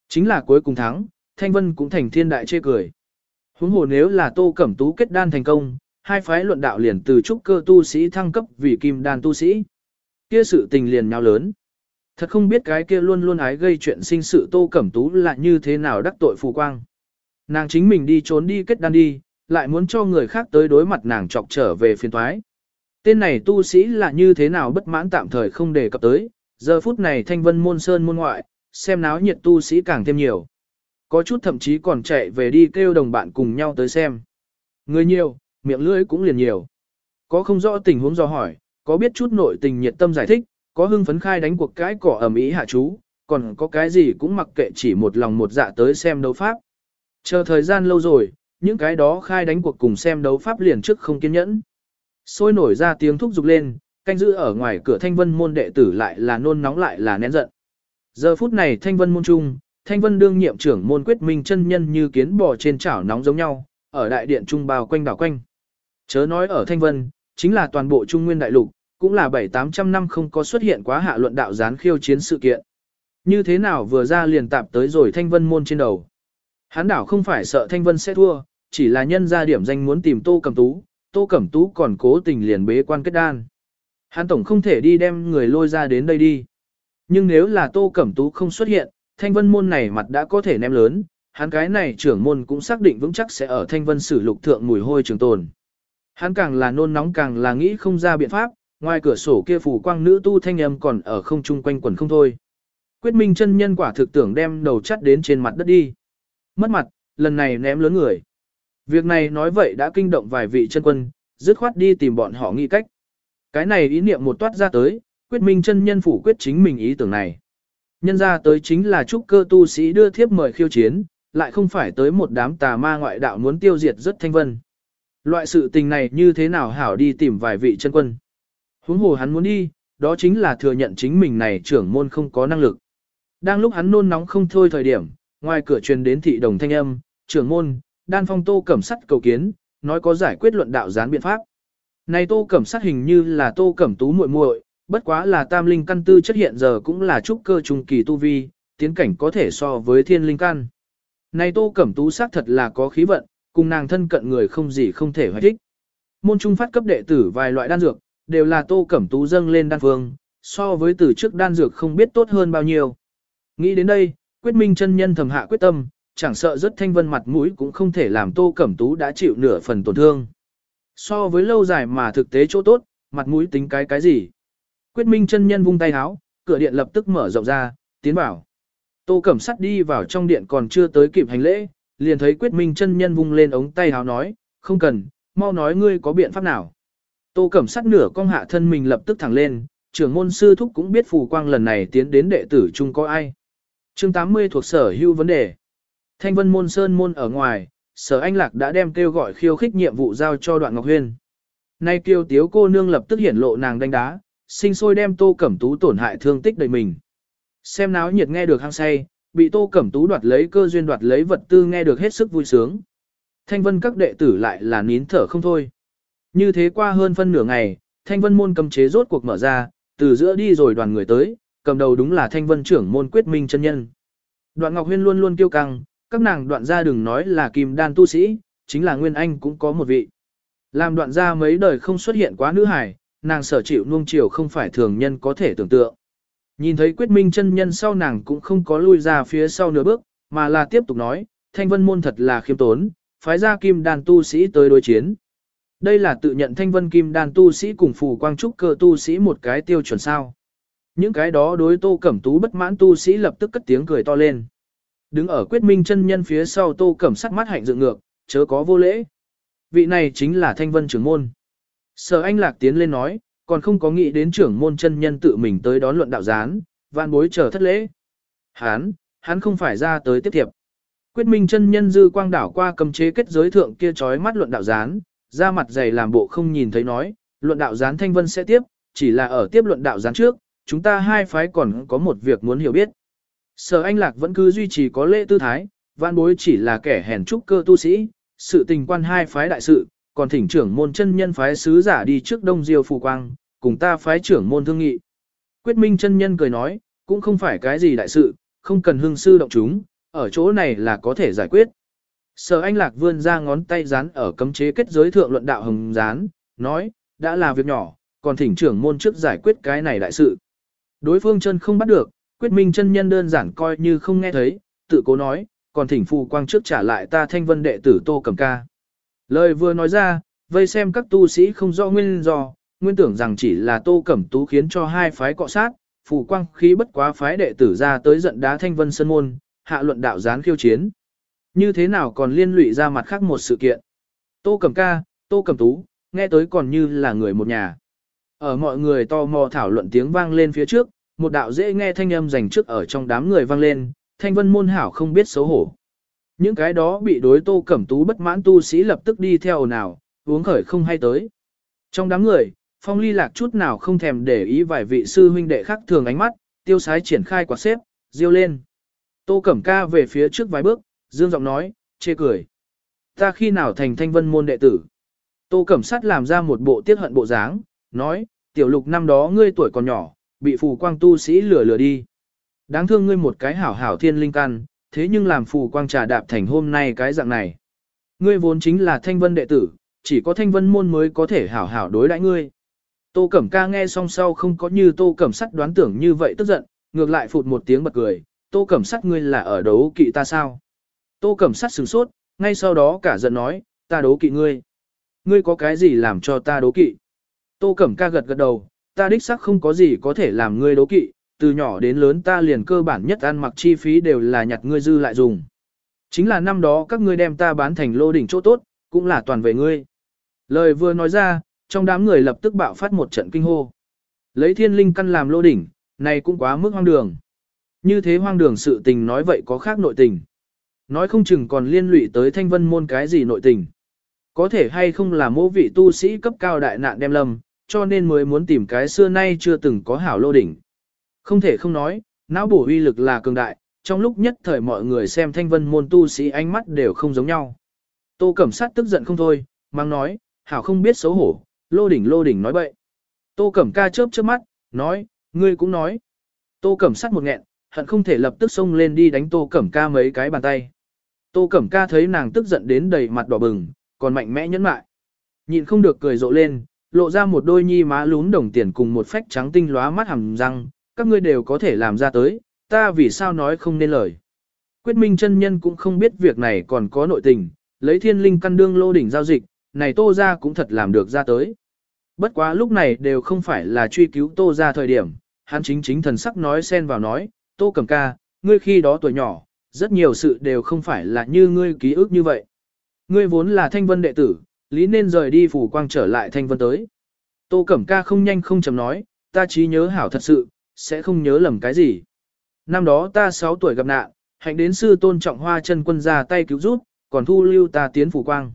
Chính là cuối cùng thắng, thanh vân cũng thành thiên đại chê cười. Huống hồ nếu là tô cẩm tú kết đan thành công, hai phái luận đạo liền từ trúc cơ tu sĩ thăng cấp vì kim đan tu sĩ. Kia sự tình liền nhau lớn. Thật không biết cái kia luôn luôn ái gây chuyện sinh sự tô cẩm tú là như thế nào đắc tội phù quang. Nàng chính mình đi trốn đi kết đan đi, lại muốn cho người khác tới đối mặt nàng trọc trở về phiền thoái. Tên này tu sĩ là như thế nào bất mãn tạm thời không đề cập tới, giờ phút này thanh vân môn sơn môn ngoại, xem náo nhiệt tu sĩ càng thêm nhiều. Có chút thậm chí còn chạy về đi kêu đồng bạn cùng nhau tới xem. Người nhiều, miệng lưỡi cũng liền nhiều. Có không rõ tình huống do hỏi, có biết chút nội tình nhiệt tâm giải thích, có hưng phấn khai đánh cuộc cái cỏ ẩm ý hạ chú, còn có cái gì cũng mặc kệ chỉ một lòng một dạ tới xem đấu pháp. Chờ thời gian lâu rồi, những cái đó khai đánh cuộc cùng xem đấu pháp liền trước không kiên nhẫn. Sôi nổi ra tiếng thúc giục lên, canh giữ ở ngoài cửa thanh vân môn đệ tử lại là nôn nóng lại là nén giận. Giờ phút này thanh vân môn trung, thanh vân đương nhiệm trưởng môn quyết minh chân nhân như kiến bò trên chảo nóng giống nhau, ở đại điện trung bao quanh đảo quanh. Chớ nói ở thanh vân, chính là toàn bộ trung nguyên đại lục, cũng là bảy tám trăm năm không có xuất hiện quá hạ luận đạo gián khiêu chiến sự kiện. Như thế nào vừa ra liền tạp tới rồi thanh vân môn trên đầu. Hán đảo không phải sợ thanh vân sẽ thua, chỉ là nhân ra điểm danh muốn tìm tô cầm tú, tô cẩm tú còn cố tình liền bế quan kết đan. hắn tổng không thể đi đem người lôi ra đến đây đi. Nhưng nếu là tô cẩm tú không xuất hiện, thanh vân môn này mặt đã có thể ném lớn, hắn cái này trưởng môn cũng xác định vững chắc sẽ ở thanh vân sử lục thượng mùi hôi trường tồn. Hắn càng là nôn nóng càng là nghĩ không ra biện pháp, ngoài cửa sổ kia phủ quang nữ tu thanh âm còn ở không trung quanh quần không thôi. Quyết minh chân nhân quả thực tưởng đem đầu chắt đến trên mặt đất đi. Mất mặt, lần này ném lớn người. Việc này nói vậy đã kinh động vài vị chân quân, dứt khoát đi tìm bọn họ nghĩ cách. Cái này ý niệm một toát ra tới, quyết minh chân nhân phủ quyết chính mình ý tưởng này. Nhân ra tới chính là trúc cơ tu sĩ đưa thiếp mời khiêu chiến, lại không phải tới một đám tà ma ngoại đạo muốn tiêu diệt rất thanh vân. Loại sự tình này như thế nào hảo đi tìm vài vị chân quân. Huống hồ hắn muốn đi, đó chính là thừa nhận chính mình này trưởng môn không có năng lực. Đang lúc hắn nôn nóng không thôi thời điểm, ngoài cửa truyền đến thị đồng thanh âm, trưởng môn, đan phong tô cẩm sắt cầu kiến, nói có giải quyết luận đạo gián biện pháp. Này tô cẩm sắt hình như là tô cẩm tú muội muội, bất quá là tam linh căn tư chất hiện giờ cũng là trúc cơ trung kỳ tu vi, tiến cảnh có thể so với thiên linh căn. Này tô cẩm tú xác thật là có khí vận, cùng nàng thân cận người không gì không thể hoài thích. Môn trung phát cấp đệ tử vài loại đan dược, đều là tô cẩm tú dâng lên đan phương, so với từ trước đan dược không biết tốt hơn bao nhiêu. Nghĩ đến đây, quyết minh chân nhân thầm hạ quyết tâm, chẳng sợ rất thanh vân mặt mũi cũng không thể làm tô cẩm tú đã chịu nửa phần tổn thương. So với lâu dài mà thực tế chỗ tốt, mặt mũi tính cái cái gì. Quyết minh chân nhân vung tay háo, cửa điện lập tức mở rộng ra, tiến vào. Tô cẩm sắt đi vào trong điện còn chưa tới kịp hành lễ, liền thấy quyết minh chân nhân vung lên ống tay háo nói, không cần, mau nói ngươi có biện pháp nào. Tô cẩm sắt nửa cong hạ thân mình lập tức thẳng lên, trưởng môn sư thúc cũng biết phù quang lần này tiến đến đệ tử chung có ai. chương 80 thuộc sở hưu vấn đề. Thanh vân môn sơn môn ở ngoài, sở anh lạc đã đem kêu gọi khiêu khích nhiệm vụ giao cho đoạn ngọc huyên. Nay kiêu tiếu cô nương lập tức hiển lộ nàng đánh đá, sinh sôi đem tô cẩm tú tổn hại thương tích đầy mình. Xem náo nhiệt nghe được hăng say, bị tô cẩm tú đoạt lấy cơ duyên đoạt lấy vật tư nghe được hết sức vui sướng. Thanh vân các đệ tử lại là nín thở không thôi. Như thế qua hơn phân nửa ngày, thanh vân môn cầm chế rốt cuộc mở ra, từ giữa đi rồi đoàn người tới, cầm đầu đúng là thanh vân trưởng môn quyết minh chân nhân. Đoạn Ngọc Huyên luôn luôn kiêu căng, các nàng đoạn gia đừng nói là kim đan tu sĩ, chính là Nguyên Anh cũng có một vị. Làm đoạn gia mấy đời không xuất hiện quá nữ hải, nàng sở chịu nuông chiều không phải thường nhân có thể tưởng tượng. Nhìn thấy quyết minh chân nhân sau nàng cũng không có lui ra phía sau nửa bước, mà là tiếp tục nói, thanh vân môn thật là khiêm tốn, phái ra kim đan tu sĩ tới đối chiến. Đây là tự nhận thanh vân kim đan tu sĩ cùng phù quang trúc cơ tu sĩ một cái tiêu chuẩn sao. Những cái đó đối tô cẩm tú bất mãn tu sĩ lập tức cất tiếng cười to lên. Đứng ở quyết minh chân nhân phía sau tô cẩm sắc mắt hạnh dựng ngược, chớ có vô lễ. Vị này chính là thanh vân trưởng môn. Sở anh lạc tiến lên nói, còn không có nghĩ đến trưởng môn chân nhân tự mình tới đón luận đạo gián, vạn bối chờ thất lễ. Hán, hắn không phải ra tới tiếp thiệp. Quyết minh chân nhân dư quang đảo qua cầm chế kết giới thượng kia trói mắt luận đạo gián, ra mặt dày làm bộ không nhìn thấy nói, luận đạo gián thanh vân sẽ tiếp, chỉ là ở tiếp luận đạo gián trước, chúng ta hai phái còn có một việc muốn hiểu biết. Sở Anh Lạc vẫn cứ duy trì có lễ tư thái, vạn bối chỉ là kẻ hèn trúc cơ tu sĩ, sự tình quan hai phái đại sự, còn thỉnh trưởng môn chân nhân phái sứ giả đi trước Đông Diêu Phù Quang, cùng ta phái trưởng môn thương nghị. Quyết Minh chân nhân cười nói, cũng không phải cái gì đại sự, không cần hương sư động chúng, ở chỗ này là có thể giải quyết. Sở Anh Lạc vươn ra ngón tay dán ở cấm chế kết giới thượng luận đạo hồng dán, nói, đã là việc nhỏ, còn thỉnh trưởng môn trước giải quyết cái này đại sự. Đối phương chân không bắt được, quyết minh chân nhân đơn giản coi như không nghe thấy, tự cố nói, còn thỉnh phù quang trước trả lại ta thanh vân đệ tử tô cầm ca. Lời vừa nói ra, vây xem các tu sĩ không rõ nguyên do, nguyên tưởng rằng chỉ là tô cẩm tú khiến cho hai phái cọ sát, phù quang khí bất quá phái đệ tử ra tới giận đá thanh vân sân môn, hạ luận đạo gián khiêu chiến. Như thế nào còn liên lụy ra mặt khác một sự kiện. Tô cẩm ca, tô cẩm tú, nghe tới còn như là người một nhà. Ở mọi người to mò thảo luận tiếng vang lên phía trước, một đạo dễ nghe thanh âm dành trước ở trong đám người vang lên, thanh vân môn hảo không biết xấu hổ. Những cái đó bị đối tô cẩm tú bất mãn tu sĩ lập tức đi theo nào, uống khởi không hay tới. Trong đám người, phong ly lạc chút nào không thèm để ý vài vị sư huynh đệ khác thường ánh mắt, tiêu sái triển khai quạt xếp, diêu lên. Tô cẩm ca về phía trước vài bước, dương giọng nói, chê cười. Ta khi nào thành thanh vân môn đệ tử? Tô cẩm sát làm ra một bộ tiết hận bộ dáng, nói, tiểu lục năm đó ngươi tuổi còn nhỏ, bị phù quang tu sĩ lừa lừa đi. Đáng thương ngươi một cái hảo hảo thiên linh căn, thế nhưng làm phù quang trà đạp thành hôm nay cái dạng này. Ngươi vốn chính là thanh vân đệ tử, chỉ có thanh vân môn mới có thể hảo hảo đối đãi ngươi. Tô Cẩm ca nghe xong sau không có như Tô Cẩm sắt đoán tưởng như vậy tức giận, ngược lại phụt một tiếng bật cười, Tô Cẩm sắt ngươi là ở đấu kỵ ta sao? Tô Cẩm sắt sửng sốt, ngay sau đó cả giận nói, ta đấu kỵ ngươi. Ngươi có cái gì làm cho ta đấu kỵ? Tô Cẩm ca gật gật đầu, ta đích xác không có gì có thể làm ngươi đấu kỵ, từ nhỏ đến lớn ta liền cơ bản nhất ăn mặc chi phí đều là nhặt ngươi dư lại dùng. Chính là năm đó các ngươi đem ta bán thành lô đỉnh chỗ tốt, cũng là toàn về ngươi. Lời vừa nói ra, trong đám người lập tức bạo phát một trận kinh hô. Lấy thiên linh căn làm lô đỉnh, này cũng quá mức hoang đường. Như thế hoang đường sự tình nói vậy có khác nội tình. Nói không chừng còn liên lụy tới thanh vân môn cái gì nội tình. Có thể hay không là mô vị tu sĩ cấp cao đại nạn đem lâm, cho nên mới muốn tìm cái xưa nay chưa từng có hảo lô đỉnh. Không thể không nói, não bổ uy lực là cường đại, trong lúc nhất thời mọi người xem thanh vân môn tu sĩ ánh mắt đều không giống nhau. Tô Cẩm Sát tức giận không thôi, mang nói, hảo không biết xấu hổ, lô đỉnh lô đỉnh nói bậy. Tô Cẩm Ca chớp chớp mắt, nói, ngươi cũng nói. Tô Cẩm Sát một nghẹn, hận không thể lập tức xông lên đi đánh Tô Cẩm Ca mấy cái bàn tay. Tô Cẩm Ca thấy nàng tức giận đến đầy mặt đỏ bừng, còn mạnh mẽ nhẫn mại. Nhịn không được cười rộ lên, lộ ra một đôi nhi má lún đồng tiền cùng một phách trắng tinh lóa mắt hàm răng, các ngươi đều có thể làm ra tới, ta vì sao nói không nên lời. Quyết minh chân nhân cũng không biết việc này còn có nội tình, lấy thiên linh căn đương lô đỉnh giao dịch, này tô ra cũng thật làm được ra tới. Bất quá lúc này đều không phải là truy cứu tô ra thời điểm, hắn chính chính thần sắc nói xen vào nói, tô cầm ca, ngươi khi đó tuổi nhỏ, rất nhiều sự đều không phải là như ngươi ký ức như vậy. Ngươi vốn là thanh vân đệ tử, lý nên rời đi phủ quang trở lại thanh vân tới. Tô Cẩm Ca không nhanh không chậm nói, ta trí nhớ hảo thật sự, sẽ không nhớ lầm cái gì. Năm đó ta 6 tuổi gặp nạn, hạnh đến sư tôn trọng hoa chân quân ra tay cứu giúp, còn thu lưu ta tiến phủ quang.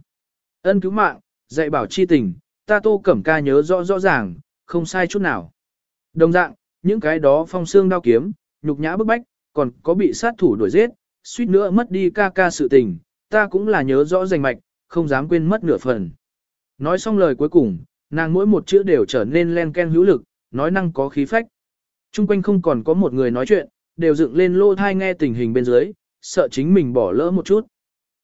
Ân cứu mạng, dạy bảo chi tình, ta Tô Cẩm Ca nhớ rõ rõ ràng, không sai chút nào. Đồng dạng, những cái đó phong xương đao kiếm, nhục nhã bức bách, còn có bị sát thủ đuổi giết, suýt nữa mất đi ca ca sự tình, ta cũng là nhớ rõ rành mạch, không dám quên mất nửa phần. Nói xong lời cuối cùng, nàng mỗi một chữ đều trở nên len ken hữu lực, nói năng có khí phách. Trung quanh không còn có một người nói chuyện, đều dựng lên lô thai nghe tình hình bên dưới, sợ chính mình bỏ lỡ một chút.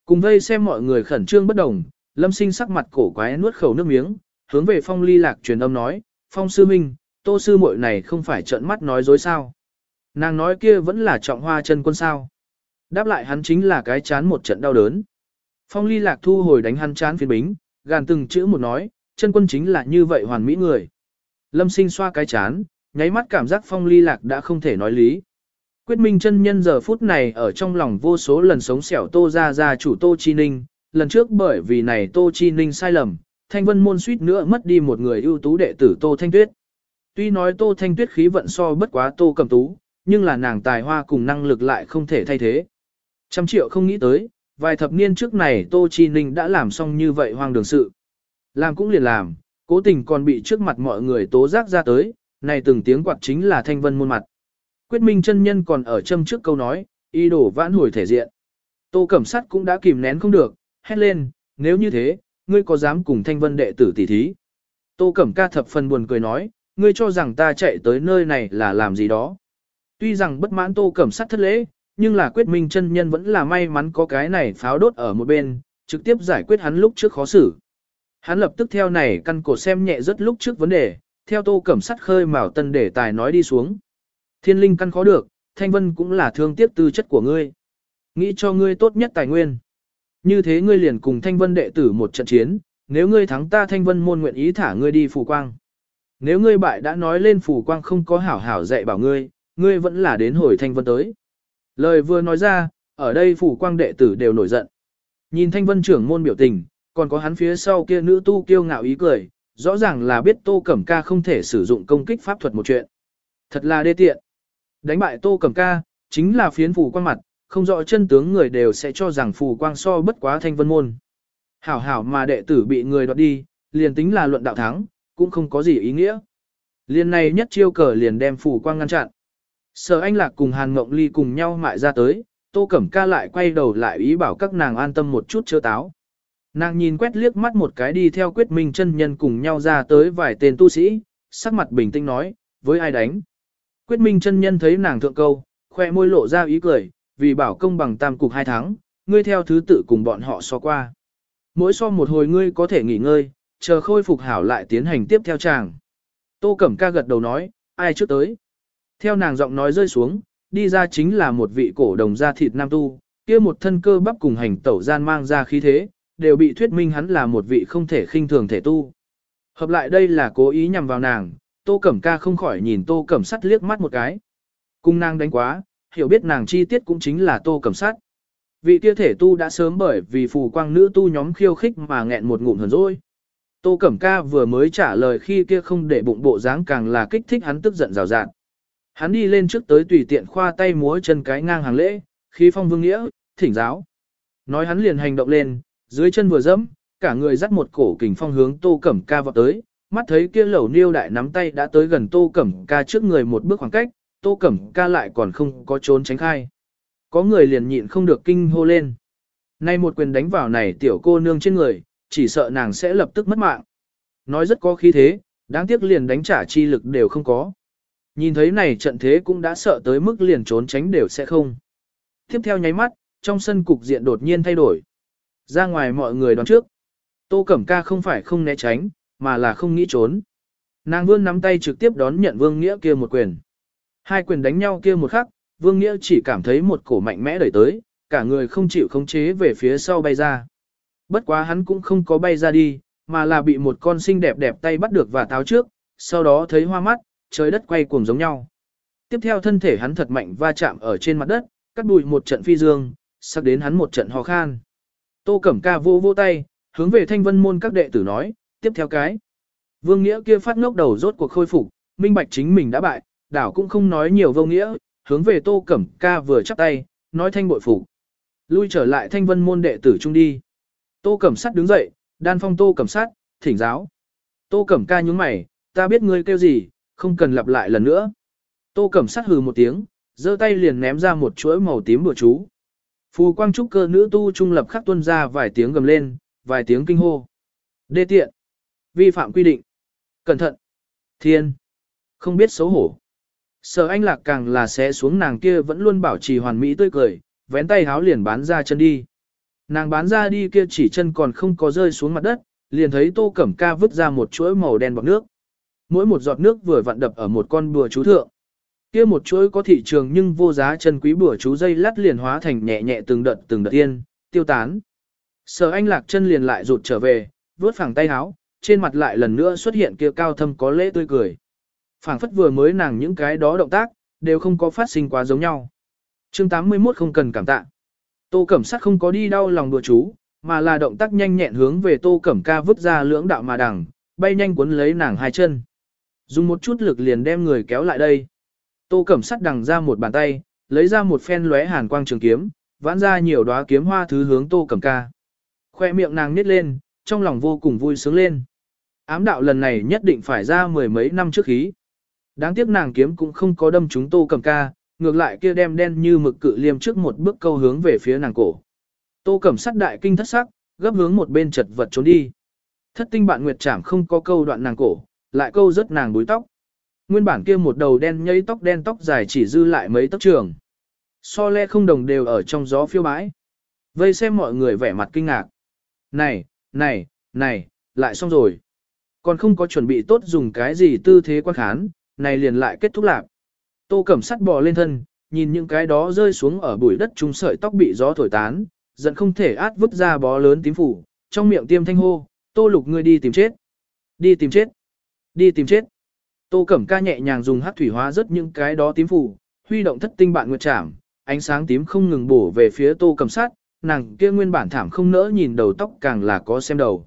Cùng vây xem mọi người khẩn trương bất đồng, lâm sinh sắc mặt cổ quái nuốt khẩu nước miếng, hướng về phong ly lạc truyền âm nói, phong sư minh, tô sư muội này không phải trợn mắt nói dối sao. Nàng nói kia vẫn là trọng hoa chân quân sao. Đáp lại hắn chính là cái chán một trận đau đớn. Phong ly lạc thu hồi đánh hắn chán phiến bính, gàn từng chữ một nói, chân quân chính là như vậy hoàn mỹ người. Lâm sinh xoa cái chán, nháy mắt cảm giác phong ly lạc đã không thể nói lý. Quyết minh chân nhân giờ phút này ở trong lòng vô số lần sống xẻo tô ra ra chủ tô chi ninh, lần trước bởi vì này tô chi ninh sai lầm, thanh vân môn suýt nữa mất đi một người ưu tú đệ tử tô thanh tuyết. Tuy nói tô thanh tuyết khí vận so bất quá tô cầm tú, nhưng là nàng tài hoa cùng năng lực lại không thể thay thế. Trăm triệu không nghĩ tới, vài thập niên trước này Tô Chi Ninh đã làm xong như vậy hoang đường sự. Làm cũng liền làm, cố tình còn bị trước mặt mọi người tố giác ra tới, này từng tiếng quạt chính là thanh vân muôn mặt. Quyết minh chân nhân còn ở châm trước câu nói, y đổ vãn hồi thể diện. Tô Cẩm Sắt cũng đã kìm nén không được, hét lên, nếu như thế, ngươi có dám cùng thanh vân đệ tử tỷ thí. Tô Cẩm ca thập phần buồn cười nói, ngươi cho rằng ta chạy tới nơi này là làm gì đó. Tuy rằng bất mãn Tô Cẩm Sắt thất lễ, nhưng là quyết minh chân nhân vẫn là may mắn có cái này pháo đốt ở một bên, trực tiếp giải quyết hắn lúc trước khó xử. Hắn lập tức theo này căn cổ xem nhẹ rất lúc trước vấn đề, theo tô cẩm sắt khơi mào tân để tài nói đi xuống. Thiên linh căn khó được, thanh vân cũng là thương tiếc tư chất của ngươi. Nghĩ cho ngươi tốt nhất tài nguyên. Như thế ngươi liền cùng thanh vân đệ tử một trận chiến, nếu ngươi thắng ta thanh vân môn nguyện ý thả ngươi đi phù quang. Nếu ngươi bại đã nói lên phù quang không có hảo hảo dạy bảo ngươi, ngươi vẫn là đến hồi thanh vân tới. Lời vừa nói ra, ở đây phủ quang đệ tử đều nổi giận. Nhìn thanh vân trưởng môn biểu tình, còn có hắn phía sau kia nữ tu kiêu ngạo ý cười, rõ ràng là biết tô cẩm ca không thể sử dụng công kích pháp thuật một chuyện. Thật là đê tiện. Đánh bại tô cẩm ca, chính là phiến phủ quang mặt, không rõ chân tướng người đều sẽ cho rằng phù quang so bất quá thanh vân môn. Hảo hảo mà đệ tử bị người đoạt đi, liền tính là luận đạo thắng, cũng không có gì ý nghĩa. Liền này nhất chiêu cờ liền đem phù quang ngăn chặn. Sở Anh Lạc cùng Hàn Ngộng Ly cùng nhau mại ra tới, Tô Cẩm Ca lại quay đầu lại ý bảo các nàng an tâm một chút chớ táo. Nàng nhìn quét liếc mắt một cái đi theo quyết minh chân nhân cùng nhau ra tới vài tên tu sĩ, sắc mặt bình tĩnh nói, với ai đánh. Quyết minh chân nhân thấy nàng thượng câu, khoe môi lộ ra ý cười, vì bảo công bằng tam cục hai tháng, ngươi theo thứ tự cùng bọn họ so qua. Mỗi so một hồi ngươi có thể nghỉ ngơi, chờ khôi phục hảo lại tiến hành tiếp theo chàng. Tô Cẩm Ca gật đầu nói, ai trước tới. Theo nàng giọng nói rơi xuống, đi ra chính là một vị cổ đồng da thịt nam tu, kia một thân cơ bắp cùng hành tẩu gian mang ra khí thế, đều bị thuyết minh hắn là một vị không thể khinh thường thể tu. Hợp lại đây là cố ý nhằm vào nàng, Tô Cẩm Ca không khỏi nhìn Tô Cẩm Sắt liếc mắt một cái. Cung nàng đánh quá, hiểu biết nàng chi tiết cũng chính là Tô Cẩm Sắt. Vị kia thể tu đã sớm bởi vì phù quang nữ tu nhóm khiêu khích mà nghẹn một ngụm hờn rồi. Tô Cẩm Ca vừa mới trả lời khi kia không để bụng bộ dáng càng là kích thích hắn tức giận rào rạt. Hắn đi lên trước tới tùy tiện khoa tay múa chân cái ngang hàng lễ, khí phong vương nghĩa, thỉnh giáo. Nói hắn liền hành động lên, dưới chân vừa dẫm, cả người dắt một cổ kình phong hướng tô cẩm ca vọt tới, mắt thấy kia lẩu niêu đại nắm tay đã tới gần tô cẩm ca trước người một bước khoảng cách, tô cẩm ca lại còn không có trốn tránh khai. Có người liền nhịn không được kinh hô lên. Nay một quyền đánh vào này tiểu cô nương trên người, chỉ sợ nàng sẽ lập tức mất mạng. Nói rất có khí thế, đáng tiếc liền đánh trả chi lực đều không có. Nhìn thấy này trận thế cũng đã sợ tới mức liền trốn tránh đều sẽ không. Tiếp theo nháy mắt, trong sân cục diện đột nhiên thay đổi. Ra ngoài mọi người đoán trước. Tô Cẩm Ca không phải không né tránh, mà là không nghĩ trốn. Nàng vươn nắm tay trực tiếp đón nhận Vương Nghĩa kia một quyền. Hai quyền đánh nhau kia một khắc, Vương Nghĩa chỉ cảm thấy một cổ mạnh mẽ đẩy tới, cả người không chịu khống chế về phía sau bay ra. Bất quá hắn cũng không có bay ra đi, mà là bị một con xinh đẹp đẹp tay bắt được và tháo trước, sau đó thấy hoa mắt, trời đất quay cuồng giống nhau. Tiếp theo thân thể hắn thật mạnh va chạm ở trên mặt đất, cắt đùi một trận phi dương, sắc đến hắn một trận ho khan. Tô Cẩm Ca vô vô tay, hướng về thanh vân môn các đệ tử nói, tiếp theo cái. Vương Nghĩa kia phát ngốc đầu rốt cuộc khôi phục, minh bạch chính mình đã bại, đảo cũng không nói nhiều vô nghĩa, hướng về Tô Cẩm Ca vừa chắp tay, nói thanh bội phục. Lui trở lại thanh vân môn đệ tử trung đi. Tô Cẩm Sắt đứng dậy, đan phong Tô Cẩm Sắt, thỉnh giáo. Tô Cẩm Ca nhúng mày, ta biết ngươi kêu gì, không cần lặp lại lần nữa. Tô Cẩm sát hừ một tiếng, giơ tay liền ném ra một chuỗi màu tím bùa chú. Phù quang trúc cơ nữ tu trung lập khắc tuân ra vài tiếng gầm lên, vài tiếng kinh hô. Đê tiện. Vi phạm quy định. Cẩn thận. Thiên. Không biết xấu hổ. Sở anh lạc càng là sẽ xuống nàng kia vẫn luôn bảo trì hoàn mỹ tươi cười, vén tay háo liền bán ra chân đi. Nàng bán ra đi kia chỉ chân còn không có rơi xuống mặt đất, liền thấy tô cẩm ca vứt ra một chuỗi màu đen bọc nước. Mỗi một giọt nước vừa vặn đập ở một con bùa chú thượng. Kia một chuỗi có thị trường nhưng vô giá chân quý bùa chú dây lát liền hóa thành nhẹ nhẹ từng đợt từng đợt tiên, tiêu tán. Sở anh lạc chân liền lại rụt trở về, vuốt phẳng tay áo trên mặt lại lần nữa xuất hiện kia cao thâm có lễ tươi cười. phảng phất vừa mới nàng những cái đó động tác, đều không có phát sinh quá giống nhau. chương 81 không cần cảm tạ. Tô Cẩm Sát không có đi đau lòng đùa chú, mà là động tác nhanh nhẹn hướng về Tô Cẩm Ca vứt ra lưỡng đạo mà đằng, bay nhanh cuốn lấy nàng hai chân. Dùng một chút lực liền đem người kéo lại đây. Tô Cẩm sắt đằng ra một bàn tay, lấy ra một phen lóe hàn quang trường kiếm, vãn ra nhiều đóa kiếm hoa thứ hướng Tô Cẩm Ca. Khoe miệng nàng nít lên, trong lòng vô cùng vui sướng lên. Ám đạo lần này nhất định phải ra mười mấy năm trước khí. Đáng tiếc nàng kiếm cũng không có đâm chúng Tô Cẩm Ca, ngược lại kia đem đen như mực cự liêm trước một bước câu hướng về phía nàng cổ. Tô Cẩm sắt đại kinh thất sắc, gấp hướng một bên chật vật trốn đi. Thất tinh bạn nguyệt trảm không có câu đoạn nàng cổ, lại câu rất nàng búi tóc. Nguyên bản kia một đầu đen nhây tóc đen tóc dài chỉ dư lại mấy tóc trường. So le không đồng đều ở trong gió phiêu bãi. Vây xem mọi người vẻ mặt kinh ngạc. Này, này, này, lại xong rồi. Còn không có chuẩn bị tốt dùng cái gì tư thế quan khán, này liền lại kết thúc lạc. Tô Cẩm Sắt bò lên thân, nhìn những cái đó rơi xuống ở bụi đất trung sợi tóc bị gió thổi tán, giận không thể át vứt ra bó lớn tím phủ, trong miệng tiêm thanh hô, Tô Lục ngươi đi tìm chết. Đi tìm chết. Đi tìm chết. Tô Cẩm Ca nhẹ nhàng dùng hắc thủy hóa rất những cái đó tím phủ, huy động thất tinh bạn nguyệt trảm, ánh sáng tím không ngừng bổ về phía Tô Cẩm Sát, nàng kia nguyên bản thảm không nỡ nhìn đầu tóc càng là có xem đầu.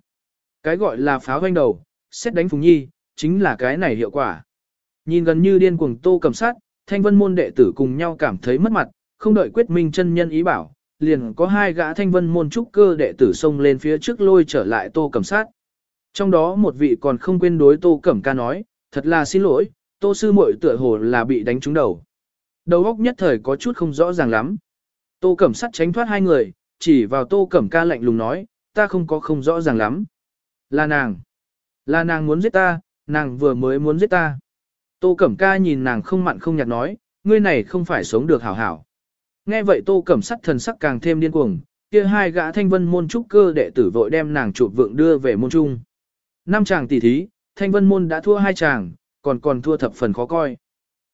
Cái gọi là pháo hoanh đầu, xét đánh phùng nhi, chính là cái này hiệu quả. Nhìn gần như điên cuồng Tô Cẩm Sát, thanh vân môn đệ tử cùng nhau cảm thấy mất mặt, không đợi quyết minh chân nhân ý bảo, liền có hai gã thanh vân môn trúc cơ đệ tử xông lên phía trước lôi trở lại tô cẩm sát. Trong đó một vị còn không quên đối tô cẩm ca nói, thật là xin lỗi, tô sư muội tựa hồ là bị đánh trúng đầu. Đầu óc nhất thời có chút không rõ ràng lắm. Tô cẩm sắt tránh thoát hai người, chỉ vào tô cẩm ca lạnh lùng nói, ta không có không rõ ràng lắm. Là nàng. Là nàng muốn giết ta, nàng vừa mới muốn giết ta. Tô Cẩm Ca nhìn nàng không mặn không nhạt nói, ngươi này không phải sống được hảo hảo. Nghe vậy Tô Cẩm sắt thần sắc càng thêm điên cuồng, kia hai gã thanh vân môn trúc cơ đệ tử vội đem nàng chụp vượng đưa về môn trung. Năm chàng tỷ thí, thanh vân môn đã thua hai chàng, còn còn thua thập phần khó coi.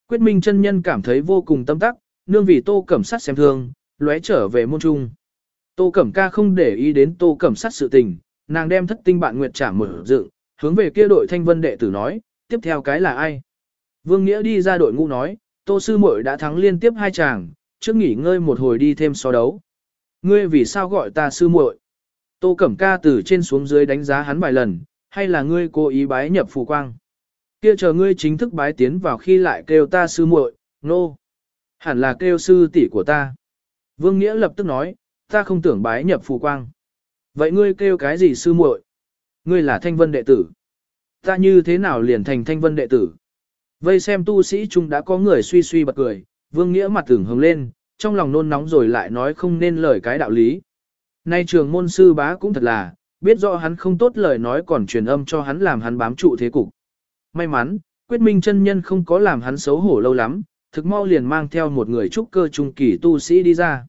Quyết minh chân nhân cảm thấy vô cùng tâm tắc, nương vì Tô Cẩm Sát xem thương, lóe trở về môn trung. Tô Cẩm ca không để ý đến Tô Cẩm Sát sự tình, nàng đem thất tinh bạn nguyệt trả mở dựng, hướng về kia đội thanh vân đệ tử nói, tiếp theo cái là ai? Vương Nghĩa đi ra đội ngũ nói, Tô Sư Muội đã thắng liên tiếp hai chàng, trước nghỉ ngơi một hồi đi thêm so đấu. Ngươi vì sao gọi ta Sư Muội? Tô Cẩm Ca từ trên xuống dưới đánh giá hắn vài lần, hay là ngươi cố ý bái nhập phù quang? Kia chờ ngươi chính thức bái tiến vào khi lại kêu ta Sư Muội, nô. No. Hẳn là kêu sư tỷ của ta. Vương Nghĩa lập tức nói, ta không tưởng bái nhập phù quang. Vậy ngươi kêu cái gì sư muội? Ngươi là thanh vân đệ tử. Ta như thế nào liền thành thanh vân đệ tử? Vây xem tu sĩ chung đã có người suy suy bật cười, vương nghĩa mặt tưởng hướng lên, trong lòng nôn nóng rồi lại nói không nên lời cái đạo lý. Nay trường môn sư bá cũng thật là, biết rõ hắn không tốt lời nói còn truyền âm cho hắn làm hắn bám trụ thế cục. May mắn, quyết minh chân nhân không có làm hắn xấu hổ lâu lắm, thực mau liền mang theo một người trúc cơ trung kỳ tu sĩ đi ra.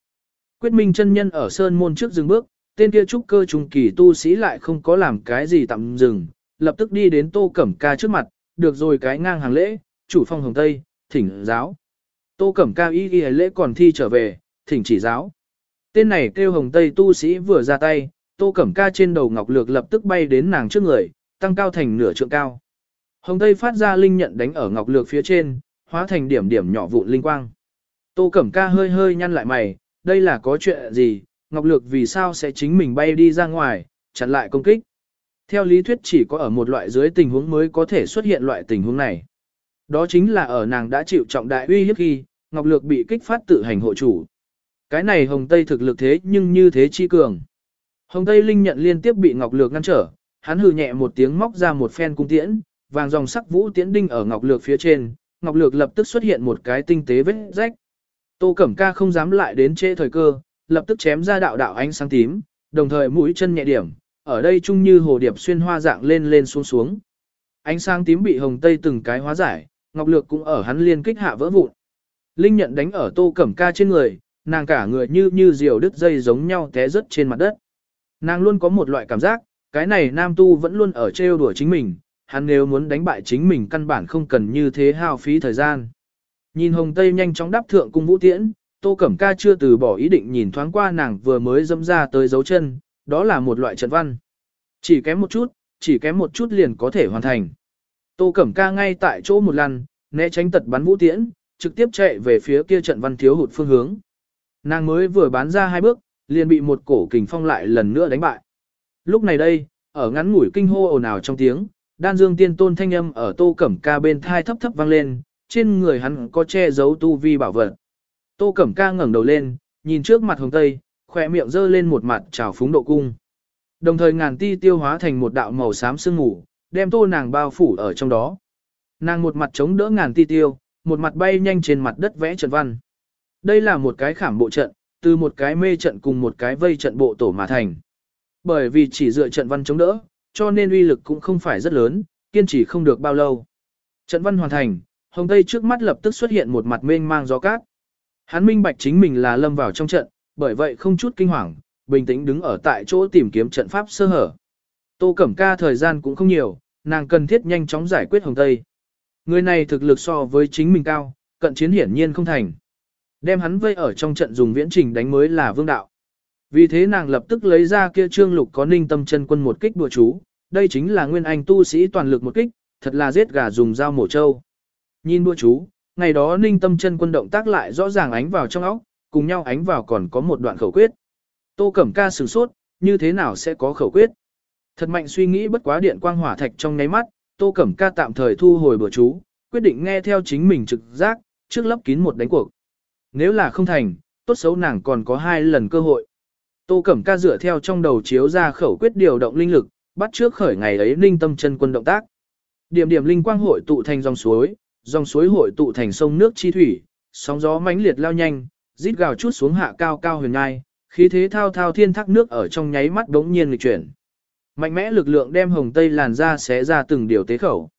Quyết minh chân nhân ở sơn môn trước dừng bước, tên kia trúc cơ trung kỳ tu sĩ lại không có làm cái gì tạm dừng, lập tức đi đến tô cẩm ca trước mặt, được rồi cái ngang hàng lễ, chủ phong hồng tây, thỉnh giáo. Tô cẩm ca y y lễ còn thi trở về, thỉnh chỉ giáo. Tên này kêu hồng tây tu sĩ vừa ra tay, tô cẩm ca trên đầu ngọc lược lập tức bay đến nàng trước người, tăng cao thành nửa trượng cao. Hồng tây phát ra linh nhận đánh ở ngọc lược phía trên, hóa thành điểm điểm nhỏ vụn linh quang. Tô cẩm ca hơi hơi nhăn lại mày, đây là có chuyện gì, ngọc lược vì sao sẽ chính mình bay đi ra ngoài, chặn lại công kích. Theo lý thuyết chỉ có ở một loại dưới tình huống mới có thể xuất hiện loại tình huống này. Đó chính là ở nàng đã chịu trọng đại uy hiếp khi, Ngọc Lược bị kích phát tự hành hộ chủ. Cái này Hồng Tây thực lực thế nhưng như thế chi cường. Hồng Tây Linh nhận liên tiếp bị Ngọc Lược ngăn trở, hắn hừ nhẹ một tiếng móc ra một phen cung tiễn, vàng dòng sắc vũ tiễn đinh ở Ngọc Lược phía trên, Ngọc Lược lập tức xuất hiện một cái tinh tế vết rách. Tô Cẩm Ca không dám lại đến trễ thời cơ, lập tức chém ra đạo đạo ánh sáng tím, đồng thời mũi chân nhẹ điểm, ở đây chung như hồ điệp xuyên hoa dạng lên lên xuống xuống. Ánh sáng tím bị hồng tây từng cái hóa giải, Ngọc Lược cũng ở hắn liên kích hạ vỡ vụn. Linh nhận đánh ở Tô Cẩm Ca trên người, nàng cả người như như diều đứt dây giống nhau té rớt trên mặt đất. Nàng luôn có một loại cảm giác, cái này nam tu vẫn luôn ở trêu đùa chính mình, hắn nếu muốn đánh bại chính mình căn bản không cần như thế hao phí thời gian. Nhìn Hồng Tây nhanh chóng đáp thượng cung vũ tiễn, Tô Cẩm Ca chưa từ bỏ ý định nhìn thoáng qua nàng vừa mới dâm ra tới dấu chân, đó là một loại trận văn. Chỉ kém một chút, chỉ kém một chút liền có thể hoàn thành. Tô Cẩm Ca ngay tại chỗ một lần, né tránh tật bắn vũ tiễn, trực tiếp chạy về phía kia trận văn thiếu hụt phương hướng. Nàng mới vừa bán ra hai bước, liền bị một cổ kình phong lại lần nữa đánh bại. Lúc này đây, ở ngắn ngủi kinh hô ồn ào trong tiếng, đan dương tiên tôn thanh âm ở tô cẩm ca bên thai thấp thấp vang lên, trên người hắn có che giấu tu vi bảo vật. Tô cẩm ca ngẩng đầu lên, nhìn trước mặt hồng tây, khỏe miệng giơ lên một mặt trào phúng độ cung. Đồng thời ngàn ti tiêu hóa thành một đạo màu xám sương ngủ, đem tô nàng bao phủ ở trong đó. Nàng một mặt chống đỡ ngàn ti tiêu, một mặt bay nhanh trên mặt đất vẽ trận văn. Đây là một cái khảm bộ trận, từ một cái mê trận cùng một cái vây trận bộ tổ mà thành. Bởi vì chỉ dựa trận văn chống đỡ, cho nên uy lực cũng không phải rất lớn, kiên trì không được bao lâu. Trận văn hoàn thành, Hồng Tây trước mắt lập tức xuất hiện một mặt mênh mang gió cát. Hắn minh bạch chính mình là lâm vào trong trận, bởi vậy không chút kinh hoàng, bình tĩnh đứng ở tại chỗ tìm kiếm trận pháp sơ hở. Tô Cẩm Ca thời gian cũng không nhiều, nàng cần thiết nhanh chóng giải quyết Hồng Tây. Người này thực lực so với chính mình cao, cận chiến hiển nhiên không thành. Đem hắn vây ở trong trận dùng viễn trình đánh mới là vương đạo. Vì thế nàng lập tức lấy ra kia trương lục có ninh tâm chân quân một kích đùa chú, đây chính là nguyên anh tu sĩ toàn lực một kích, thật là giết gà dùng dao mổ trâu. Nhìn đùa chú, ngày đó ninh tâm chân quân động tác lại rõ ràng ánh vào trong óc, cùng nhau ánh vào còn có một đoạn khẩu quyết. Tô Cẩm Ca sửng sốt, như thế nào sẽ có khẩu quyết? Thật mạnh suy nghĩ bất quá điện quang hỏa thạch trong nháy mắt, Tô Cẩm Ca tạm thời thu hồi bữa chú, quyết định nghe theo chính mình trực giác, trước lấp kín một đánh cuộc. Nếu là không thành, tốt xấu nàng còn có hai lần cơ hội. Tô Cẩm Ca dựa theo trong đầu chiếu ra khẩu quyết điều động linh lực, bắt trước khởi ngày ấy linh tâm chân quân động tác. Điểm điểm linh quang hội tụ thành dòng suối, dòng suối hội tụ thành sông nước chi thủy, sóng gió mãnh liệt lao nhanh, rít gào chút xuống hạ cao cao huyền ngai, khí thế thao thao thiên thác nước ở trong nháy mắt đống nhiên lịch chuyển. Mạnh mẽ lực lượng đem hồng tây làn ra xé ra từng điều tế khẩu.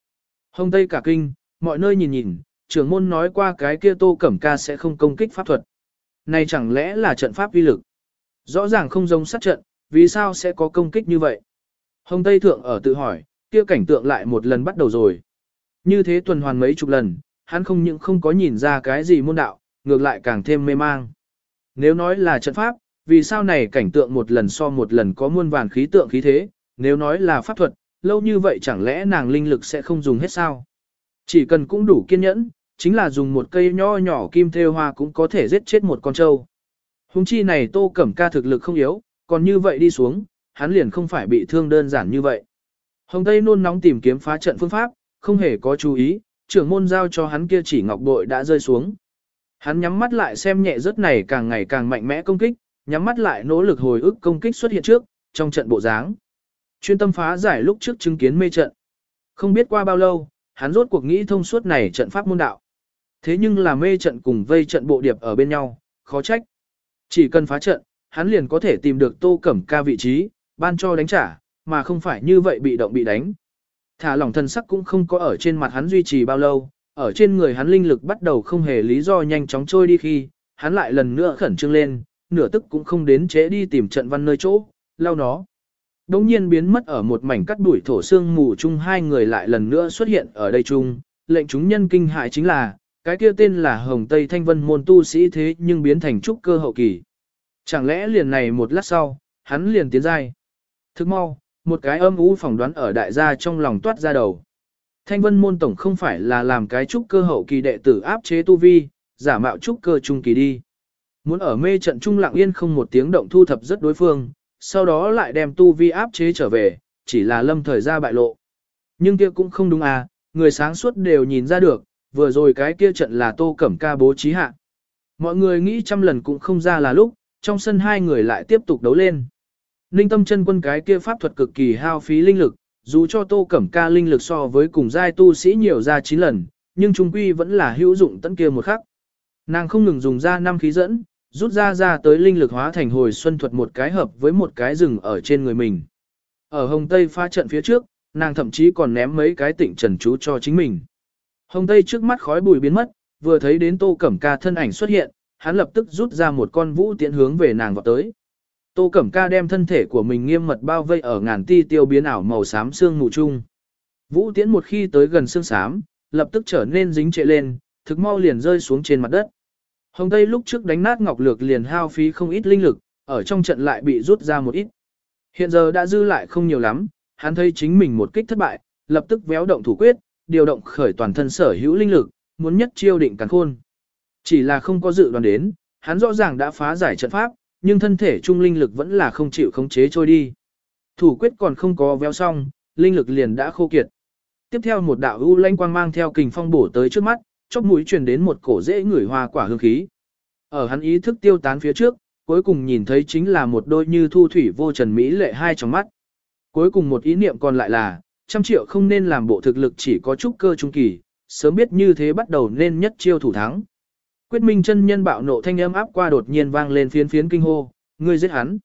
Hồng tây cả kinh, mọi nơi nhìn nhìn, trưởng môn nói qua cái kia tô cẩm ca sẽ không công kích pháp thuật. Này chẳng lẽ là trận pháp vi lực? Rõ ràng không giống sát trận, vì sao sẽ có công kích như vậy? Hồng Tây Thượng ở tự hỏi, kia cảnh tượng lại một lần bắt đầu rồi. Như thế tuần hoàn mấy chục lần, hắn không những không có nhìn ra cái gì môn đạo, ngược lại càng thêm mê mang. Nếu nói là trận pháp, vì sao này cảnh tượng một lần so một lần có muôn vàn khí tượng khí thế, nếu nói là pháp thuật, lâu như vậy chẳng lẽ nàng linh lực sẽ không dùng hết sao? Chỉ cần cũng đủ kiên nhẫn, chính là dùng một cây nho nhỏ kim thêu hoa cũng có thể giết chết một con trâu. Hùng chi này tô cẩm ca thực lực không yếu, còn như vậy đi xuống, hắn liền không phải bị thương đơn giản như vậy. Hồng Tây nôn nóng tìm kiếm phá trận phương pháp, không hề có chú ý, trưởng môn giao cho hắn kia chỉ ngọc bội đã rơi xuống. Hắn nhắm mắt lại xem nhẹ rớt này càng ngày càng mạnh mẽ công kích, nhắm mắt lại nỗ lực hồi ức công kích xuất hiện trước, trong trận bộ dáng. Chuyên tâm phá giải lúc trước chứng kiến mê trận. Không biết qua bao lâu, hắn rốt cuộc nghĩ thông suốt này trận pháp môn đạo. Thế nhưng là mê trận cùng vây trận bộ điệp ở bên nhau, khó trách. Chỉ cần phá trận, hắn liền có thể tìm được tô cẩm ca vị trí, ban cho đánh trả, mà không phải như vậy bị động bị đánh. Thả lỏng thần sắc cũng không có ở trên mặt hắn duy trì bao lâu, ở trên người hắn linh lực bắt đầu không hề lý do nhanh chóng trôi đi khi, hắn lại lần nữa khẩn trương lên, nửa tức cũng không đến chế đi tìm trận văn nơi chỗ, lao nó. Đống nhiên biến mất ở một mảnh cắt đuổi thổ xương mù chung hai người lại lần nữa xuất hiện ở đây chung, lệnh chúng nhân kinh hại chính là, cái kia tên là Hồng Tây Thanh Vân môn tu sĩ thế nhưng biến thành trúc cơ hậu kỳ. Chẳng lẽ liền này một lát sau, hắn liền tiến giai. Thức mau, một cái âm ú phỏng đoán ở đại gia trong lòng toát ra đầu. Thanh Vân môn tổng không phải là làm cái trúc cơ hậu kỳ đệ tử áp chế tu vi, giả mạo trúc cơ trung kỳ đi. Muốn ở mê trận trung lặng yên không một tiếng động thu thập rất đối phương, sau đó lại đem tu vi áp chế trở về, chỉ là lâm thời ra bại lộ. Nhưng kia cũng không đúng à, người sáng suốt đều nhìn ra được, vừa rồi cái kia trận là tô cẩm ca bố trí hạ. Mọi người nghĩ trăm lần cũng không ra là lúc, trong sân hai người lại tiếp tục đấu lên. Ninh tâm chân quân cái kia pháp thuật cực kỳ hao phí linh lực, dù cho tô cẩm ca linh lực so với cùng giai tu sĩ nhiều ra 9 lần, nhưng trung quy vẫn là hữu dụng tận kia một khắc. Nàng không ngừng dùng ra năm khí dẫn, rút ra ra tới linh lực hóa thành hồi xuân thuật một cái hợp với một cái rừng ở trên người mình. Ở Hồng Tây pha trận phía trước, nàng thậm chí còn ném mấy cái tịnh trần chú cho chính mình. Hồng Tây trước mắt khói bụi biến mất, vừa thấy đến Tô Cẩm Ca thân ảnh xuất hiện, hắn lập tức rút ra một con vũ tiễn hướng về nàng vọt tới. Tô Cẩm Ca đem thân thể của mình nghiêm mật bao vây ở ngàn ti tiêu biến ảo màu xám xương mù chung. Vũ tiễn một khi tới gần xương xám, lập tức trở nên dính trệ lên, thực mau liền rơi xuống trên mặt đất. Hồng Tây lúc trước đánh nát ngọc lược liền hao phí không ít linh lực, ở trong trận lại bị rút ra một ít. Hiện giờ đã dư lại không nhiều lắm, hắn thấy chính mình một kích thất bại, lập tức véo động thủ quyết, điều động khởi toàn thân sở hữu linh lực, muốn nhất chiêu định càn khôn. Chỉ là không có dự đoán đến, hắn rõ ràng đã phá giải trận pháp, nhưng thân thể trung linh lực vẫn là không chịu khống chế trôi đi. Thủ quyết còn không có véo xong, linh lực liền đã khô kiệt. Tiếp theo một đạo u lanh quang mang theo kình phong bổ tới trước mắt, chóp mũi truyền đến một cổ dễ ngửi hoa quả hương khí. Ở hắn ý thức tiêu tán phía trước, cuối cùng nhìn thấy chính là một đôi như thu thủy vô trần mỹ lệ hai trong mắt. Cuối cùng một ý niệm còn lại là, trăm triệu không nên làm bộ thực lực chỉ có chút cơ trung kỳ, sớm biết như thế bắt đầu nên nhất chiêu thủ thắng. Quyết minh chân nhân bạo nộ thanh âm áp qua đột nhiên vang lên phiến phiến kinh hô, ngươi giết hắn.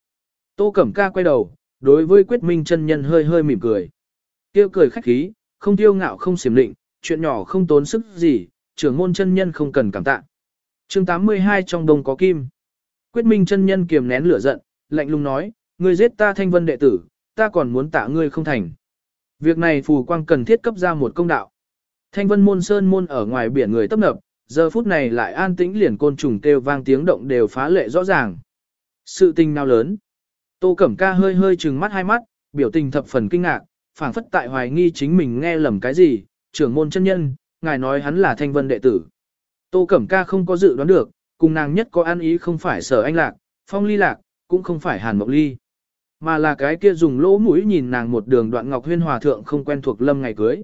Tô Cẩm Ca quay đầu, đối với Quyết minh chân nhân hơi hơi mỉm cười. Tiêu cười khách khí, không tiêu ngạo không xiểm định, chuyện nhỏ không tốn sức gì, trưởng môn chân nhân không cần cảm tạ. chương 82 trong đông có kim. Quyết minh chân nhân kiềm nén lửa giận, lạnh lùng nói, ngươi giết ta thanh vân đệ tử, ta còn muốn tạ ngươi không thành. Việc này phù quang cần thiết cấp ra một công đạo. Thanh vân môn sơn môn ở ngoài biển người tấp nập, giờ phút này lại an tĩnh liền côn trùng kêu vang tiếng động đều phá lệ rõ ràng. Sự tình nào lớn? Tô Cẩm Ca hơi hơi trừng mắt hai mắt, biểu tình thập phần kinh ngạc, phảng phất tại hoài nghi chính mình nghe lầm cái gì, trưởng môn chân nhân, ngài nói hắn là thanh vân đệ tử. Tô Cẩm Ca không có dự đoán được, cùng nàng nhất có an ý không phải sở anh lạc, phong ly lạc, cũng không phải hàn mộng ly. Mà là cái kia dùng lỗ mũi nhìn nàng một đường đoạn ngọc huyên hòa thượng không quen thuộc lâm ngày cưới.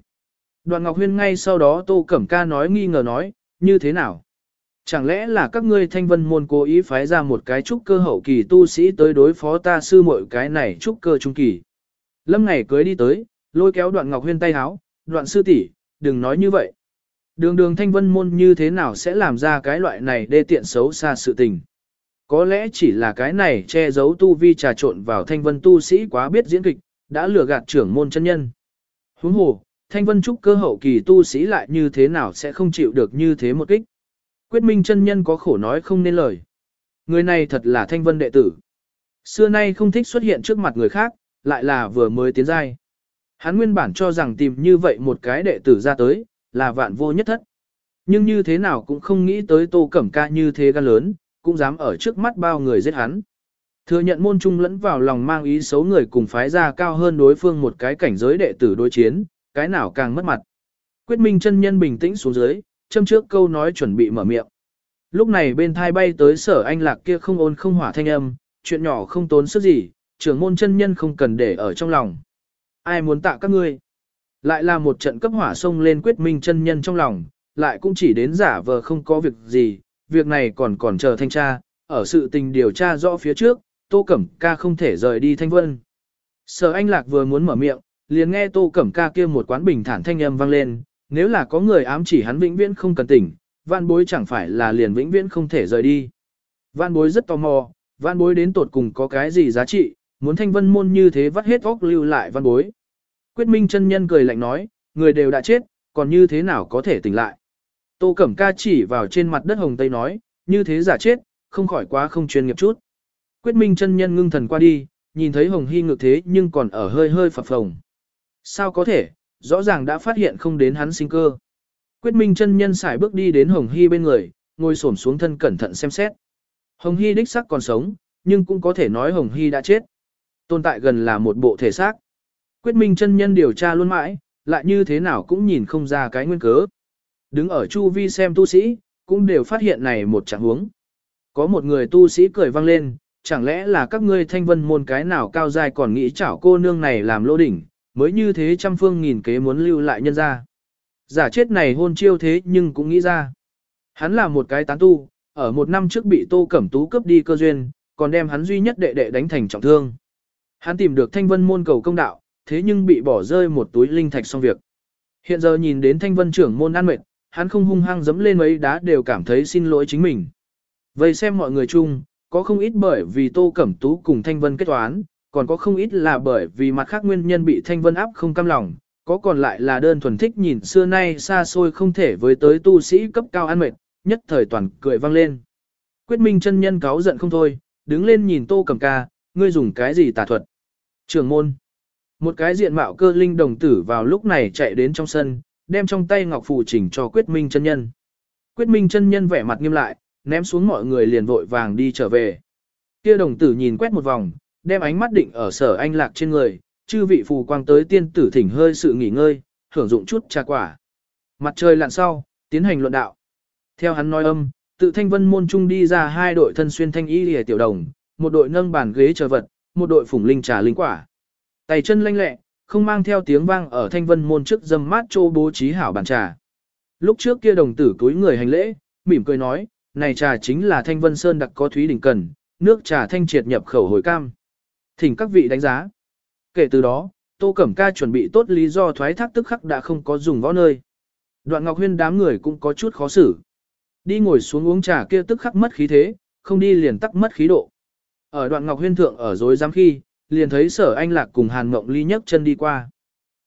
Đoạn ngọc huyên ngay sau đó Tô Cẩm Ca nói nghi ngờ nói, như thế nào? Chẳng lẽ là các ngươi thanh vân môn cố ý phái ra một cái trúc cơ hậu kỳ tu sĩ tới đối phó ta sư muội cái này trúc cơ trung kỳ? Lâm ngày cưới đi tới, lôi kéo đoạn ngọc huyên tay háo, đoạn sư tỷ, đừng nói như vậy. Đường đường thanh vân môn như thế nào sẽ làm ra cái loại này đê tiện xấu xa sự tình. Có lẽ chỉ là cái này che giấu tu vi trà trộn vào thanh vân tu sĩ quá biết diễn kịch, đã lừa gạt trưởng môn chân nhân. Huống hồ, thanh vân trúc cơ hậu kỳ tu sĩ lại như thế nào sẽ không chịu được như thế một kích. Quyết minh chân nhân có khổ nói không nên lời. Người này thật là thanh vân đệ tử. Xưa nay không thích xuất hiện trước mặt người khác, lại là vừa mới tiến giai. Hắn nguyên bản cho rằng tìm như vậy một cái đệ tử ra tới, là vạn vô nhất thất. Nhưng như thế nào cũng không nghĩ tới tô cẩm ca như thế gan lớn, cũng dám ở trước mắt bao người giết hắn. Thừa nhận môn trung lẫn vào lòng mang ý xấu người cùng phái ra cao hơn đối phương một cái cảnh giới đệ tử đối chiến, cái nào càng mất mặt. Quyết minh chân nhân bình tĩnh xuống dưới, châm trước câu nói chuẩn bị mở miệng. Lúc này bên thai bay tới sở anh lạc kia không ôn không hỏa thanh âm, chuyện nhỏ không tốn sức gì, trưởng môn chân nhân không cần để ở trong lòng. Ai muốn tạ các ngươi? Lại là một trận cấp hỏa sông lên quyết minh chân nhân trong lòng, lại cũng chỉ đến giả vờ không có việc gì, việc này còn còn chờ thanh tra, ở sự tình điều tra rõ phía trước, Tô Cẩm Ca không thể rời đi thanh vân. Sở Anh Lạc vừa muốn mở miệng, liền nghe Tô Cẩm Ca kia một quán bình thản thanh âm vang lên, nếu là có người ám chỉ hắn vĩnh viễn không cần tỉnh, Vạn Bối chẳng phải là liền vĩnh viễn không thể rời đi. Vạn Bối rất tò mò, Vạn Bối đến tột cùng có cái gì giá trị, muốn thanh vân môn như thế vắt hết óc lưu lại văn bối. Quyết minh chân nhân cười lạnh nói, người đều đã chết, còn như thế nào có thể tỉnh lại. Tô Cẩm Ca chỉ vào trên mặt đất hồng tây nói, như thế giả chết, không khỏi quá không chuyên nghiệp chút. Quyết minh chân nhân ngưng thần qua đi, nhìn thấy hồng hy ngược thế nhưng còn ở hơi hơi phập phồng. Sao có thể, rõ ràng đã phát hiện không đến hắn sinh cơ. Quyết minh chân nhân xài bước đi đến hồng hy bên người, ngồi xổm xuống thân cẩn thận xem xét. Hồng hy đích sắc còn sống, nhưng cũng có thể nói hồng hy đã chết. Tồn tại gần là một bộ thể xác. Quyết minh chân nhân điều tra luôn mãi, lại như thế nào cũng nhìn không ra cái nguyên cớ. Đứng ở chu vi xem tu sĩ, cũng đều phát hiện này một trạng huống. Có một người tu sĩ cười vang lên, chẳng lẽ là các ngươi thanh vân môn cái nào cao dài còn nghĩ chảo cô nương này làm lô đỉnh, mới như thế trăm phương nghìn kế muốn lưu lại nhân ra. Giả chết này hôn chiêu thế nhưng cũng nghĩ ra. Hắn là một cái tán tu, ở một năm trước bị tô cẩm tú cướp đi cơ duyên, còn đem hắn duy nhất đệ đệ đánh thành trọng thương. Hắn tìm được thanh vân môn cầu công đạo, thế nhưng bị bỏ rơi một túi linh thạch xong việc. Hiện giờ nhìn đến thanh vân trưởng môn an mệt, hắn không hung hăng dấm lên mấy đá đều cảm thấy xin lỗi chính mình. Vậy xem mọi người chung, có không ít bởi vì tô cẩm tú cùng thanh vân kết toán, còn có không ít là bởi vì mặt khác nguyên nhân bị thanh vân áp không cam lòng, có còn lại là đơn thuần thích nhìn xưa nay xa xôi không thể với tới tu sĩ cấp cao an mệt, nhất thời toàn cười vang lên. Quyết minh chân nhân cáo giận không thôi, đứng lên nhìn tô cẩm ca, ngươi dùng cái gì tà thuật. Trường môn. Một cái diện mạo cơ linh đồng tử vào lúc này chạy đến trong sân, đem trong tay ngọc phù chỉnh cho Quyết Minh chân nhân. Quyết Minh chân nhân vẻ mặt nghiêm lại, ném xuống mọi người liền vội vàng đi trở về. Kia đồng tử nhìn quét một vòng, đem ánh mắt định ở sở anh lạc trên người, chư vị phù quang tới tiên tử thỉnh hơi sự nghỉ ngơi, hưởng dụng chút trà quả. Mặt trời lặn sau, tiến hành luận đạo. Theo hắn nói âm, tự thanh vân môn trung đi ra hai đội thân xuyên thanh y lìa tiểu đồng, một đội nâng bàn ghế chờ vật, một đội phủng linh trà linh quả. Tay chân lanh lẹ, không mang theo tiếng vang ở thanh vân môn trước dâm mát trô bố trí hảo bàn trà. Lúc trước kia đồng tử túi người hành lễ, mỉm cười nói, này trà chính là thanh vân sơn đặc có thúy đỉnh cần, nước trà thanh triệt nhập khẩu hồi cam. Thỉnh các vị đánh giá. Kể từ đó, Tô Cẩm Ca chuẩn bị tốt lý do thoái thác tức khắc đã không có dùng võ nơi. Đoạn Ngọc Huyên đám người cũng có chút khó xử. Đi ngồi xuống uống trà kia tức khắc mất khí thế, không đi liền tắc mất khí độ. Ở đoạn Ngọc Huyên thượng ở dối giám khi, liền thấy sở anh lạc cùng hàn mộng ly nhấc chân đi qua.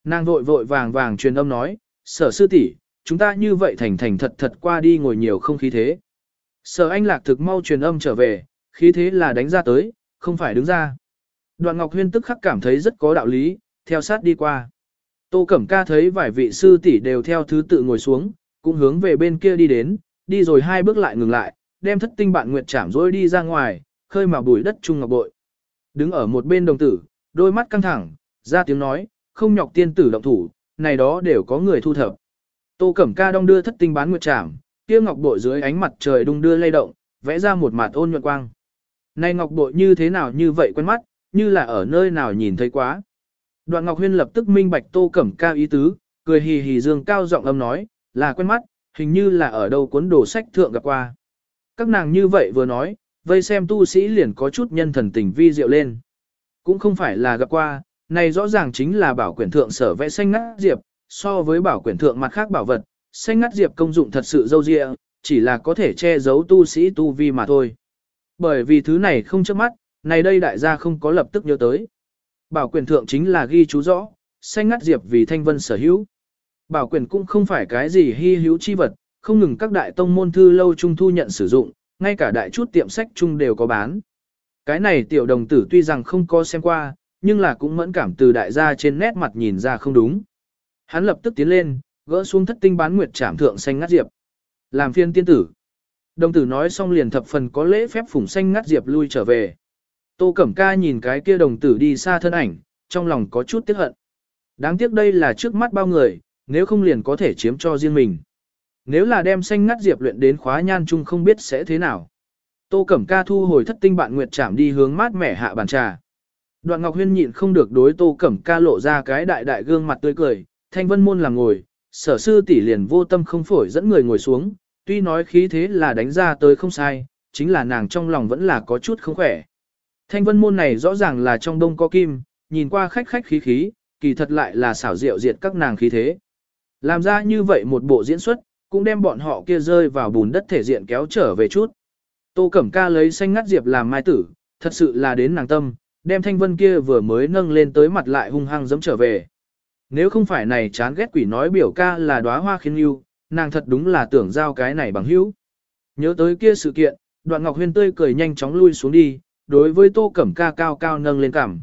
Nàng vội vội vàng vàng truyền âm nói, sở sư tỷ, chúng ta như vậy thành thành thật thật qua đi ngồi nhiều không khí thế. Sở anh lạc thực mau truyền âm trở về, khí thế là đánh ra tới, không phải đứng ra. Đoạn Ngọc Huyên tức khắc cảm thấy rất có đạo lý, theo sát đi qua. Tô Cẩm Ca thấy vài vị sư tỷ đều theo thứ tự ngồi xuống, cũng hướng về bên kia đi đến, đi rồi hai bước lại ngừng lại, đem thất tinh bạn nguyệt chạm rồi đi ra ngoài, khơi mào bùi đất trung ngọc bội. Đứng ở một bên đồng tử, đôi mắt căng thẳng, ra tiếng nói, không nhọc tiên tử động thủ, này đó đều có người thu thập. Tô Cẩm Ca đong đưa thất tinh bán nguyệt trảm, kia ngọc bội dưới ánh mặt trời đung đưa lay động, vẽ ra một mặt ôn nhuận quang. Này ngọc bội như thế nào như vậy quen mắt, như là ở nơi nào nhìn thấy quá. Đoạn Ngọc Huyên lập tức minh bạch Tô Cẩm Ca ý tứ, cười hì hì dương cao giọng âm nói, là quen mắt, hình như là ở đâu cuốn đồ sách thượng gặp qua. Các nàng như vậy vừa nói, vây xem tu sĩ liền có chút nhân thần tình vi diệu lên. Cũng không phải là gặp qua, này rõ ràng chính là bảo quyển thượng sở vẽ xanh ngắt diệp, so với bảo quyển thượng mặt khác bảo vật, xanh ngắt diệp công dụng thật sự dâu dịa, chỉ là có thể che giấu tu sĩ tu vi mà thôi. Bởi vì thứ này không trước mắt, này đây đại gia không có lập tức nhớ tới. Bảo quyền thượng chính là ghi chú rõ, xanh ngắt diệp vì thanh vân sở hữu. Bảo quyền cũng không phải cái gì hy hữu chi vật, không ngừng các đại tông môn thư lâu trung thu nhận sử dụng, ngay cả đại chút tiệm sách chung đều có bán. Cái này tiểu đồng tử tuy rằng không có xem qua, nhưng là cũng mẫn cảm từ đại gia trên nét mặt nhìn ra không đúng. Hắn lập tức tiến lên, gỡ xuống thất tinh bán nguyệt trảm thượng xanh ngắt diệp. Làm phiên tiên tử. Đồng tử nói xong liền thập phần có lễ phép phủng xanh ngắt diệp lui trở về. Tô Cẩm Ca nhìn cái kia đồng tử đi xa thân ảnh, trong lòng có chút tiếc hận. Đáng tiếc đây là trước mắt bao người, nếu không liền có thể chiếm cho riêng mình. Nếu là đem xanh ngắt diệp luyện đến khóa nhan chung không biết sẽ thế nào. Tô Cẩm Ca thu hồi thất tinh bạn nguyệt chạm đi hướng mát mẻ hạ bàn trà. Đoạn Ngọc Huyên nhịn không được đối Tô Cẩm Ca lộ ra cái đại đại gương mặt tươi cười, thanh vân môn làm ngồi, sở sư tỷ liền vô tâm không phổi dẫn người ngồi xuống, tuy nói khí thế là đánh ra tới không sai, chính là nàng trong lòng vẫn là có chút không khỏe. Thanh vân môn này rõ ràng là trong đông có kim, nhìn qua khách khách khí khí, kỳ thật lại là xảo diệu diệt các nàng khí thế. Làm ra như vậy một bộ diễn xuất, cũng đem bọn họ kia rơi vào bùn đất thể diện kéo trở về chút. Tô Cẩm Ca lấy xanh ngắt diệp làm mai tử, thật sự là đến nàng tâm, đem thanh vân kia vừa mới nâng lên tới mặt lại hung hăng dẫm trở về. Nếu không phải này chán ghét quỷ nói biểu ca là đóa hoa khiến yêu, nàng thật đúng là tưởng giao cái này bằng hữu. Nhớ tới kia sự kiện, đoạn ngọc huyên tươi cười nhanh chóng lui xuống đi, đối với tô cẩm ca cao cao nâng lên cảm.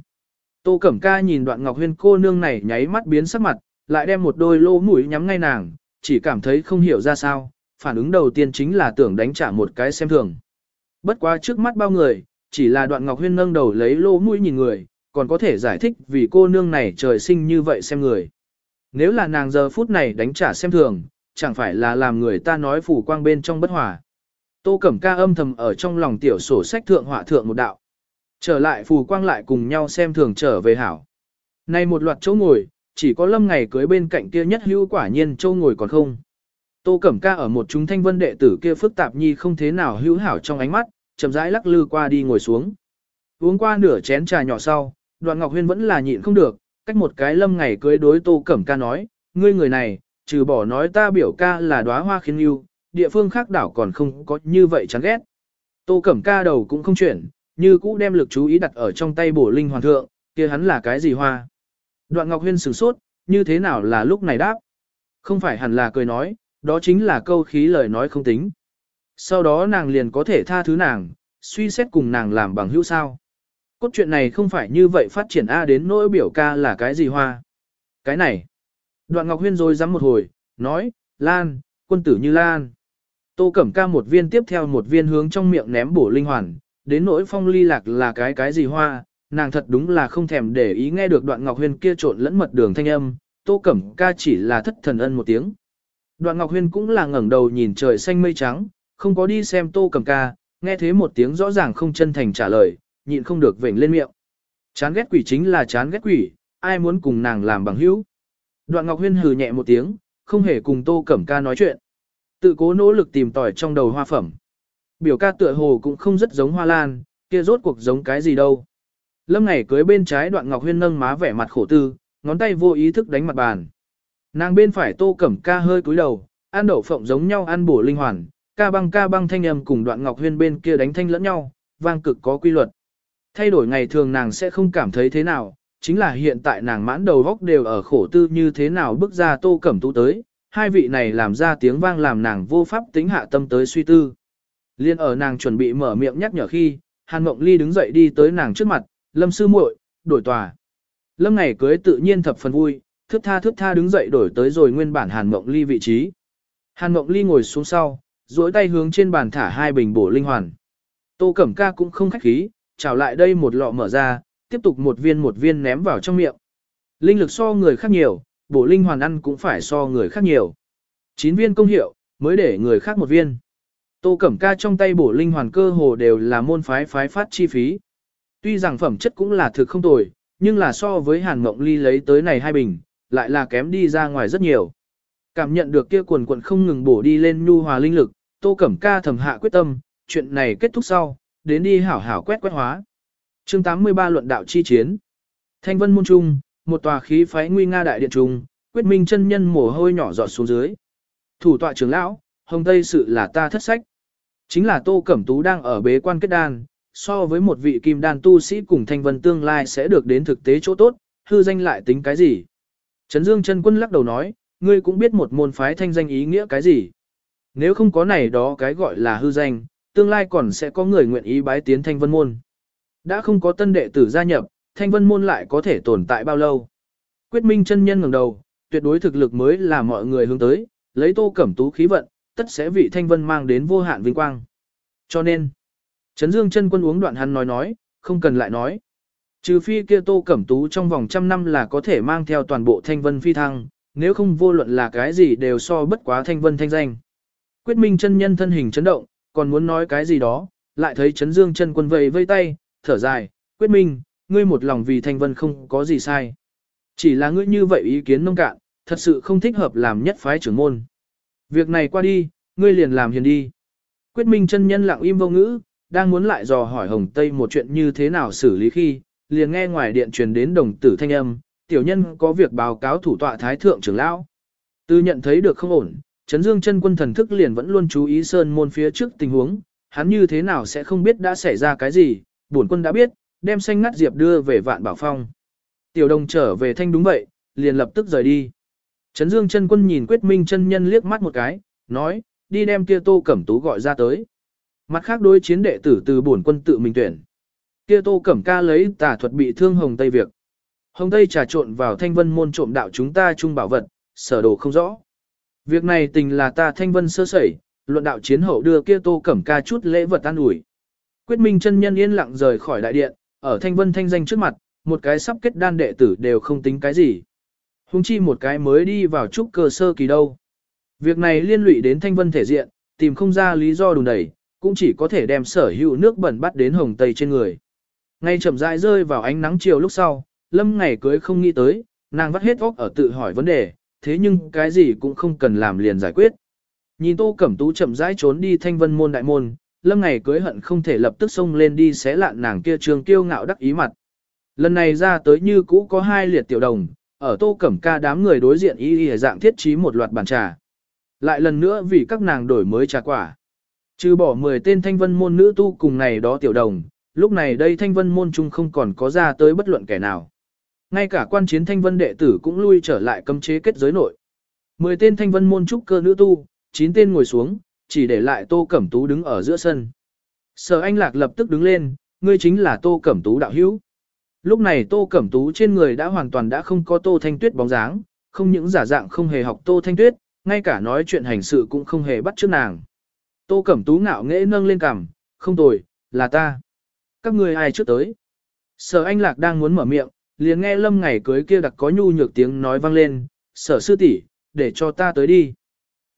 Tô cẩm ca nhìn đoạn ngọc huyên cô nương này nháy mắt biến sắc mặt, lại đem một đôi lô mũi nhắm ngay nàng, chỉ cảm thấy không hiểu ra sao, phản ứng đầu tiên chính là tưởng đánh trả một cái xem thường. Bất quá trước mắt bao người, chỉ là đoạn ngọc huyên nâng đầu lấy lỗ mũi nhìn người, còn có thể giải thích vì cô nương này trời sinh như vậy xem người. Nếu là nàng giờ phút này đánh trả xem thường, chẳng phải là làm người ta nói phủ quang bên trong bất hòa. Tô Cẩm Ca âm thầm ở trong lòng tiểu sổ sách thượng họa thượng một đạo. Trở lại phù quang lại cùng nhau xem thường trở về hảo. Này một loạt chỗ ngồi, chỉ có lâm ngày cưới bên cạnh kia nhất hữu quả nhiên châu ngồi còn không. Tô Cẩm Ca ở một chúng thanh vân đệ tử kia phức tạp nhi không thế nào hữu hảo trong ánh mắt, chậm rãi lắc lư qua đi ngồi xuống. Uống qua nửa chén trà nhỏ sau, Đoạn Ngọc Huyên vẫn là nhịn không được, cách một cái lâm ngày cưới đối Tô Cẩm Ca nói, ngươi người này, trừ bỏ nói ta biểu ca là đóa hoa khiến yêu, địa phương khác đảo còn không có như vậy chán ghét. Tô Cẩm Ca đầu cũng không chuyển, như cũ đem lực chú ý đặt ở trong tay bổ linh hoàn thượng, kia hắn là cái gì hoa. Đoạn Ngọc Huyên sửng sốt, như thế nào là lúc này đáp. Không phải hẳn là cười nói, đó chính là câu khí lời nói không tính. Sau đó nàng liền có thể tha thứ nàng, suy xét cùng nàng làm bằng hữu sao. Cốt truyện này không phải như vậy phát triển A đến nỗi biểu ca là cái gì hoa. Cái này. Đoạn Ngọc Huyên rồi dám một hồi, nói, Lan, quân tử như Lan. Tô Cẩm ca một viên tiếp theo một viên hướng trong miệng ném bổ linh hoàn, đến nỗi phong ly lạc là cái cái gì hoa, nàng thật đúng là không thèm để ý nghe được đoạn Ngọc Huyên kia trộn lẫn mật đường thanh âm, Tô Cẩm ca chỉ là thất thần ân một tiếng. Đoạn Ngọc Huyên cũng là ngẩng đầu nhìn trời xanh mây trắng, không có đi xem Tô Cẩm ca, nghe thế một tiếng rõ ràng không chân thành trả lời, nhịn không được vểnh lên miệng. Chán ghét quỷ chính là chán ghét quỷ, ai muốn cùng nàng làm bằng hữu. Đoạn Ngọc Huyên hừ nhẹ một tiếng, không hề cùng Tô Cẩm ca nói chuyện. Tự cố nỗ lực tìm tòi trong đầu hoa phẩm. Biểu ca tựa hồ cũng không rất giống hoa lan, kia rốt cuộc giống cái gì đâu. Lâm ngày cưới bên trái đoạn Ngọc Huyên nâng má vẻ mặt khổ tư, ngón tay vô ý thức đánh mặt bàn. Nàng bên phải Tô Cẩm ca hơi cúi đầu, ăn đậu phộng giống nhau ăn bổ linh hoàn, ca băng ca băng thanh âm cùng đoạn Ngọc Huyên bên kia đánh thanh lẫn nhau, vang cực có quy luật. Thay đổi ngày thường nàng sẽ không cảm thấy thế nào, chính là hiện tại nàng mãn đầu góc đều ở khổ tư như thế nào bước ra tô cẩm tú tới, hai vị này làm ra tiếng vang làm nàng vô pháp tính hạ tâm tới suy tư. Liên ở nàng chuẩn bị mở miệng nhắc nhở khi, Hàn Mộng Ly đứng dậy đi tới nàng trước mặt, Lâm sư muội, đổi tòa. Lâm ngày cưới tự nhiên thập phần vui, thướt tha thướt tha đứng dậy đổi tới rồi nguyên bản Hàn Mộng Ly vị trí. Hàn Mộng Ly ngồi xuống sau, duỗi tay hướng trên bàn thả hai bình bổ linh hoàn. Tô Cẩm Ca cũng không khách khí, chào lại đây một lọ mở ra, tiếp tục một viên một viên ném vào trong miệng. Linh lực so người khác nhiều, bổ linh hoàn ăn cũng phải so người khác nhiều. chín viên công hiệu, mới để người khác một viên. Tô Cẩm Ca trong tay bổ linh hoàn cơ hồ đều là môn phái phái phát chi phí. Tuy rằng phẩm chất cũng là thực không tồi, nhưng là so với Hàn Ngộng Ly lấy tới này hai bình, lại là kém đi ra ngoài rất nhiều. Cảm nhận được kia quần quần không ngừng bổ đi lên nhu hòa linh lực, Tô Cẩm Ca thầm hạ quyết tâm, chuyện này kết thúc sau, đến đi hảo hảo quét quét hóa. Chương 83 luận đạo chi chiến. Thanh Vân môn trung, một tòa khí phái nguy nga đại điện trung, quyết minh chân nhân mồ hôi nhỏ giọt xuống dưới. Thủ tọa trưởng lão, hồng tây sự là ta thất sách. Chính là Tô Cẩm Tú đang ở bế quan kết đan, so với một vị kim đan tu sĩ cùng Thanh Vân tương lai sẽ được đến thực tế chỗ tốt, hư danh lại tính cái gì? Trấn Dương chân quân lắc đầu nói, ngươi cũng biết một môn phái thanh danh ý nghĩa cái gì. Nếu không có này đó cái gọi là hư danh, tương lai còn sẽ có người nguyện ý bái tiến thanh vân môn. Đã không có tân đệ tử gia nhập, thanh vân môn lại có thể tồn tại bao lâu. Quyết minh chân nhân ngẩng đầu, tuyệt đối thực lực mới là mọi người hướng tới, lấy tô cẩm tú khí vận, tất sẽ vị thanh vân mang đến vô hạn vinh quang. Cho nên, Trấn Dương chân quân uống đoạn hắn nói nói, không cần lại nói. Trừ phi kia tô cẩm tú trong vòng trăm năm là có thể mang theo toàn bộ thanh vân phi thăng, nếu không vô luận là cái gì đều so bất quá thanh vân thanh danh. Quyết minh chân nhân thân hình chấn động, còn muốn nói cái gì đó, lại thấy chấn dương chân quân vầy vây tay, thở dài, quyết minh, ngươi một lòng vì thanh vân không có gì sai. Chỉ là ngươi như vậy ý kiến nông cạn, thật sự không thích hợp làm nhất phái trưởng môn. Việc này qua đi, ngươi liền làm hiền đi. Quyết minh chân nhân lặng im vô ngữ, đang muốn lại dò hỏi Hồng Tây một chuyện như thế nào xử lý khi, liền nghe ngoài điện truyền đến đồng tử thanh âm, tiểu nhân có việc báo cáo thủ tọa thái thượng trưởng lão. Từ nhận thấy được không ổn, Trấn Dương chân quân thần thức liền vẫn luôn chú ý sơn môn phía trước tình huống, hắn như thế nào sẽ không biết đã xảy ra cái gì, bổn quân đã biết, đem xanh ngắt diệp đưa về vạn bảo phong. Tiểu đồng trở về thanh đúng vậy, liền lập tức rời đi. Trấn Dương chân quân nhìn Quyết Minh chân nhân liếc mắt một cái, nói, đi đem kia Tô Cẩm Tú gọi ra tới. Mặt khác đối chiến đệ tử từ bổn quân tự mình tuyển. Kia Tô Cẩm ca lấy tà thuật bị thương Hồng Tây việc. Hồng Tây trà trộn vào thanh vân môn trộm đạo chúng ta chung bảo vật, sở đồ không rõ. Việc này tình là ta thanh vân sơ sẩy, luận đạo chiến hậu đưa kia Tô Cẩm ca chút lễ vật an ủi. Quyết Minh chân nhân yên lặng rời khỏi đại điện, ở thanh vân thanh danh trước mặt, một cái sắp kết đan đệ tử đều không tính cái gì. Hùng chi một cái mới đi vào trúc cơ sơ kỳ đâu. Việc này liên lụy đến thanh vân thể diện, tìm không ra lý do đùn đẩy, cũng chỉ có thể đem sở hữu nước bẩn bắt đến hồng tây trên người. Ngay chậm rãi rơi vào ánh nắng chiều lúc sau, lâm ngày cưới không nghĩ tới, nàng vắt hết óc ở tự hỏi vấn đề, thế nhưng cái gì cũng không cần làm liền giải quyết. Nhìn tô cẩm tú chậm rãi trốn đi thanh vân môn đại môn, lâm ngày cưới hận không thể lập tức xông lên đi xé lạn nàng kia trường kiêu ngạo đắc ý mặt. Lần này ra tới như cũ có hai liệt tiểu đồng, ở tô cẩm ca đám người đối diện y y dạng thiết trí một loạt bàn trà. Lại lần nữa vì các nàng đổi mới trà quả. Trừ bỏ 10 tên thanh vân môn nữ tu cùng này đó tiểu đồng, lúc này đây thanh vân môn chung không còn có ra tới bất luận kẻ nào. Ngay cả quan chiến thanh vân đệ tử cũng lui trở lại cấm chế kết giới nội. 10 tên thanh vân môn trúc cơ nữ tu, 9 tên ngồi xuống, chỉ để lại tô cẩm tú đứng ở giữa sân. Sở anh lạc lập tức đứng lên, ngươi chính là tô cẩm tú đạo hữu. Lúc này Tô Cẩm Tú trên người đã hoàn toàn đã không có Tô Thanh Tuyết bóng dáng, không những giả dạng không hề học Tô Thanh Tuyết, ngay cả nói chuyện hành sự cũng không hề bắt trước nàng. Tô Cẩm Tú ngạo nghễ nâng lên cằm, không tồi, là ta. Các người ai trước tới? Sở Anh Lạc đang muốn mở miệng, liền nghe Lâm ngày cưới kia đặc có nhu nhược tiếng nói vang lên, sở sư tỷ, để cho ta tới đi.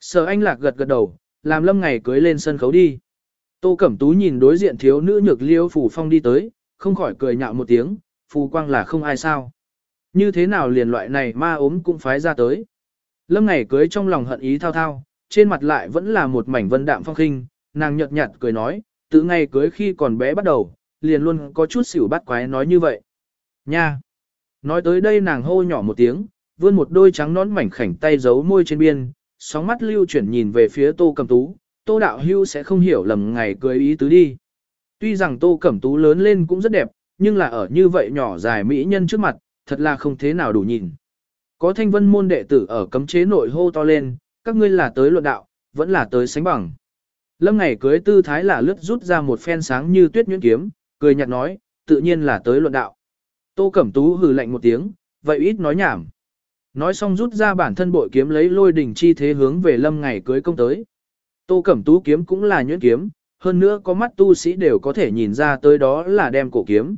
Sở Anh Lạc gật gật đầu, làm Lâm ngày cưới lên sân khấu đi. Tô Cẩm Tú nhìn đối diện thiếu nữ nhược liêu phủ phong đi tới, không khỏi cười nhạo một tiếng, phù quang là không ai sao. Như thế nào liền loại này ma ốm cũng phái ra tới. Lâm ngày cưới trong lòng hận ý thao thao, trên mặt lại vẫn là một mảnh vân đạm phong khinh, nàng nhợt nhạt cười nói, từ ngày cưới khi còn bé bắt đầu, liền luôn có chút xỉu bắt quái nói như vậy. Nha! Nói tới đây nàng hô nhỏ một tiếng, vươn một đôi trắng nón mảnh khảnh tay giấu môi trên biên, sóng mắt lưu chuyển nhìn về phía tô cầm tú, tô đạo hưu sẽ không hiểu lầm ngày cưới ý tứ đi. Tuy rằng tô cẩm tú lớn lên cũng rất đẹp, nhưng là ở như vậy nhỏ dài mỹ nhân trước mặt, thật là không thế nào đủ nhìn. Có thanh vân môn đệ tử ở cấm chế nội hô to lên, các ngươi là tới luận đạo, vẫn là tới sánh bằng. Lâm ngày cưới tư thái là lướt rút ra một phen sáng như tuyết nhuyễn kiếm, cười nhạt nói, tự nhiên là tới luận đạo. Tô Cẩm Tú hừ lạnh một tiếng, vậy ít nói nhảm. Nói xong rút ra bản thân bội kiếm lấy lôi đỉnh chi thế hướng về lâm ngày cưới công tới. Tô Cẩm Tú kiếm cũng là nhuyễn kiếm, hơn nữa có mắt tu sĩ đều có thể nhìn ra tới đó là đem cổ kiếm.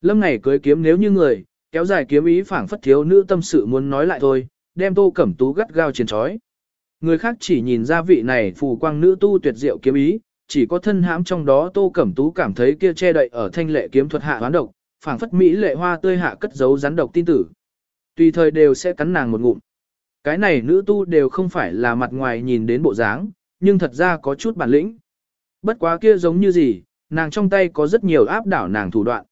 Lâm ngày cưới kiếm nếu như người, kéo dài kiếm ý phảng phất thiếu nữ tâm sự muốn nói lại thôi, đem tô cẩm tú gắt gao chiến trói. Người khác chỉ nhìn ra vị này phù quang nữ tu tuyệt diệu kiếm ý, chỉ có thân hãm trong đó tô cẩm tú cảm thấy kia che đậy ở thanh lệ kiếm thuật hạ hoán độc, phảng phất mỹ lệ hoa tươi hạ cất giấu rắn độc tin tử. Tùy thời đều sẽ cắn nàng một ngụm. Cái này nữ tu đều không phải là mặt ngoài nhìn đến bộ dáng, nhưng thật ra có chút bản lĩnh. Bất quá kia giống như gì, nàng trong tay có rất nhiều áp đảo nàng thủ đoạn.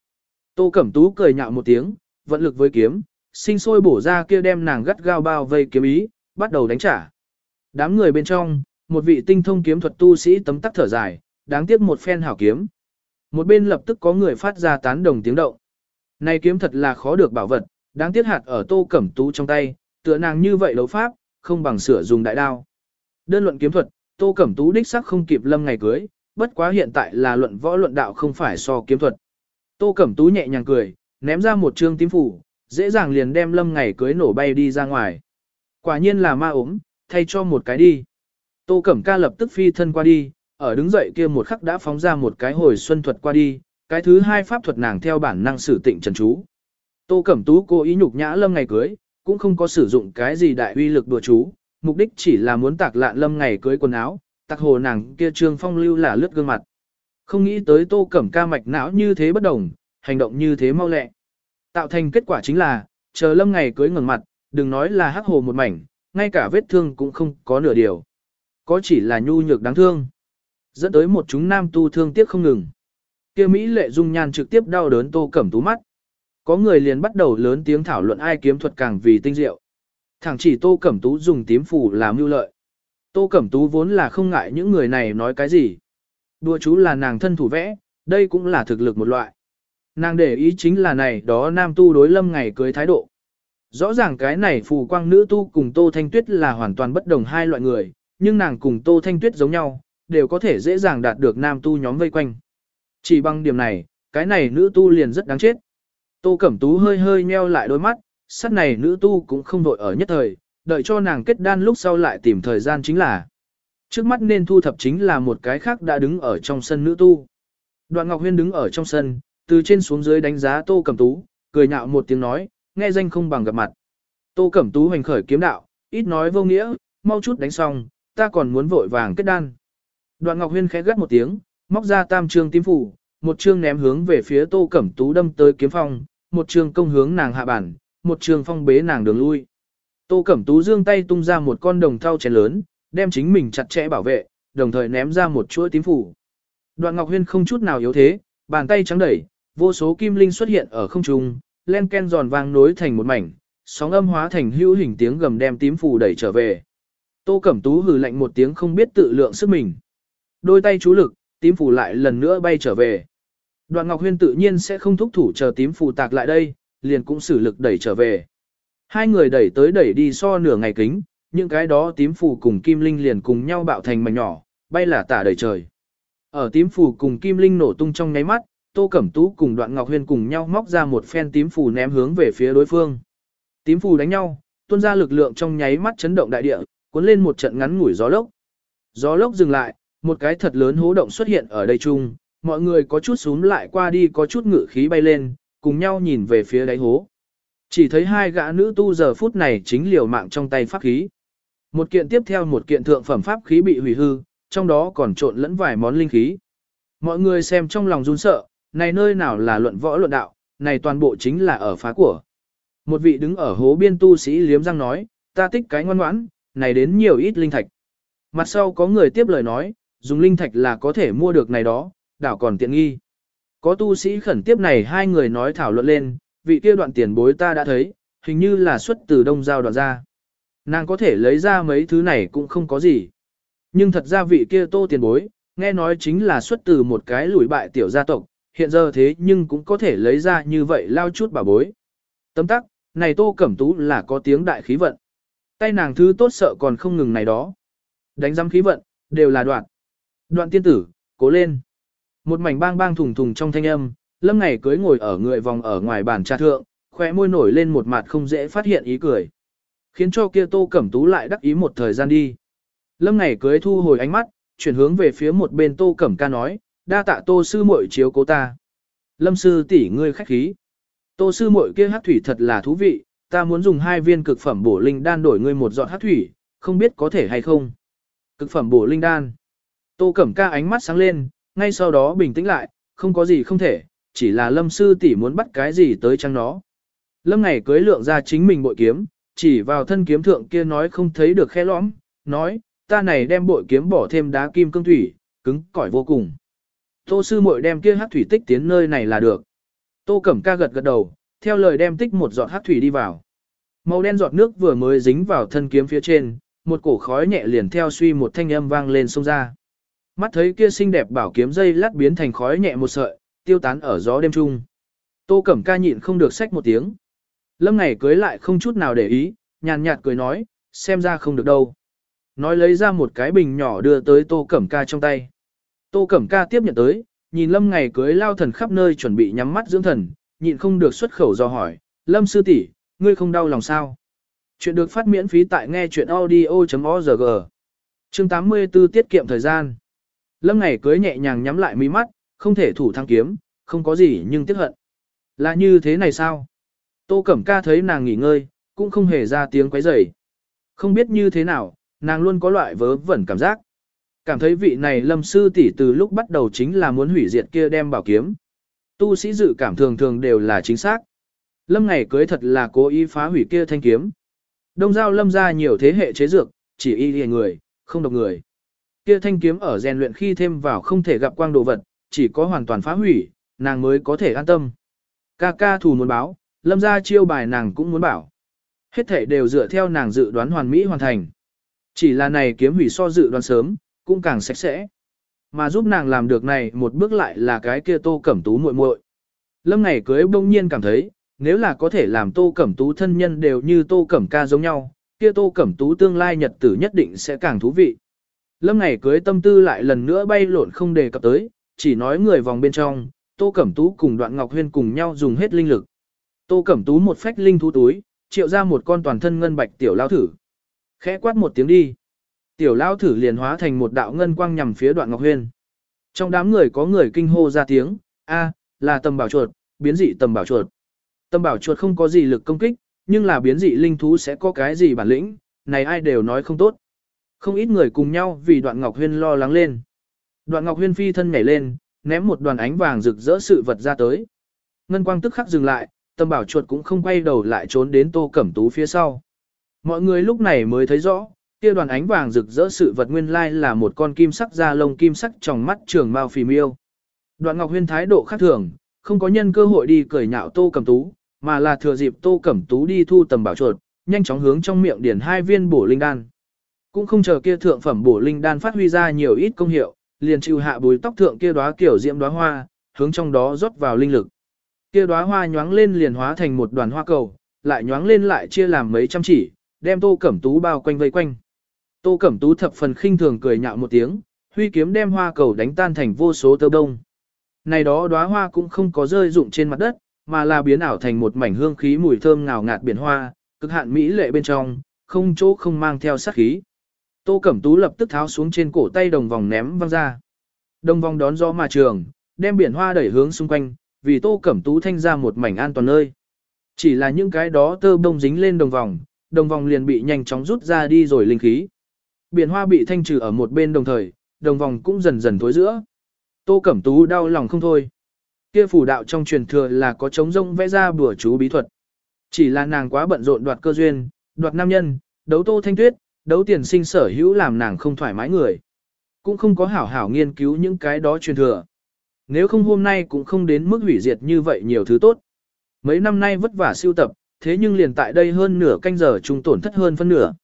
Tô Cẩm Tú cười nhạo một tiếng, vận lực với kiếm, sinh sôi bổ ra kia đem nàng gắt gao bao vây kiếm ý, bắt đầu đánh trả. Đám người bên trong, một vị tinh thông kiếm thuật tu sĩ tấm tắc thở dài, đáng tiếc một phen hảo kiếm. Một bên lập tức có người phát ra tán đồng tiếng động. Này kiếm thật là khó được bảo vật, đáng tiếc hạt ở Tô Cẩm Tú trong tay, tựa nàng như vậy đấu pháp, không bằng sửa dùng đại đao. Đơn luận kiếm thuật, Tô Cẩm Tú đích sắc không kịp lâm ngày cưới, bất quá hiện tại là luận võ luận đạo không phải so kiếm thuật. Tô Cẩm Tú nhẹ nhàng cười, ném ra một trương tím phủ, dễ dàng liền đem lâm ngày cưới nổ bay đi ra ngoài. Quả nhiên là ma ốm, thay cho một cái đi. Tô Cẩm ca lập tức phi thân qua đi, ở đứng dậy kia một khắc đã phóng ra một cái hồi xuân thuật qua đi, cái thứ hai pháp thuật nàng theo bản năng sử tịnh trần chú. Tô Cẩm Tú cố ý nhục nhã lâm ngày cưới, cũng không có sử dụng cái gì đại uy lực đùa chú, mục đích chỉ là muốn tạc lạn lâm ngày cưới quần áo, tạc hồ nàng kia trương phong lưu là lướt gương mặt. Không nghĩ tới tô cẩm ca mạch não như thế bất đồng, hành động như thế mau lẹ. Tạo thành kết quả chính là, chờ lâm ngày cưới ngẩng mặt, đừng nói là hắc hồ một mảnh, ngay cả vết thương cũng không có nửa điều. Có chỉ là nhu nhược đáng thương. Dẫn tới một chúng nam tu thương tiếc không ngừng. kia Mỹ lệ dung nhan trực tiếp đau đớn tô cẩm tú mắt. Có người liền bắt đầu lớn tiếng thảo luận ai kiếm thuật càng vì tinh diệu. Thẳng chỉ tô cẩm tú dùng tím phủ làm mưu lợi. Tô cẩm tú vốn là không ngại những người này nói cái gì. Đùa chú là nàng thân thủ vẽ, đây cũng là thực lực một loại. Nàng để ý chính là này đó nam tu đối lâm ngày cưới thái độ. Rõ ràng cái này phù quang nữ tu cùng Tô Thanh Tuyết là hoàn toàn bất đồng hai loại người, nhưng nàng cùng Tô Thanh Tuyết giống nhau, đều có thể dễ dàng đạt được nam tu nhóm vây quanh. Chỉ bằng điểm này, cái này nữ tu liền rất đáng chết. Tô Cẩm Tú hơi hơi nheo lại đôi mắt, sát này nữ tu cũng không đội ở nhất thời, đợi cho nàng kết đan lúc sau lại tìm thời gian chính là. Trước mắt nên thu thập chính là một cái khác đã đứng ở trong sân nữ tu. Đoạn Ngọc Huyên đứng ở trong sân, từ trên xuống dưới đánh giá Tô Cẩm Tú, cười nhạo một tiếng nói, nghe danh không bằng gặp mặt. Tô Cẩm Tú hoành khởi kiếm đạo, ít nói vô nghĩa, mau chút đánh xong, ta còn muốn vội vàng kết đan. Đoạn Ngọc Huyên khẽ gắt một tiếng, móc ra tam trương tím phủ, một trương ném hướng về phía Tô Cẩm Tú đâm tới kiếm phong, một trương công hướng nàng hạ bản, một trương phong bế nàng đường lui. Tô Cẩm Tú giương tay tung ra một con đồng thau chén lớn, đem chính mình chặt chẽ bảo vệ, đồng thời ném ra một chuỗi tím phủ. Đoạn Ngọc Huyên không chút nào yếu thế, bàn tay trắng đẩy, vô số kim linh xuất hiện ở không trung, len ken giòn vang nối thành một mảnh, sóng âm hóa thành hữu hình tiếng gầm đem tím phủ đẩy trở về. Tô Cẩm Tú hừ lạnh một tiếng không biết tự lượng sức mình. Đôi tay chú lực, tím phủ lại lần nữa bay trở về. Đoạn Ngọc Huyên tự nhiên sẽ không thúc thủ chờ tím phủ tạc lại đây, liền cũng sử lực đẩy trở về. Hai người đẩy tới đẩy đi so nửa ngày kính, những cái đó tím phủ cùng kim linh liền cùng nhau bạo thành mảnh nhỏ, bay là tả đầy trời. Ở tím phủ cùng kim linh nổ tung trong nháy mắt, Tô Cẩm Tú cùng Đoạn Ngọc Huyên cùng nhau móc ra một phen tím phù ném hướng về phía đối phương. Tím phù đánh nhau, tuôn ra lực lượng trong nháy mắt chấn động đại địa, cuốn lên một trận ngắn ngủi gió lốc. Gió lốc dừng lại, một cái thật lớn hố động xuất hiện ở đây chung, mọi người có chút xuống lại qua đi có chút ngự khí bay lên, cùng nhau nhìn về phía đáy hố. Chỉ thấy hai gã nữ tu giờ phút này chính liều mạng trong tay pháp khí. Một kiện tiếp theo một kiện thượng phẩm pháp khí bị hủy hư, trong đó còn trộn lẫn vài món linh khí. Mọi người xem trong lòng run sợ, này nơi nào là luận võ luận đạo, này toàn bộ chính là ở phá của. Một vị đứng ở hố biên tu sĩ liếm răng nói, ta tích cái ngoan ngoãn, này đến nhiều ít linh thạch. Mặt sau có người tiếp lời nói, dùng linh thạch là có thể mua được này đó, đảo còn tiện nghi. Có tu sĩ khẩn tiếp này hai người nói thảo luận lên, vị kia đoạn tiền bối ta đã thấy, hình như là xuất từ đông giao đoạn ra. Nàng có thể lấy ra mấy thứ này cũng không có gì. Nhưng thật ra vị kia tô tiền bối, nghe nói chính là xuất từ một cái lùi bại tiểu gia tộc, hiện giờ thế nhưng cũng có thể lấy ra như vậy lao chút bà bối. Tấm tắc, này tô cẩm tú là có tiếng đại khí vận. Tay nàng thứ tốt sợ còn không ngừng này đó. Đánh giam khí vận, đều là đoạn. Đoạn tiên tử, cố lên. Một mảnh bang bang thùng thùng trong thanh âm, lâm ngày cưới ngồi ở người vòng ở ngoài bàn trà thượng, khóe môi nổi lên một mặt không dễ phát hiện ý cười. Khiến cho kia tô cẩm tú lại đắc ý một thời gian đi. Lâm ngày cưới thu hồi ánh mắt, chuyển hướng về phía một bên tô cẩm ca nói, đa tạ tô sư muội chiếu cố ta. Lâm sư tỷ ngươi khách khí. Tô sư muội kia hát thủy thật là thú vị, ta muốn dùng hai viên cực phẩm bổ linh đan đổi ngươi một giọt hát thủy, không biết có thể hay không. Cực phẩm bổ linh đan. Tô cẩm ca ánh mắt sáng lên, ngay sau đó bình tĩnh lại, không có gì không thể, chỉ là lâm sư tỷ muốn bắt cái gì tới chăng nó. Lâm ngày cưới lượng ra chính mình bội kiếm, chỉ vào thân kiếm thượng kia nói không thấy được khe lõm, nói, ta này đem bội kiếm bỏ thêm đá kim cương thủy, cứng cỏi vô cùng. Tô sư muội đem kia hát thủy tích tiến nơi này là được. Tô cẩm ca gật gật đầu, theo lời đem tích một giọt hát thủy đi vào. Màu đen giọt nước vừa mới dính vào thân kiếm phía trên, một cổ khói nhẹ liền theo suy một thanh âm vang lên sông ra. Mắt thấy kia xinh đẹp bảo kiếm dây lát biến thành khói nhẹ một sợi, tiêu tán ở gió đêm trung. Tô Cẩm Ca nhịn không được xách một tiếng. Lâm ngày cưới lại không chút nào để ý, nhàn nhạt cười nói, xem ra không được đâu. Nói lấy ra một cái bình nhỏ đưa tới Tô Cẩm Ca trong tay. Tô Cẩm Ca tiếp nhận tới, nhìn Lâm ngày cưới lao thần khắp nơi chuẩn bị nhắm mắt dưỡng thần, nhịn không được xuất khẩu do hỏi, Lâm sư tỷ, ngươi không đau lòng sao? Chuyện được phát miễn phí tại nghe chuyện audio.org. Chương 84 tiết kiệm thời gian. Lâm ngày cưới nhẹ nhàng nhắm lại mí mắt, không thể thủ thăng kiếm, không có gì nhưng tiếc hận. Là như thế này sao? Tô Cẩm Ca thấy nàng nghỉ ngơi, cũng không hề ra tiếng quấy rầy. Không biết như thế nào, nàng luôn có loại vớ vẩn cảm giác. Cảm thấy vị này lâm sư tỷ từ lúc bắt đầu chính là muốn hủy diệt kia đem bảo kiếm. Tu sĩ dự cảm thường thường đều là chính xác. Lâm ngày cưới thật là cố ý phá hủy kia thanh kiếm. Đông giao lâm ra nhiều thế hệ chế dược, chỉ y lìa người, không độc người. Kia thanh kiếm ở rèn luyện khi thêm vào không thể gặp quang đồ vật, chỉ có hoàn toàn phá hủy, nàng mới có thể an tâm. Ca ca thù muốn báo, lâm ra chiêu bài nàng cũng muốn bảo. Hết thể đều dựa theo nàng dự đoán hoàn mỹ hoàn thành. Chỉ là này kiếm hủy so dự đoán sớm, cũng càng sạch sẽ. Mà giúp nàng làm được này một bước lại là cái kia tô cẩm tú muội muội. Lâm ngày cưới bỗng nhiên cảm thấy, nếu là có thể làm tô cẩm tú thân nhân đều như tô cẩm ca giống nhau, kia tô cẩm tú tương lai nhật tử nhất định sẽ càng thú vị. Lâm ngày cưới tâm tư lại lần nữa bay lộn không đề cập tới, chỉ nói người vòng bên trong, tô cẩm tú cùng đoạn ngọc huyên cùng nhau dùng hết linh lực. Tô cẩm tú một phách linh thú túi, triệu ra một con toàn thân ngân bạch tiểu lao thử. Khẽ quát một tiếng đi. Tiểu lao thử liền hóa thành một đạo ngân quang nhằm phía đoạn ngọc huyên. Trong đám người có người kinh hô ra tiếng, a, là tầm bảo chuột, biến dị tầm bảo chuột. Tầm bảo chuột không có gì lực công kích, nhưng là biến dị linh thú sẽ có cái gì bản lĩnh, này ai đều nói không tốt. Không ít người cùng nhau vì đoạn ngọc huyên lo lắng lên. Đoạn ngọc huyên phi thân nhảy lên, ném một đoàn ánh vàng rực rỡ sự vật ra tới. Ngân quang tức khắc dừng lại, tầm bảo chuột cũng không quay đầu lại trốn đến tô cẩm tú phía sau. Mọi người lúc này mới thấy rõ, kia đoàn ánh vàng rực rỡ sự vật nguyên lai là một con kim sắc da lông kim sắc trong mắt trường mao phì miêu. Đoạn Ngọc Huyên thái độ khác thường, không có nhân cơ hội đi cười nhạo Tô Cẩm Tú, mà là thừa dịp Tô Cẩm Tú đi thu tầm bảo chuột, nhanh chóng hướng trong miệng điển hai viên bổ linh đan. Cũng không chờ kia thượng phẩm bổ linh đan phát huy ra nhiều ít công hiệu, liền chịu hạ bùi tóc thượng kia đóa kiểu diễm đóa hoa, hướng trong đó rót vào linh lực. Kia đóa hoa nhoáng lên liền hóa thành một đoàn hoa cầu, lại nhoáng lên lại chia làm mấy trăm chỉ, đem Tô Cẩm Tú bao quanh vây quanh. Tô Cẩm Tú thập phần khinh thường cười nhạo một tiếng, huy kiếm đem hoa cầu đánh tan thành vô số tơ đông. Này đó đóa hoa cũng không có rơi rụng trên mặt đất, mà là biến ảo thành một mảnh hương khí mùi thơm ngào ngạt biển hoa, cực hạn mỹ lệ bên trong, không chỗ không mang theo sát khí. Tô Cẩm Tú lập tức tháo xuống trên cổ tay đồng vòng ném văng ra. Đồng vòng đón gió mà trường, đem biển hoa đẩy hướng xung quanh, vì Tô Cẩm Tú thanh ra một mảnh an toàn nơi. Chỉ là những cái đó tơ bông dính lên đồng vòng, đồng vòng liền bị nhanh chóng rút ra đi rồi linh khí. Biển hoa bị thanh trừ ở một bên đồng thời, đồng vòng cũng dần dần thối giữa. Tô Cẩm Tú đau lòng không thôi. Kia phủ đạo trong truyền thừa là có trống rông vẽ ra bùa chú bí thuật. Chỉ là nàng quá bận rộn đoạt cơ duyên, đoạt nam nhân, đấu Tô Thanh Tuyết, đấu tiền sinh sở hữu làm nàng không thoải mái người. Cũng không có hảo hảo nghiên cứu những cái đó truyền thừa. Nếu không hôm nay cũng không đến mức hủy diệt như vậy nhiều thứ tốt. Mấy năm nay vất vả siêu tập, thế nhưng liền tại đây hơn nửa canh giờ trung tổn thất hơn phân nửa.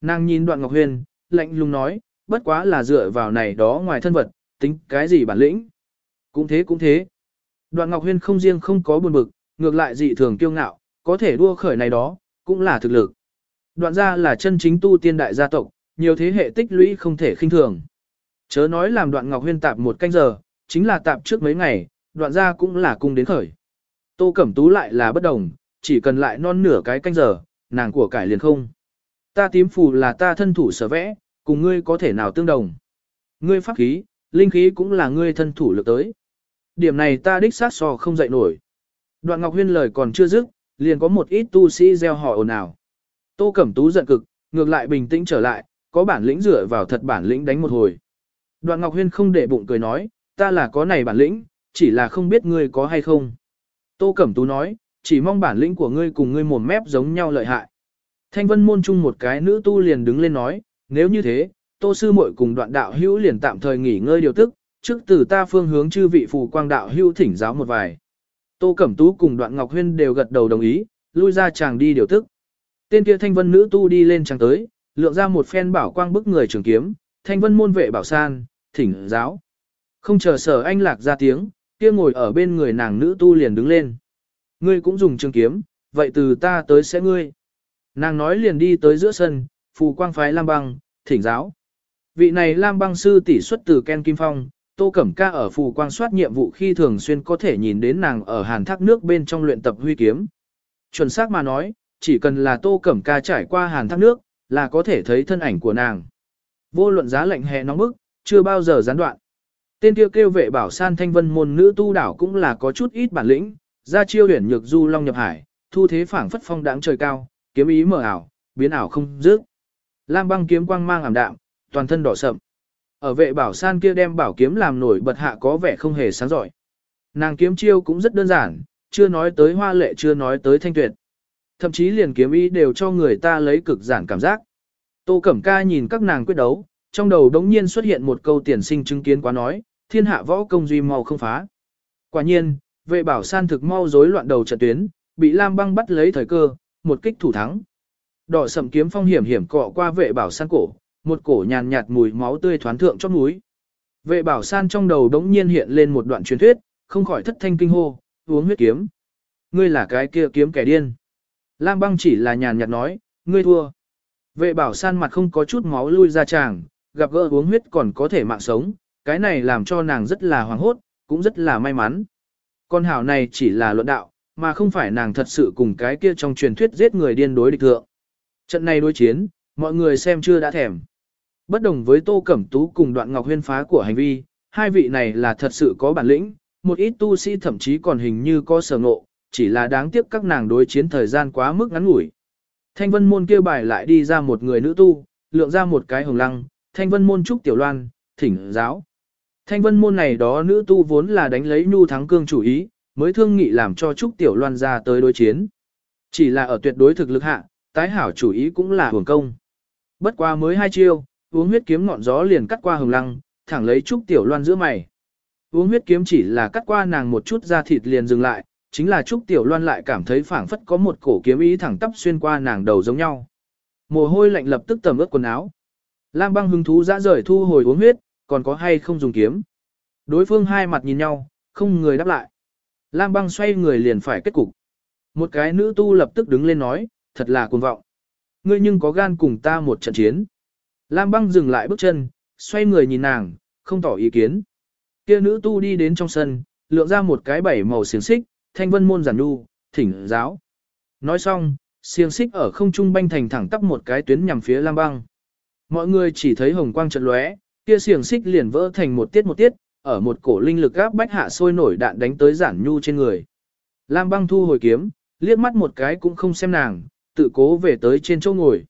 Nàng nhìn đoạn Ngọc Huyền, lạnh lùng nói, bất quá là dựa vào này đó ngoài thân vật, tính cái gì bản lĩnh. Cũng thế cũng thế. Đoạn Ngọc Huyên không riêng không có buồn bực, ngược lại dị thường kiêu ngạo, có thể đua khởi này đó, cũng là thực lực. Đoạn gia là chân chính tu tiên đại gia tộc, nhiều thế hệ tích lũy không thể khinh thường. Chớ nói làm đoạn Ngọc Huyên tạp một canh giờ, chính là tạp trước mấy ngày, đoạn gia cũng là cung đến khởi. Tô Cẩm Tú lại là bất đồng, chỉ cần lại non nửa cái canh giờ, nàng của cải liền không. Ta tím phù là ta thân thủ sở vẽ, cùng ngươi có thể nào tương đồng. Ngươi pháp khí, linh khí cũng là ngươi thân thủ lực tới. Điểm này ta đích sát so không dậy nổi. Đoạn Ngọc Huyên lời còn chưa dứt, liền có một ít tu sĩ gieo họ ồn ào. Tô Cẩm Tú giận cực, ngược lại bình tĩnh trở lại, có bản lĩnh dựa vào thật bản lĩnh đánh một hồi. Đoạn Ngọc Huyên không để bụng cười nói, ta là có này bản lĩnh, chỉ là không biết ngươi có hay không. Tô Cẩm Tú nói, chỉ mong bản lĩnh của ngươi cùng ngươi mồm mép giống nhau lợi hại. Thanh vân môn chung một cái nữ tu liền đứng lên nói, nếu như thế, tô sư muội cùng đoạn đạo hữu liền tạm thời nghỉ ngơi điều tức, trước từ ta phương hướng chư vị phù quang đạo hữu thỉnh giáo một vài. Tô Cẩm Tú cùng đoạn Ngọc Huyên đều gật đầu đồng ý, lui ra chàng đi điều tức. Tên kia thanh vân nữ tu đi lên chàng tới, lượng ra một phen bảo quang bức người trường kiếm, thanh vân môn vệ bảo san, thỉnh giáo. Không chờ sở anh lạc ra tiếng, kia ngồi ở bên người nàng nữ tu liền đứng lên. Ngươi cũng dùng trường kiếm, vậy từ ta tới sẽ ngươi. Nàng nói liền đi tới giữa sân, phù quang phái Lam Băng, thỉnh giáo. Vị này Lam Băng sư tỷ xuất từ Ken Kim Phong, Tô Cẩm Ca ở phù quang soát nhiệm vụ khi thường xuyên có thể nhìn đến nàng ở hàn thác nước bên trong luyện tập huy kiếm. Chuẩn xác mà nói, chỉ cần là Tô Cẩm Ca trải qua hàn thác nước, là có thể thấy thân ảnh của nàng. Vô luận giá lạnh hè nóng bức, chưa bao giờ gián đoạn. Tên kia kêu, kêu vệ bảo san thanh vân môn nữ tu đảo cũng là có chút ít bản lĩnh, ra chiêu huyền nhược du long nhập hải, thu thế phảng phất phong đáng trời cao, kiếm ý mở ảo, biến ảo không dứt. Lam băng kiếm quang mang ảm đạm, toàn thân đỏ sậm. Ở vệ bảo san kia đem bảo kiếm làm nổi bật hạ có vẻ không hề sáng giỏi. Nàng kiếm chiêu cũng rất đơn giản, chưa nói tới hoa lệ chưa nói tới thanh tuyệt. Thậm chí liền kiếm ý đều cho người ta lấy cực giản cảm giác. Tô Cẩm Ca nhìn các nàng quyết đấu, trong đầu đống nhiên xuất hiện một câu tiền sinh chứng kiến quá nói, thiên hạ võ công duy mau không phá. Quả nhiên, vệ bảo san thực mau rối loạn đầu trận tuyến, bị Lam băng bắt lấy thời cơ, một kích thủ thắng. Đỏ sầm kiếm phong hiểm hiểm cọ qua vệ bảo san cổ, một cổ nhàn nhạt mùi máu tươi thoán thượng chót núi. Vệ bảo san trong đầu đống nhiên hiện lên một đoạn truyền thuyết, không khỏi thất thanh kinh hô, uống huyết kiếm. Ngươi là cái kia kiếm kẻ điên. Lam băng chỉ là nhàn nhạt nói, ngươi thua. Vệ bảo san mặt không có chút máu lui ra tràng, gặp gỡ uống huyết còn có thể mạng sống, cái này làm cho nàng rất là hoảng hốt, cũng rất là may mắn. Con hảo này chỉ là luận đạo, mà không phải nàng thật sự cùng cái kia trong truyền thuyết giết người điên đối địch thượng. Trận này đối chiến, mọi người xem chưa đã thèm. Bất đồng với Tô Cẩm Tú cùng đoạn ngọc huyên phá của hành vi, hai vị này là thật sự có bản lĩnh, một ít tu sĩ thậm chí còn hình như có sở ngộ, chỉ là đáng tiếc các nàng đối chiến thời gian quá mức ngắn ngủi. Thanh vân môn kêu bài lại đi ra một người nữ tu, lượng ra một cái hồng lăng, thanh vân môn trúc tiểu loan, thỉnh giáo. Thanh vân môn này đó nữ tu vốn là đánh lấy nhu thắng cương chủ ý, mới thương nghị làm cho trúc tiểu loan ra tới đối chiến. Chỉ là ở tuyệt đối thực lực hạ, tái hảo chủ ý cũng là hưởng công. Bất qua mới hai chiêu, uống huyết kiếm ngọn gió liền cắt qua hồng lăng, thẳng lấy trúc tiểu loan giữa mày. Uống huyết kiếm chỉ là cắt qua nàng một chút da thịt liền dừng lại, chính là trúc tiểu loan lại cảm thấy phảng phất có một cổ kiếm ý thẳng tắp xuyên qua nàng đầu giống nhau. Mồ hôi lạnh lập tức tầm ướt quần áo. Lam băng hứng thú dã rời thu hồi uống huyết, còn có hay không dùng kiếm. Đối phương hai mặt nhìn nhau, không người đáp lại. Lam băng xoay người liền phải kết cục. Một cái nữ tu lập tức đứng lên nói, thật là cuồng vọng. Ngươi nhưng có gan cùng ta một trận chiến. Lam băng dừng lại bước chân, xoay người nhìn nàng, không tỏ ý kiến. Kia nữ tu đi đến trong sân, lượng ra một cái bảy màu xiềng xích, thanh vân môn giản nu, thỉnh giáo. Nói xong, xiềng xích ở không trung banh thành thẳng tắp một cái tuyến nhằm phía Lam băng. Mọi người chỉ thấy hồng quang trận lóe, kia xiềng xích liền vỡ thành một tiết một tiết, ở một cổ linh lực gáp bách hạ sôi nổi đạn đánh tới giản nhu trên người. Lam băng thu hồi kiếm, liếc mắt một cái cũng không xem nàng, tự cố về tới trên chỗ ngồi.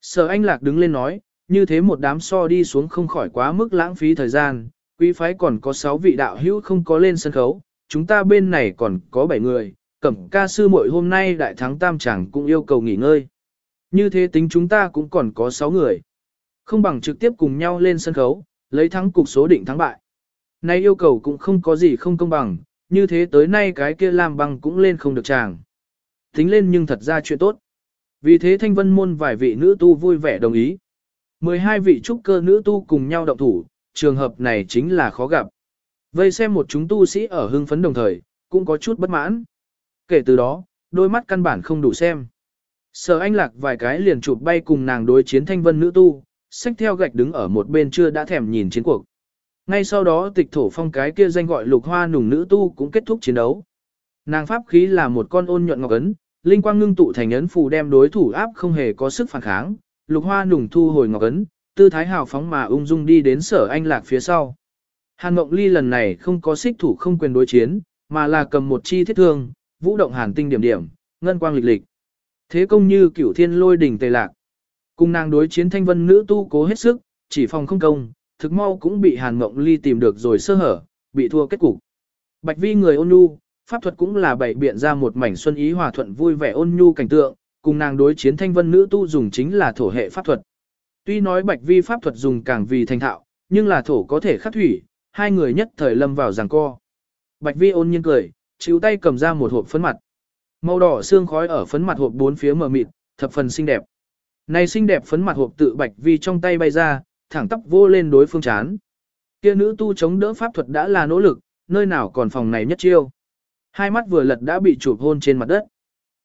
Sở anh lạc đứng lên nói, như thế một đám so đi xuống không khỏi quá mức lãng phí thời gian, quý phái còn có 6 vị đạo hữu không có lên sân khấu, chúng ta bên này còn có 7 người, cẩm ca sư muội hôm nay đại thắng tam chẳng cũng yêu cầu nghỉ ngơi. Như thế tính chúng ta cũng còn có 6 người. Không bằng trực tiếp cùng nhau lên sân khấu, lấy thắng cục số định thắng bại. Nay yêu cầu cũng không có gì không công bằng, như thế tới nay cái kia làm bằng cũng lên không được chàng. Tính lên nhưng thật ra chuyện tốt. Vì thế thanh vân môn vài vị nữ tu vui vẻ đồng ý. 12 vị trúc cơ nữ tu cùng nhau động thủ, trường hợp này chính là khó gặp. Vây xem một chúng tu sĩ ở hưng phấn đồng thời, cũng có chút bất mãn. Kể từ đó, đôi mắt căn bản không đủ xem. Sở anh lạc vài cái liền chụp bay cùng nàng đối chiến thanh vân nữ tu, xách theo gạch đứng ở một bên chưa đã thèm nhìn chiến cuộc. Ngay sau đó tịch thổ phong cái kia danh gọi lục hoa nùng nữ tu cũng kết thúc chiến đấu. Nàng pháp khí là một con ôn nhuận ngọc ấn, linh quang ngưng tụ thành ấn phù đem đối thủ áp không hề có sức phản kháng. Lục hoa nùng thu hồi ngọc ấn, tư thái hào phóng mà ung dung đi đến sở anh lạc phía sau. Hàn Mộng Ly lần này không có xích thủ không quyền đối chiến, mà là cầm một chi thiết thương, vũ động hàn tinh điểm điểm, ngân quang lịch lịch. Thế công như cửu thiên lôi đỉnh tề lạc. Cùng nàng đối chiến thanh vân nữ tu cố hết sức, chỉ phòng không công, thực mau cũng bị Hàn Mộng Ly tìm được rồi sơ hở, bị thua kết cục. Bạch Vi người ôn nhu, pháp thuật cũng là bày biện ra một mảnh xuân ý hòa thuận vui vẻ ôn nhu cảnh tượng, cùng nàng đối chiến thanh vân nữ tu dùng chính là thổ hệ pháp thuật. Tuy nói Bạch Vi pháp thuật dùng càng vì thành thạo, nhưng là thổ có thể khắc thủy, hai người nhất thời lâm vào giằng co. Bạch Vi ôn nhiên cười, chiếu tay cầm ra một hộp phấn mặt. Màu đỏ xương khói ở phấn mặt hộp bốn phía mờ mịt, thập phần xinh đẹp. Này xinh đẹp phấn mặt hộp tự Bạch Vi trong tay bay ra, thẳng tóc vô lên đối phương chán. Kia nữ tu chống đỡ pháp thuật đã là nỗ lực, nơi nào còn phòng này nhất chiêu. Hai mắt vừa lật đã bị chụp hôn trên mặt đất.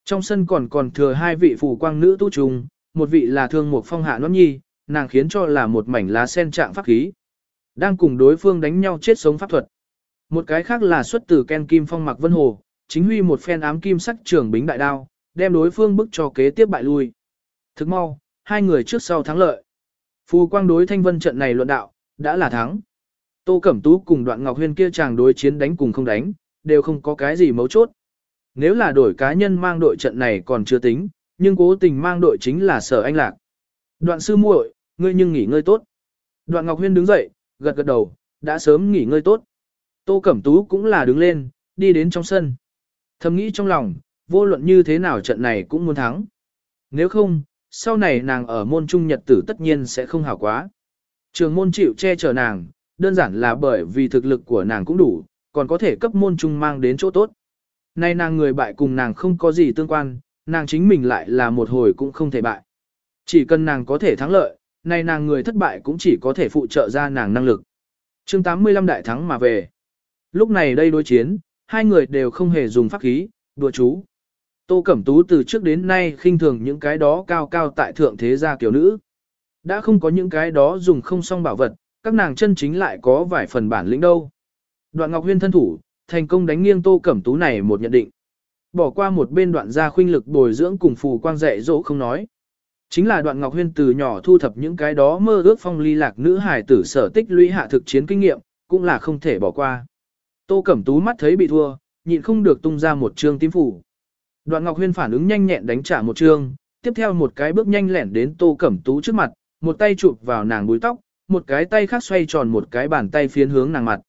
Trong sân còn còn thừa hai vị phù quang nữ tu trùng, một vị là thương một phong hạ nón nhi, nàng khiến cho là một mảnh lá sen trạng pháp khí. Đang cùng đối phương đánh nhau chết sống pháp thuật. Một cái khác là xuất từ Ken Kim Phong mặc Vân Hồ, chính huy một phen ám kim sắc trường bính đại đao, đem đối phương bức cho kế tiếp bại lui. Thức mau, hai người trước sau thắng lợi. Phù quang đối thanh vân trận này luận đạo, đã là thắng. Tô Cẩm Tú cùng đoạn Ngọc Huyên kia chàng đối chiến đánh cùng không đánh, đều không có cái gì mấu chốt. Nếu là đổi cá nhân mang đội trận này còn chưa tính, nhưng cố tình mang đội chính là sở anh lạc. Đoạn sư muội, ngươi nhưng nghỉ ngơi tốt. Đoạn Ngọc Huyên đứng dậy, gật gật đầu, đã sớm nghỉ ngơi tốt. Tô Cẩm Tú cũng là đứng lên, đi đến trong sân. Thầm nghĩ trong lòng, vô luận như thế nào trận này cũng muốn thắng. Nếu không, sau này nàng ở môn trung nhật tử tất nhiên sẽ không hảo quá. Trường môn chịu che chở nàng, đơn giản là bởi vì thực lực của nàng cũng đủ, còn có thể cấp môn trung mang đến chỗ tốt. Nay nàng người bại cùng nàng không có gì tương quan, nàng chính mình lại là một hồi cũng không thể bại. Chỉ cần nàng có thể thắng lợi, nay nàng người thất bại cũng chỉ có thể phụ trợ ra nàng năng lực. chương 85 đại thắng mà về. Lúc này đây đối chiến, hai người đều không hề dùng pháp khí, đùa chú. Tô Cẩm Tú từ trước đến nay khinh thường những cái đó cao cao tại thượng thế gia kiểu nữ. Đã không có những cái đó dùng không song bảo vật, các nàng chân chính lại có vài phần bản lĩnh đâu. Đoạn Ngọc Huyên thân thủ, thành công đánh nghiêng Tô Cẩm Tú này một nhận định. Bỏ qua một bên đoạn gia khuynh lực bồi dưỡng cùng phù quang dạy dỗ không nói. Chính là đoạn Ngọc Huyên từ nhỏ thu thập những cái đó mơ ước phong ly lạc nữ hải tử sở tích lũy hạ thực chiến kinh nghiệm, cũng là không thể bỏ qua. Tô Cẩm Tú mắt thấy bị thua, nhịn không được tung ra một trương tím phủ. Đoạn Ngọc Huyên phản ứng nhanh nhẹn đánh trả một trương, tiếp theo một cái bước nhanh lẻn đến Tô Cẩm Tú trước mặt, một tay chụp vào nàng búi tóc, một cái tay khác xoay tròn một cái bàn tay phiến hướng nàng mặt.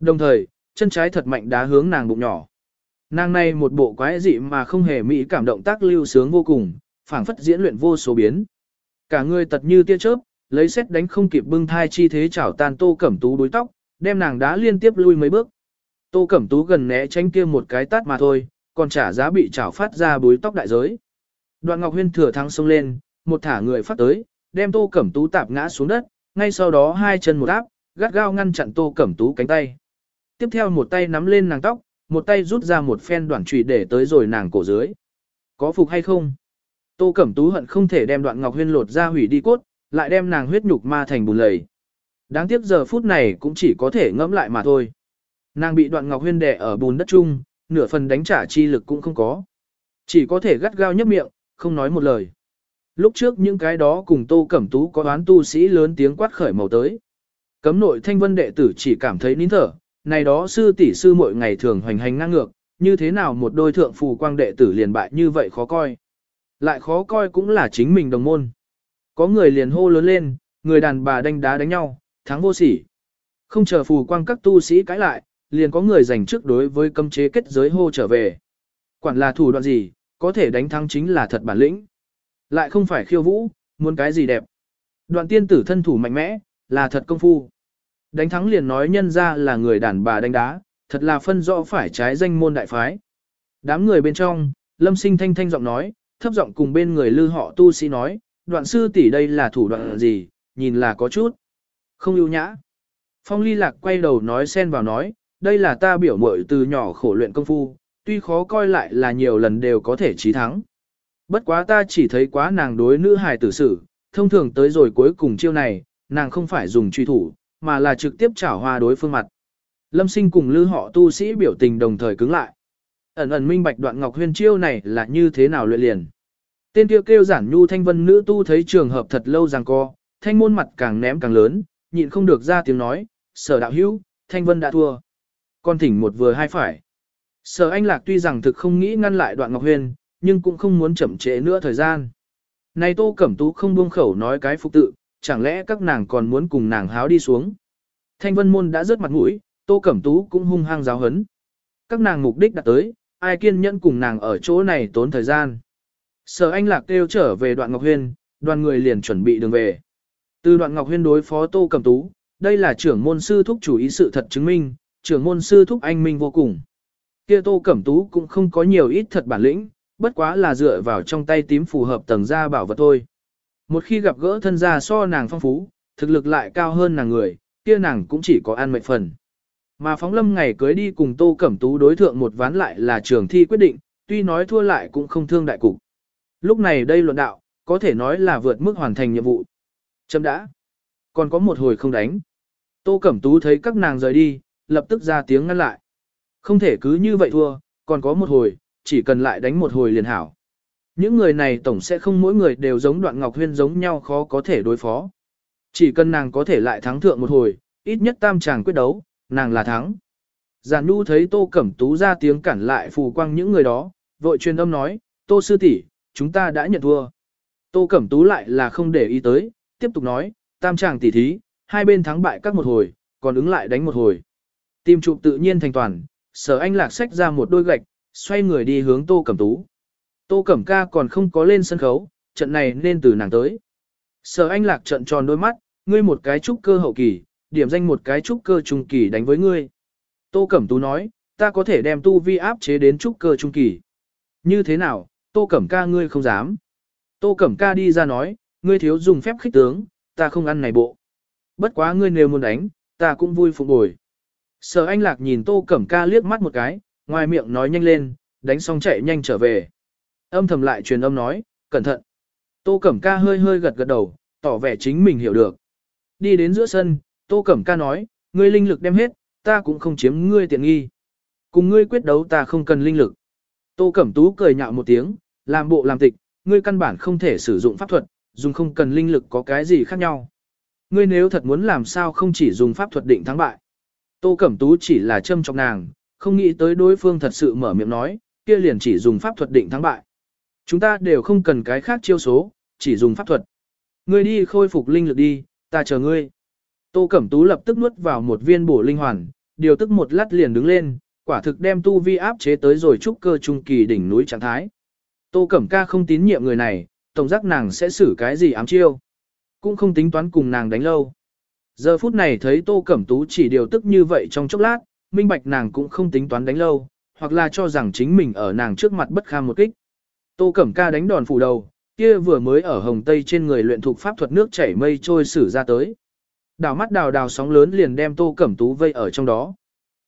Đồng thời, chân trái thật mạnh đá hướng nàng bụng nhỏ. Nàng này một bộ quái dị mà không hề mỹ cảm động tác lưu sướng vô cùng, phảng phất diễn luyện vô số biến. Cả người tật như tia chớp, lấy xét đánh không kịp bưng thai chi thế chảo tan Tô Cẩm Tú đối tóc, đem nàng đá liên tiếp lui mấy bước. Tô Cẩm Tú gần né tránh kia một cái tát mà thôi, còn trả giá bị chảo phát ra búi tóc đại giới. Đoạn Ngọc Huyên thừa thắng xông lên, một thả người phát tới, đem Tô Cẩm Tú tạp ngã xuống đất, ngay sau đó hai chân một áp, gắt gao ngăn chặn Tô Cẩm Tú cánh tay. Tiếp theo một tay nắm lên nàng tóc, một tay rút ra một phen đoạn chùy để tới rồi nàng cổ dưới. Có phục hay không? Tô Cẩm Tú hận không thể đem đoạn Ngọc Huyên lột ra hủy đi cốt, lại đem nàng huyết nhục ma thành bùn lầy. Đáng tiếc giờ phút này cũng chỉ có thể ngẫm lại mà thôi. Nàng bị đoạn Ngọc Huyên đè ở bùn đất chung, nửa phần đánh trả chi lực cũng không có. Chỉ có thể gắt gao nhấp miệng, không nói một lời. Lúc trước những cái đó cùng Tô Cẩm Tú có đoán tu sĩ lớn tiếng quát khởi màu tới. Cấm nội thanh vân đệ tử chỉ cảm thấy nín thở, này đó sư tỷ sư mỗi ngày thường hoành hành ngang ngược, như thế nào một đôi thượng phù quang đệ tử liền bại như vậy khó coi. Lại khó coi cũng là chính mình đồng môn. Có người liền hô lớn lên, người đàn bà đánh đá đánh nhau, thắng vô sỉ. Không chờ phù quang các tu sĩ cãi lại, liền có người giành trước đối với cấm chế kết giới hô trở về. Quản là thủ đoạn gì, có thể đánh thắng chính là thật bản lĩnh. Lại không phải khiêu vũ, muốn cái gì đẹp. Đoạn tiên tử thân thủ mạnh mẽ, là thật công phu. Đánh thắng liền nói nhân ra là người đàn bà đánh đá, thật là phân rõ phải trái danh môn đại phái. Đám người bên trong, lâm sinh thanh thanh giọng nói, thấp giọng cùng bên người lư họ tu sĩ nói, đoạn sư tỷ đây là thủ đoạn gì, nhìn là có chút. Không ưu nhã. Phong ly lạc quay đầu nói xen vào nói, đây là ta biểu mội từ nhỏ khổ luyện công phu, tuy khó coi lại là nhiều lần đều có thể trí thắng. Bất quá ta chỉ thấy quá nàng đối nữ hài tử sự, thông thường tới rồi cuối cùng chiêu này, nàng không phải dùng truy thủ, mà là trực tiếp chảo hoa đối phương mặt. Lâm sinh cùng lư họ tu sĩ biểu tình đồng thời cứng lại. Ẩn ẩn minh bạch đoạn ngọc huyên chiêu này là như thế nào luyện liền. Tên kêu kêu giản nhu thanh vân nữ tu thấy trường hợp thật lâu rằng co, thanh môn mặt càng ném càng lớn, nhịn không được ra tiếng nói, sở đạo hữu, thanh vân đã thua. Con thỉnh một vừa hai phải. Sở anh lạc tuy rằng thực không nghĩ ngăn lại đoạn ngọc huyền, nhưng cũng không muốn chậm trễ nữa thời gian. Này tô cẩm tú không buông khẩu nói cái phục tự, chẳng lẽ các nàng còn muốn cùng nàng háo đi xuống. Thanh vân môn đã rớt mặt mũi, tô cẩm tú cũng hung hăng giáo hấn. Các nàng mục đích đã tới, ai kiên nhẫn cùng nàng ở chỗ này tốn thời gian. Sở anh lạc kêu trở về đoạn Ngọc Huyên, đoàn người liền chuẩn bị đường về. Từ đoạn Ngọc Huyên đối phó Tô Cẩm Tú, đây là trưởng môn sư thúc chủ ý sự thật chứng minh, trưởng môn sư thúc anh minh vô cùng. Kia Tô Cẩm Tú cũng không có nhiều ít thật bản lĩnh, bất quá là dựa vào trong tay tím phù hợp tầng gia bảo vật thôi. Một khi gặp gỡ thân gia so nàng phong phú, thực lực lại cao hơn nàng người, kia nàng cũng chỉ có an mệnh phần. Mà phóng lâm ngày cưới đi cùng Tô Cẩm Tú đối thượng một ván lại là trường thi quyết định, tuy nói thua lại cũng không thương đại cục. Lúc này đây luận đạo, có thể nói là vượt mức hoàn thành nhiệm vụ. Chấm đã. Còn có một hồi không đánh. Tô Cẩm Tú thấy các nàng rời đi, lập tức ra tiếng ngăn lại. Không thể cứ như vậy thua, còn có một hồi, chỉ cần lại đánh một hồi liền hảo. Những người này tổng sẽ không mỗi người đều giống đoạn ngọc huyên giống nhau khó có thể đối phó. Chỉ cần nàng có thể lại thắng thượng một hồi, ít nhất tam chàng quyết đấu, nàng là thắng. Giản Nhu thấy Tô Cẩm Tú ra tiếng cản lại phù quang những người đó, vội truyền âm nói, Tô Sư tỷ, chúng ta đã nhận thua. Tô Cẩm Tú lại là không để ý tới, tiếp tục nói, tam chàng tỷ thí, hai bên thắng bại các một hồi, còn ứng lại đánh một hồi. Tìm chụp tự nhiên thành toàn, sở anh lạc xách ra một đôi gạch, xoay người đi hướng Tô Cẩm Tú. Tô Cẩm ca còn không có lên sân khấu, trận này nên từ nàng tới. Sở anh lạc trận tròn đôi mắt, ngươi một cái trúc cơ hậu kỳ, điểm danh một cái trúc cơ trung kỳ đánh với ngươi. Tô Cẩm Tú nói, ta có thể đem tu vi áp chế đến trúc cơ trung kỳ. Như thế nào, Tô Cẩm ca ngươi không dám. Tô Cẩm ca đi ra nói, ngươi thiếu dùng phép khích tướng, ta không ăn này bộ. Bất quá ngươi nếu muốn đánh, ta cũng vui phục bồi. Sở anh lạc nhìn Tô Cẩm ca liếc mắt một cái, ngoài miệng nói nhanh lên, đánh xong chạy nhanh trở về. Âm thầm lại truyền âm nói, cẩn thận. Tô Cẩm Ca hơi hơi gật gật đầu, tỏ vẻ chính mình hiểu được. Đi đến giữa sân, Tô Cẩm Ca nói, ngươi linh lực đem hết, ta cũng không chiếm ngươi tiện nghi. Cùng ngươi quyết đấu ta không cần linh lực. Tô Cẩm Tú cười nhạo một tiếng, làm bộ làm tịch, ngươi căn bản không thể sử dụng pháp thuật, dùng không cần linh lực có cái gì khác nhau. Ngươi nếu thật muốn làm sao không chỉ dùng pháp thuật định thắng bại. Tô Cẩm Tú chỉ là châm trong nàng, không nghĩ tới đối phương thật sự mở miệng nói, kia liền chỉ dùng pháp thuật định thắng bại. Chúng ta đều không cần cái khác chiêu số, chỉ dùng pháp thuật. Ngươi đi khôi phục linh lực đi, ta chờ ngươi. Tô Cẩm Tú lập tức nuốt vào một viên bổ linh hoàn, điều tức một lát liền đứng lên, quả thực đem tu vi áp chế tới rồi trúc cơ trung kỳ đỉnh núi trạng thái. Tô Cẩm Ca không tín nhiệm người này, tổng giác nàng sẽ xử cái gì ám chiêu. Cũng không tính toán cùng nàng đánh lâu. Giờ phút này thấy Tô Cẩm Tú chỉ điều tức như vậy trong chốc lát, minh bạch nàng cũng không tính toán đánh lâu, hoặc là cho rằng chính mình ở nàng trước mặt bất kham một kích. Tô Cẩm Ca đánh đòn phủ đầu, kia vừa mới ở hồng tây trên người luyện thuộc pháp thuật nước chảy mây trôi xử ra tới. Đào mắt đào đào sóng lớn liền đem Tô Cẩm Tú vây ở trong đó.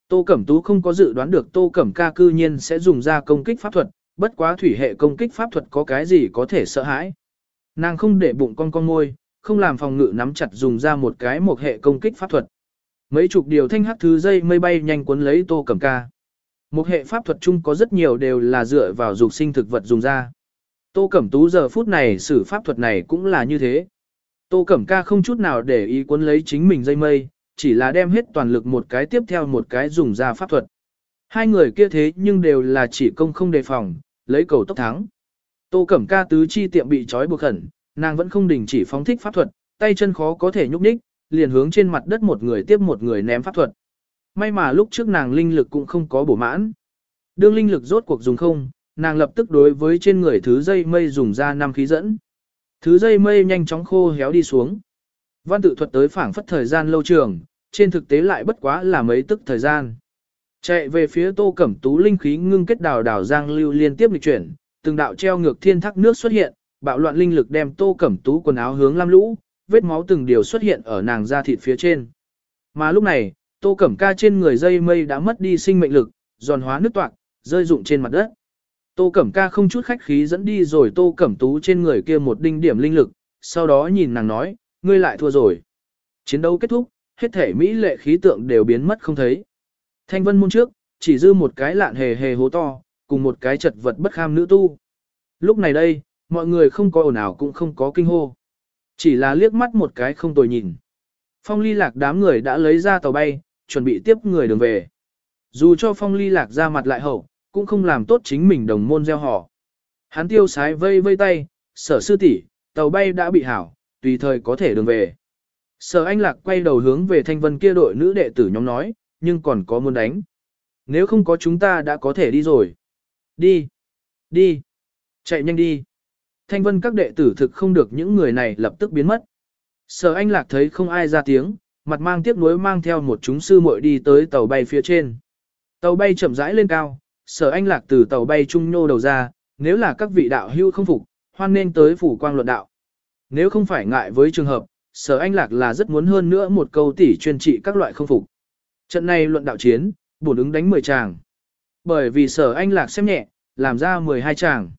Tô Cẩm Tú không có dự đoán được Tô Cẩm Ca cư nhiên sẽ dùng ra công kích pháp thuật, bất quá thủy hệ công kích pháp thuật có cái gì có thể sợ hãi. Nàng không để bụng con con ngôi không làm phòng ngự nắm chặt dùng ra một cái một hệ công kích pháp thuật. Mấy chục điều thanh hắc thứ dây mây bay nhanh cuốn lấy Tô Cẩm Ca. Một hệ pháp thuật chung có rất nhiều đều là dựa vào dục sinh thực vật dùng ra. Tô Cẩm Tú giờ phút này sử pháp thuật này cũng là như thế. Tô Cẩm Ca không chút nào để ý cuốn lấy chính mình dây mây, chỉ là đem hết toàn lực một cái tiếp theo một cái dùng ra pháp thuật. Hai người kia thế nhưng đều là chỉ công không đề phòng, lấy cầu tốc thắng. Tô Cẩm Ca tứ chi tiệm bị trói buộc khẩn, nàng vẫn không đình chỉ phóng thích pháp thuật, tay chân khó có thể nhúc nhích, liền hướng trên mặt đất một người tiếp một người ném pháp thuật. May mà lúc trước nàng linh lực cũng không có bổ mãn. Đương linh lực rốt cuộc dùng không, nàng lập tức đối với trên người thứ dây mây dùng ra năm khí dẫn. Thứ dây mây nhanh chóng khô héo đi xuống. Văn tự thuật tới phảng phất thời gian lâu trường, trên thực tế lại bất quá là mấy tức thời gian. Chạy về phía tô cẩm tú linh khí ngưng kết đào đào giang lưu liên tiếp lịch chuyển, từng đạo treo ngược thiên thác nước xuất hiện, bạo loạn linh lực đem tô cẩm tú quần áo hướng lam lũ, vết máu từng điều xuất hiện ở nàng da thịt phía trên. Mà lúc này, tô cẩm ca trên người dây mây đã mất đi sinh mệnh lực, giòn hóa nước toạc, rơi rụng trên mặt đất. Tô Cẩm Ca không chút khách khí dẫn đi rồi Tô Cẩm Tú trên người kia một đinh điểm linh lực, sau đó nhìn nàng nói, ngươi lại thua rồi. Chiến đấu kết thúc, hết thể Mỹ lệ khí tượng đều biến mất không thấy. Thanh vân môn trước, chỉ dư một cái lạn hề hề hố to, cùng một cái chật vật bất kham nữ tu. Lúc này đây, mọi người không có ồn ào cũng không có kinh hô. Chỉ là liếc mắt một cái không tồi nhìn. Phong ly lạc đám người đã lấy ra tàu bay, chuẩn bị tiếp người đường về. Dù cho phong ly lạc ra mặt lại hậu, cũng không làm tốt chính mình đồng môn gieo họ. Hắn tiêu sái vây vây tay, sở sư tỷ, tàu bay đã bị hảo, tùy thời có thể đường về. Sở anh lạc quay đầu hướng về thanh vân kia đội nữ đệ tử nhóm nói, nhưng còn có muốn đánh. Nếu không có chúng ta đã có thể đi rồi. Đi. Đi. Chạy nhanh đi. Thanh vân các đệ tử thực không được những người này lập tức biến mất. Sở anh lạc thấy không ai ra tiếng, mặt mang tiếc nuối mang theo một chúng sư muội đi tới tàu bay phía trên. Tàu bay chậm rãi lên cao, sở anh lạc từ tàu bay trung nhô đầu ra, nếu là các vị đạo hưu không phục, hoan nên tới phủ quang luận đạo. Nếu không phải ngại với trường hợp, sở anh lạc là rất muốn hơn nữa một câu tỉ chuyên trị các loại không phục. Trận này luận đạo chiến, bổn ứng đánh 10 tràng. Bởi vì sở anh lạc xem nhẹ, làm ra 12 tràng.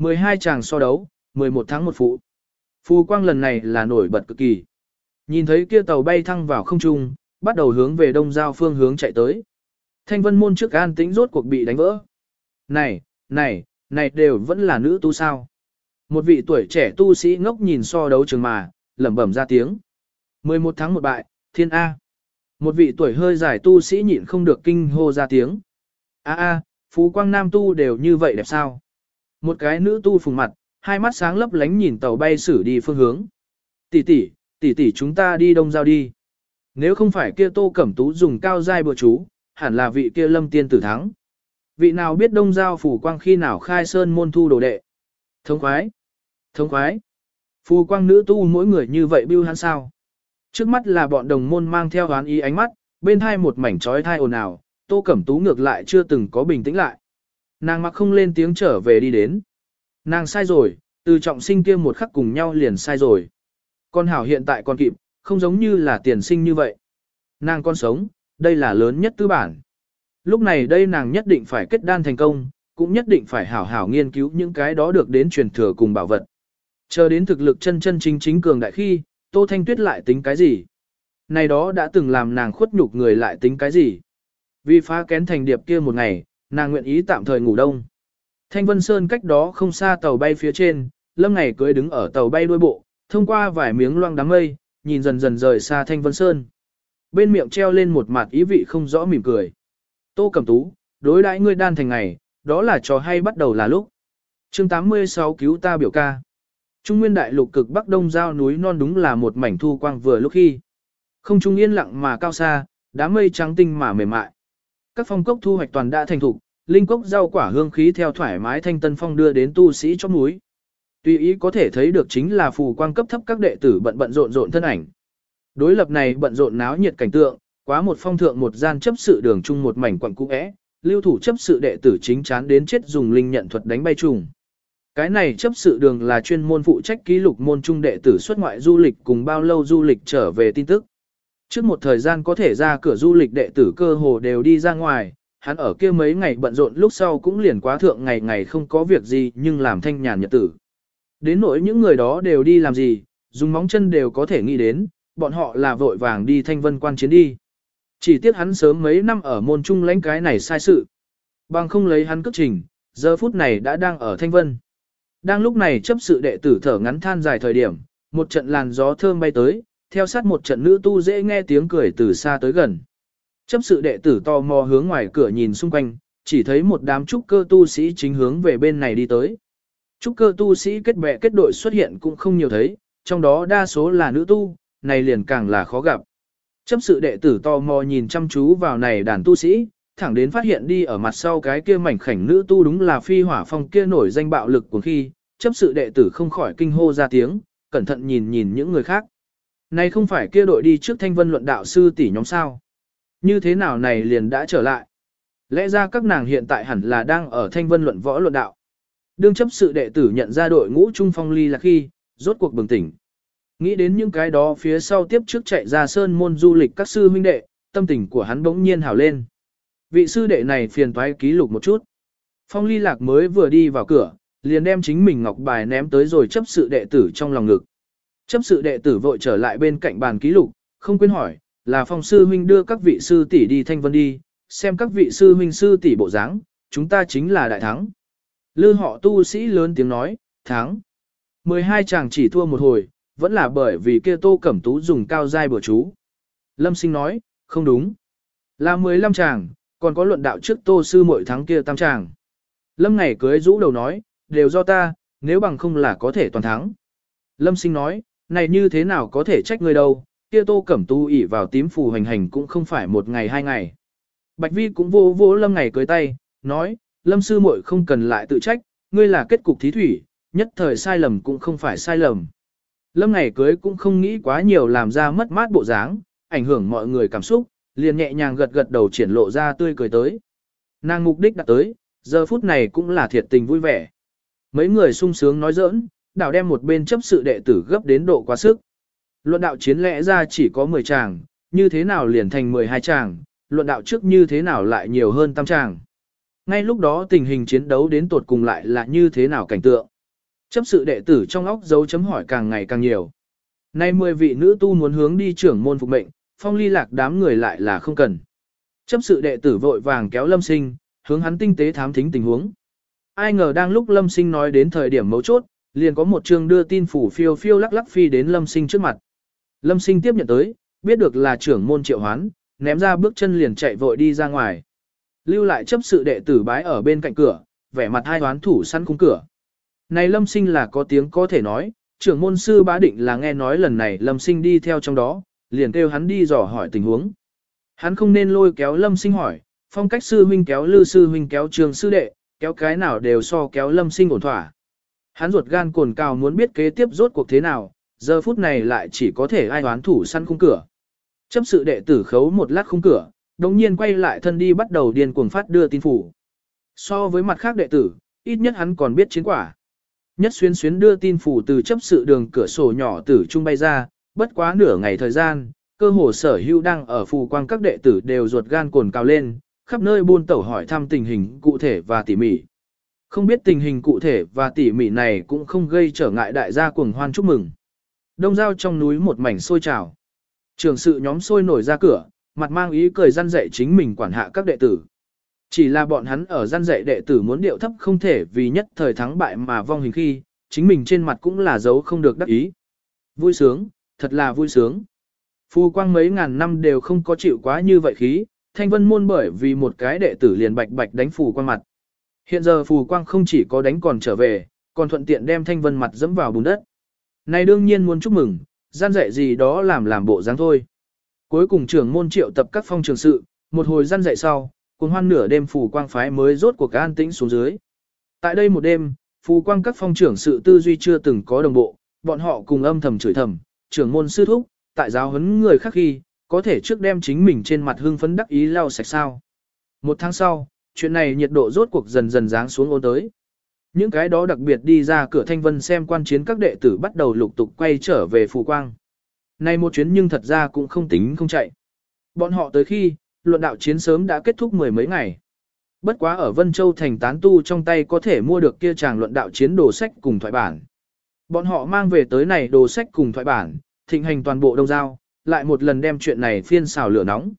12 chàng so đấu, 11 tháng một phụ. Phù quang lần này là nổi bật cực kỳ. Nhìn thấy kia tàu bay thăng vào không trung, bắt đầu hướng về đông giao phương hướng chạy tới. Thanh vân môn trước an tĩnh rốt cuộc bị đánh vỡ. Này, này, này đều vẫn là nữ tu sao. Một vị tuổi trẻ tu sĩ ngốc nhìn so đấu trường mà, lẩm bẩm ra tiếng. 11 tháng một bại, thiên A. Một vị tuổi hơi dài tu sĩ nhịn không được kinh hô ra tiếng. A a, phú quang nam tu đều như vậy đẹp sao. Một cái nữ tu phùng mặt, hai mắt sáng lấp lánh nhìn tàu bay xử đi phương hướng. Tỷ tỷ, tỷ tỷ chúng ta đi đông giao đi. Nếu không phải kia tô cẩm tú dùng cao dai bừa chú, hẳn là vị kia lâm tiên tử thắng. Vị nào biết đông giao phủ quang khi nào khai sơn môn thu đồ đệ. Thống khoái. Thống khoái. Phù quang nữ tu mỗi người như vậy bưu hắn sao. Trước mắt là bọn đồng môn mang theo hoán ý ánh mắt, bên hai một mảnh trói thai ồn ào, tô cẩm tú ngược lại chưa từng có bình tĩnh lại. Nàng mặc không lên tiếng trở về đi đến. Nàng sai rồi, từ trọng sinh kia một khắc cùng nhau liền sai rồi. Con hảo hiện tại còn kịp, không giống như là tiền sinh như vậy. Nàng con sống, đây là lớn nhất tư bản. Lúc này đây nàng nhất định phải kết đan thành công, cũng nhất định phải hảo hảo nghiên cứu những cái đó được đến truyền thừa cùng bảo vật. Chờ đến thực lực chân chân chính chính cường đại khi, Tô Thanh Tuyết lại tính cái gì? Này đó đã từng làm nàng khuất nhục người lại tính cái gì? Vì phá kén thành điệp kia một ngày, nàng nguyện ý tạm thời ngủ đông. Thanh Vân Sơn cách đó không xa tàu bay phía trên, Lâm Ngày cưới đứng ở tàu bay đuôi bộ, thông qua vài miếng loang đám mây, nhìn dần dần rời xa Thanh Vân Sơn. Bên miệng treo lên một mặt ý vị không rõ mỉm cười. Tô Cẩm Tú, đối đãi ngươi đan thành ngày, đó là trò hay bắt đầu là lúc. chương 86 cứu ta biểu ca. Trung nguyên đại lục cực bắc đông giao núi non đúng là một mảnh thu quang vừa lúc khi. Không trung yên lặng mà cao xa, đám mây trắng tinh mà mềm mại. Các phong cốc thu hoạch toàn đã thành thục, linh cốc rau quả hương khí theo thoải mái thanh tân phong đưa đến tu sĩ trong núi. Tuy ý có thể thấy được chính là phù quang cấp thấp các đệ tử bận bận rộn rộn thân ảnh. Đối lập này bận rộn náo nhiệt cảnh tượng, quá một phong thượng một gian chấp sự đường chung một mảnh quặng cũ é, lưu thủ chấp sự đệ tử chính chán đến chết dùng linh nhận thuật đánh bay trùng. Cái này chấp sự đường là chuyên môn phụ trách ký lục môn trung đệ tử xuất ngoại du lịch cùng bao lâu du lịch trở về tin tức. Trước một thời gian có thể ra cửa du lịch đệ tử cơ hồ đều đi ra ngoài, hắn ở kia mấy ngày bận rộn lúc sau cũng liền quá thượng ngày ngày không có việc gì nhưng làm thanh nhàn nhật tử. Đến nỗi những người đó đều đi làm gì, dùng móng chân đều có thể nghĩ đến, bọn họ là vội vàng đi thanh vân quan chiến đi. Chỉ tiếc hắn sớm mấy năm ở môn trung lãnh cái này sai sự. Bằng không lấy hắn cất trình, giờ phút này đã đang ở thanh vân. Đang lúc này chấp sự đệ tử thở ngắn than dài thời điểm, một trận làn gió thơm bay tới, theo sát một trận nữ tu dễ nghe tiếng cười từ xa tới gần. Chấp sự đệ tử to mò hướng ngoài cửa nhìn xung quanh, chỉ thấy một đám trúc cơ tu sĩ chính hướng về bên này đi tới. Trúc cơ tu sĩ kết bè kết đội xuất hiện cũng không nhiều thấy, trong đó đa số là nữ tu, này liền càng là khó gặp. Chấp sự đệ tử to mò nhìn chăm chú vào này đàn tu sĩ, thẳng đến phát hiện đi ở mặt sau cái kia mảnh khảnh nữ tu đúng là phi hỏa phong kia nổi danh bạo lực của khi, chấp sự đệ tử không khỏi kinh hô ra tiếng, cẩn thận nhìn nhìn những người khác. Này không phải kia đội đi trước thanh vân luận đạo sư tỷ nhóm sao. Như thế nào này liền đã trở lại. Lẽ ra các nàng hiện tại hẳn là đang ở thanh vân luận võ luận đạo. Đương chấp sự đệ tử nhận ra đội ngũ trung phong ly là khi, rốt cuộc bừng tỉnh. Nghĩ đến những cái đó phía sau tiếp trước chạy ra sơn môn du lịch các sư huynh đệ, tâm tình của hắn bỗng nhiên hào lên. Vị sư đệ này phiền toái ký lục một chút. Phong ly lạc mới vừa đi vào cửa, liền đem chính mình ngọc bài ném tới rồi chấp sự đệ tử trong lòng ngực. Chấp sự đệ tử vội trở lại bên cạnh bàn ký lục, không quên hỏi, là phong sư huynh đưa các vị sư tỷ đi thanh vân đi, xem các vị sư huynh sư tỷ bộ dáng, chúng ta chính là đại thắng. Lư họ tu sĩ lớn tiếng nói, thắng. 12 chàng chỉ thua một hồi, vẫn là bởi vì kia tô cẩm tú dùng cao dai bừa chú. Lâm sinh nói, không đúng. Là 15 chàng, còn có luận đạo trước tô sư mỗi thắng kia tam chàng. Lâm ngày cưới rũ đầu nói, đều do ta, nếu bằng không là có thể toàn thắng. Lâm sinh nói, này như thế nào có thể trách người đâu, kia tô cẩm tu ỉ vào tím phù hành hành cũng không phải một ngày hai ngày. Bạch vi cũng vô vô lâm ngày cưới tay, nói, lâm sư muội không cần lại tự trách, ngươi là kết cục thí thủy, nhất thời sai lầm cũng không phải sai lầm. Lâm ngày cưới cũng không nghĩ quá nhiều làm ra mất mát bộ dáng, ảnh hưởng mọi người cảm xúc, liền nhẹ nhàng gật gật đầu triển lộ ra tươi cười tới. Nàng mục đích đã tới, giờ phút này cũng là thiệt tình vui vẻ. Mấy người sung sướng nói giỡn, đảo đem một bên chấp sự đệ tử gấp đến độ quá sức. Luận đạo chiến lẽ ra chỉ có 10 chàng, như thế nào liền thành 12 chàng, luận đạo trước như thế nào lại nhiều hơn tam chàng. Ngay lúc đó tình hình chiến đấu đến tột cùng lại là như thế nào cảnh tượng. Chấp sự đệ tử trong óc dấu chấm hỏi càng ngày càng nhiều. Nay 10 vị nữ tu muốn hướng đi trưởng môn phục mệnh, phong ly lạc đám người lại là không cần. Chấp sự đệ tử vội vàng kéo lâm sinh, hướng hắn tinh tế thám thính tình huống. Ai ngờ đang lúc lâm sinh nói đến thời điểm mấu chốt, liền có một trường đưa tin phủ phiêu phiêu lắc lắc phi đến lâm sinh trước mặt. Lâm sinh tiếp nhận tới, biết được là trưởng môn triệu hoán, ném ra bước chân liền chạy vội đi ra ngoài. Lưu lại chấp sự đệ tử bái ở bên cạnh cửa, vẻ mặt hai hoán thủ săn cung cửa. Này lâm sinh là có tiếng có thể nói, trưởng môn sư bá định là nghe nói lần này lâm sinh đi theo trong đó, liền kêu hắn đi dò hỏi tình huống. Hắn không nên lôi kéo lâm sinh hỏi, phong cách sư huynh kéo lư sư huynh kéo trường sư đệ, kéo cái nào đều so kéo lâm sinh ổn thỏa. Hắn ruột gan cồn cao muốn biết kế tiếp rốt cuộc thế nào, giờ phút này lại chỉ có thể ai đoán thủ săn khung cửa. Chấp sự đệ tử khấu một lát khung cửa, đồng nhiên quay lại thân đi bắt đầu điên cuồng phát đưa tin phủ. So với mặt khác đệ tử, ít nhất hắn còn biết chiến quả. Nhất xuyên xuyến đưa tin phủ từ chấp sự đường cửa sổ nhỏ tử trung bay ra, bất quá nửa ngày thời gian, cơ hồ sở hữu đang ở phù quang các đệ tử đều ruột gan cồn cao lên, khắp nơi buôn tẩu hỏi thăm tình hình cụ thể và tỉ mỉ. Không biết tình hình cụ thể và tỉ mỉ này cũng không gây trở ngại đại gia cuồng hoan chúc mừng. Đông giao trong núi một mảnh sôi trào. Trường sự nhóm sôi nổi ra cửa, mặt mang ý cười gian dạy chính mình quản hạ các đệ tử. Chỉ là bọn hắn ở gian dạy đệ tử muốn điệu thấp không thể vì nhất thời thắng bại mà vong hình khi, chính mình trên mặt cũng là dấu không được đắc ý. Vui sướng, thật là vui sướng. Phù quang mấy ngàn năm đều không có chịu quá như vậy khí, thanh vân môn bởi vì một cái đệ tử liền bạch bạch đánh phù quang mặt. Hiện giờ phù quang không chỉ có đánh còn trở về, còn thuận tiện đem thanh vân mặt dẫm vào bùn đất. Này đương nhiên muốn chúc mừng, gian dạy gì đó làm làm bộ dáng thôi. Cuối cùng trưởng môn triệu tập các phong trường sự, một hồi gian dạy sau, cùng hoan nửa đêm phù quang phái mới rốt cuộc an tĩnh xuống dưới. Tại đây một đêm, phù quang các phong trưởng sự tư duy chưa từng có đồng bộ, bọn họ cùng âm thầm chửi thầm, trưởng môn sư thúc, tại giáo huấn người khác khi, có thể trước đem chính mình trên mặt hương phấn đắc ý lau sạch sao. Một tháng sau, chuyện này nhiệt độ rốt cuộc dần dần giáng xuống ôn tới. Những cái đó đặc biệt đi ra cửa thanh vân xem quan chiến các đệ tử bắt đầu lục tục quay trở về phù quang. nay một chuyến nhưng thật ra cũng không tính không chạy. Bọn họ tới khi, luận đạo chiến sớm đã kết thúc mười mấy ngày. Bất quá ở Vân Châu thành tán tu trong tay có thể mua được kia chàng luận đạo chiến đồ sách cùng thoại bản. Bọn họ mang về tới này đồ sách cùng thoại bản, thịnh hành toàn bộ đông giao, lại một lần đem chuyện này phiên xào lửa nóng.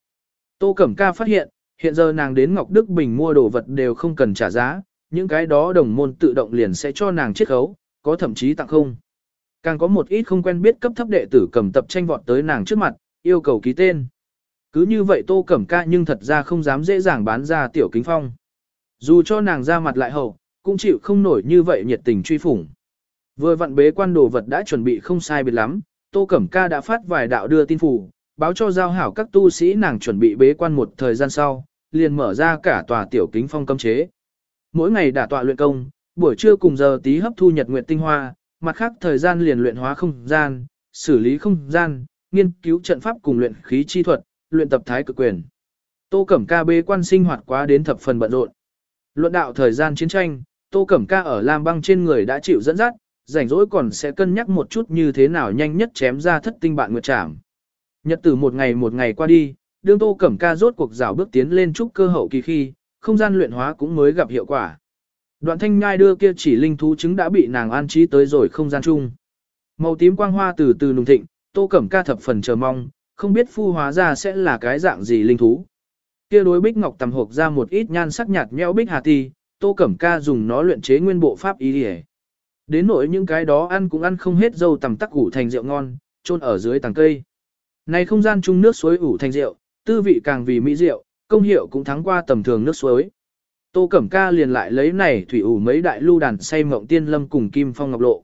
Tô Cẩm Ca phát hiện, hiện giờ nàng đến Ngọc Đức Bình mua đồ vật đều không cần trả giá, những cái đó đồng môn tự động liền sẽ cho nàng chiết khấu, có thậm chí tặng không. Càng có một ít không quen biết cấp thấp đệ tử cầm tập tranh vọt tới nàng trước mặt, yêu cầu ký tên. Cứ như vậy Tô Cẩm Ca nhưng thật ra không dám dễ dàng bán ra tiểu kính phong. Dù cho nàng ra mặt lại hậu, cũng chịu không nổi như vậy nhiệt tình truy phủng. Vừa vặn bế quan đồ vật đã chuẩn bị không sai biệt lắm, Tô Cẩm Ca đã phát vài đạo đưa tin phủ, báo cho giao hảo các tu sĩ nàng chuẩn bị bế quan một thời gian sau, liền mở ra cả tòa tiểu kính phong cấm chế. Mỗi ngày đả tọa luyện công, buổi trưa cùng giờ tí hấp thu nhật nguyệt tinh hoa, mặt khác thời gian liền luyện hóa không gian, xử lý không gian, nghiên cứu trận pháp cùng luyện khí chi thuật, luyện tập thái cực quyền. Tô Cẩm Ca bế quan sinh hoạt quá đến thập phần bận rộn. Luận đạo thời gian chiến tranh, Tô Cẩm Ca ở Lam Băng trên người đã chịu dẫn dắt, rảnh rỗi còn sẽ cân nhắc một chút như thế nào nhanh nhất chém ra thất tinh bạn nguyệt trảm. Nhật tử một ngày một ngày qua đi, đương Tô Cẩm Ca rốt cuộc rào bước tiến lên trúc cơ hậu kỳ khi, không gian luyện hóa cũng mới gặp hiệu quả. Đoạn thanh ngai đưa kia chỉ linh thú trứng đã bị nàng an trí tới rồi không gian chung. Màu tím quang hoa từ từ nùng thịnh, Tô Cẩm Ca thập phần chờ mong, không biết phu hóa ra sẽ là cái dạng gì linh thú. Kia đối bích ngọc tầm hộp ra một ít nhan sắc nhạt nhẽo bích hà ti, Tô Cẩm Ca dùng nó luyện chế nguyên bộ pháp ý đi Đến nỗi những cái đó ăn cũng ăn không hết dâu tầm tắc ủ thành rượu ngon, trôn ở dưới tầng cây. Này không gian chung nước suối ủ thành rượu, tư vị càng vì mỹ diệu, công hiệu cũng thắng qua tầm thường nước suối. Tô Cẩm Ca liền lại lấy này thủy ủ mấy đại lưu đàn say mộng tiên lâm cùng kim phong ngọc lộ.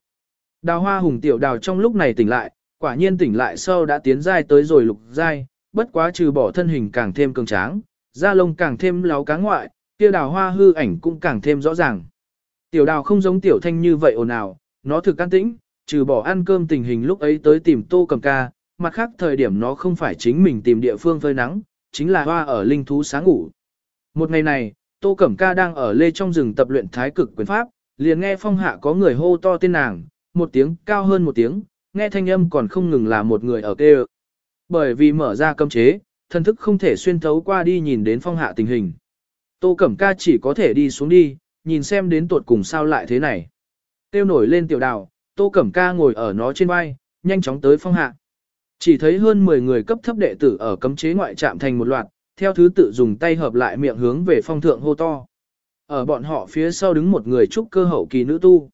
Đào hoa hùng tiểu đào trong lúc này tỉnh lại, quả nhiên tỉnh lại sau đã tiến giai tới rồi lục giai, bất quá trừ bỏ thân hình càng thêm cường tráng, da lông càng thêm láo cá ngoại, kia đào hoa hư ảnh cũng càng thêm rõ ràng. Tiểu đào không giống tiểu thanh như vậy ồn ào, nó thực can tĩnh, trừ bỏ ăn cơm tình hình lúc ấy tới tìm tô cầm ca, mặt khác thời điểm nó không phải chính mình tìm địa phương phơi nắng, chính là hoa ở linh thú sáng ngủ. Một ngày này, tô cẩm ca đang ở lê trong rừng tập luyện thái cực quyền pháp, liền nghe phong hạ có người hô to tên nàng, một tiếng cao hơn một tiếng, nghe thanh âm còn không ngừng là một người ở kêu. Bởi vì mở ra cấm chế, thân thức không thể xuyên thấu qua đi nhìn đến phong hạ tình hình. Tô Cẩm Ca chỉ có thể đi xuống đi, nhìn xem đến tuột cùng sao lại thế này. Tiêu nổi lên tiểu đào, Tô Cẩm Ca ngồi ở nó trên vai, nhanh chóng tới phong hạ. Chỉ thấy hơn 10 người cấp thấp đệ tử ở cấm chế ngoại trạm thành một loạt, theo thứ tự dùng tay hợp lại miệng hướng về phong thượng hô to. Ở bọn họ phía sau đứng một người trúc cơ hậu kỳ nữ tu.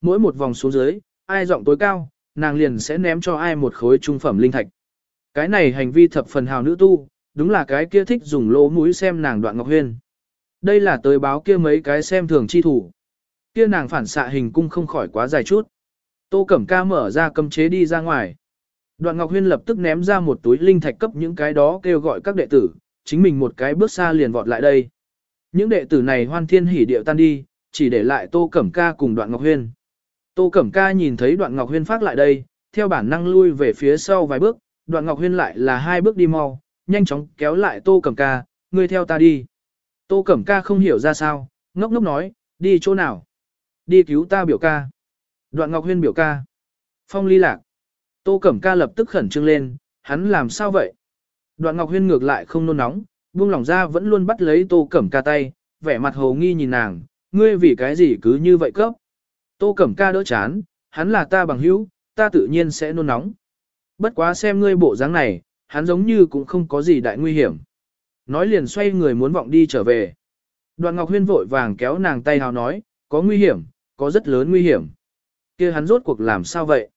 Mỗi một vòng xuống dưới, ai giọng tối cao, nàng liền sẽ ném cho ai một khối trung phẩm linh thạch. Cái này hành vi thập phần hào nữ tu, đúng là cái kia thích dùng lỗ mũi xem nàng đoạn ngọc huyên. Đây là tới báo kia mấy cái xem thường chi thủ. Kia nàng phản xạ hình cung không khỏi quá dài chút. Tô Cẩm Ca mở ra cấm chế đi ra ngoài. Đoạn Ngọc Huyên lập tức ném ra một túi linh thạch cấp những cái đó kêu gọi các đệ tử, chính mình một cái bước xa liền vọt lại đây. Những đệ tử này hoan thiên hỉ điệu tan đi, chỉ để lại Tô Cẩm Ca cùng Đoạn Ngọc Huyên. Tô Cẩm Ca nhìn thấy Đoạn Ngọc Huyên phát lại đây, theo bản năng lui về phía sau vài bước, Đoạn Ngọc Huyên lại là hai bước đi mau, nhanh chóng kéo lại Tô Cẩm Ca, ngươi theo ta đi. Tô Cẩm Ca không hiểu ra sao, ngốc ngốc nói, đi chỗ nào? Đi cứu ta biểu ca. Đoạn Ngọc Huyên biểu ca. Phong ly lạc. Tô Cẩm Ca lập tức khẩn trương lên, hắn làm sao vậy? Đoạn Ngọc Huyên ngược lại không nôn nóng, buông lòng ra vẫn luôn bắt lấy tô cẩm ca tay, vẻ mặt hồ nghi nhìn nàng, ngươi vì cái gì cứ như vậy cấp. Tô cẩm ca đỡ chán, hắn là ta bằng hữu, ta tự nhiên sẽ nôn nóng. Bất quá xem ngươi bộ dáng này, hắn giống như cũng không có gì đại nguy hiểm. Nói liền xoay người muốn vọng đi trở về. Đoạn Ngọc Huyên vội vàng kéo nàng tay hào nói, có nguy hiểm, có rất lớn nguy hiểm. kia hắn rốt cuộc làm sao vậy?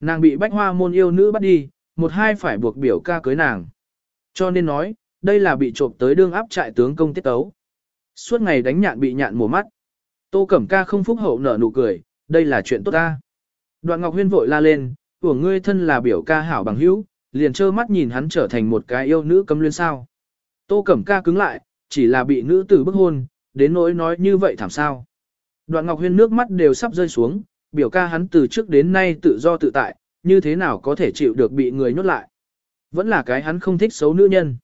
Nàng bị bách hoa môn yêu nữ bắt đi, một hai phải buộc biểu ca cưới nàng. Cho nên nói, đây là bị trộm tới đương áp trại tướng công tiết tấu. Suốt ngày đánh nhạn bị nhạn mùa mắt. Tô Cẩm Ca không phúc hậu nở nụ cười, đây là chuyện tốt ta. Đoạn Ngọc Huyên vội la lên, của ngươi thân là biểu ca hảo bằng hữu, liền trơ mắt nhìn hắn trở thành một cái yêu nữ cấm luyến sao. Tô Cẩm Ca cứng lại, chỉ là bị nữ tử bức hôn, đến nỗi nói như vậy thảm sao. Đoạn Ngọc Huyên nước mắt đều sắp rơi xuống, biểu ca hắn từ trước đến nay tự do tự tại, như thế nào có thể chịu được bị người nhốt lại. Vẫn là cái hắn không thích xấu nữ nhân.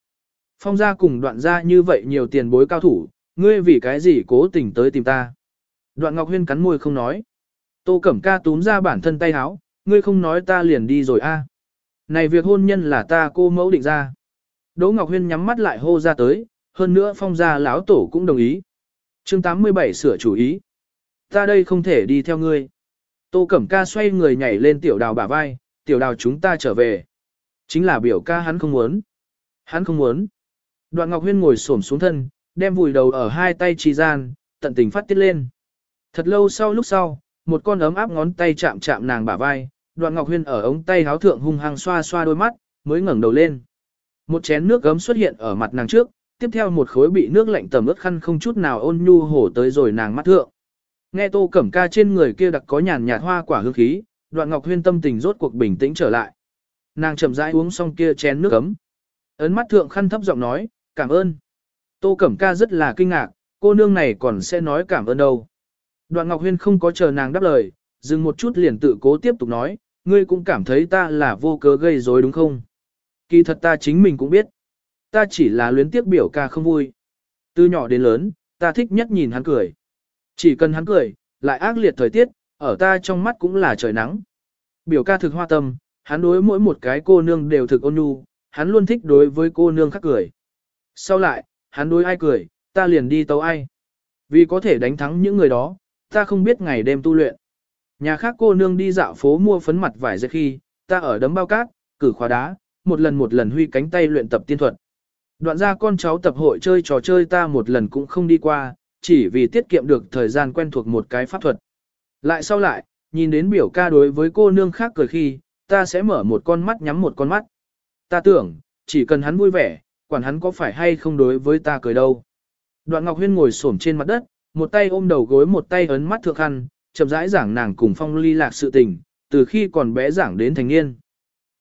Phong gia cùng đoạn gia như vậy nhiều tiền bối cao thủ, ngươi vì cái gì cố tình tới tìm ta. Đoạn Ngọc Huyên cắn môi không nói. Tô Cẩm Ca túm ra bản thân tay háo, ngươi không nói ta liền đi rồi a. Này việc hôn nhân là ta cô mẫu định ra. Đỗ Ngọc Huyên nhắm mắt lại hô ra tới, hơn nữa phong gia lão tổ cũng đồng ý. chương 87 sửa chủ ý. Ta đây không thể đi theo ngươi. Tô Cẩm Ca xoay người nhảy lên tiểu đào bả vai, tiểu đào chúng ta trở về. Chính là biểu ca hắn không muốn. Hắn không muốn. Đoạn Ngọc Huyên ngồi xổm xuống thân, đem vùi đầu ở hai tay trì gian, tận tình phát tiết lên. Thật lâu sau lúc sau, một con ấm áp ngón tay chạm chạm nàng bả vai, đoạn Ngọc Huyên ở ống tay háo thượng hung hăng xoa xoa đôi mắt, mới ngẩng đầu lên. Một chén nước gấm xuất hiện ở mặt nàng trước, tiếp theo một khối bị nước lạnh tầm ướt khăn không chút nào ôn nhu hổ tới rồi nàng mắt thượng. Nghe tô cẩm ca trên người kia đặc có nhàn nhạt hoa quả hương khí, đoạn ngọc huyên tâm tình rốt cuộc bình tĩnh trở lại. Nàng chậm rãi uống xong kia chén nước ấm. Ấn mắt thượng khăn thấp giọng nói, cảm ơn. Tô cẩm ca rất là kinh ngạc, cô nương này còn sẽ nói cảm ơn đâu. Đoạn ngọc huyên không có chờ nàng đáp lời, dừng một chút liền tự cố tiếp tục nói, ngươi cũng cảm thấy ta là vô cớ gây rối đúng không? Kỳ thật ta chính mình cũng biết. Ta chỉ là luyến tiếc biểu ca không vui. Từ nhỏ đến lớn, ta thích nhất nhìn hắn cười. Chỉ cần hắn cười, lại ác liệt thời tiết, ở ta trong mắt cũng là trời nắng. Biểu ca thực hoa tâm, hắn đối mỗi một cái cô nương đều thực ôn nhu, hắn luôn thích đối với cô nương khác cười. Sau lại, hắn đối ai cười, ta liền đi tấu ai. Vì có thể đánh thắng những người đó, ta không biết ngày đêm tu luyện. Nhà khác cô nương đi dạo phố mua phấn mặt vải dệt khi, ta ở đấm bao cát, cử khóa đá, một lần một lần huy cánh tay luyện tập tiên thuật. Đoạn ra con cháu tập hội chơi trò chơi ta một lần cũng không đi qua, chỉ vì tiết kiệm được thời gian quen thuộc một cái pháp thuật. Lại sau lại, nhìn đến biểu ca đối với cô nương khác cười khi, ta sẽ mở một con mắt nhắm một con mắt. Ta tưởng, chỉ cần hắn vui vẻ, quản hắn có phải hay không đối với ta cười đâu. Đoạn Ngọc Huyên ngồi xổm trên mặt đất, một tay ôm đầu gối một tay ấn mắt thượng khăn, chậm rãi giảng nàng cùng phong ly lạc sự tình, từ khi còn bé giảng đến thành niên.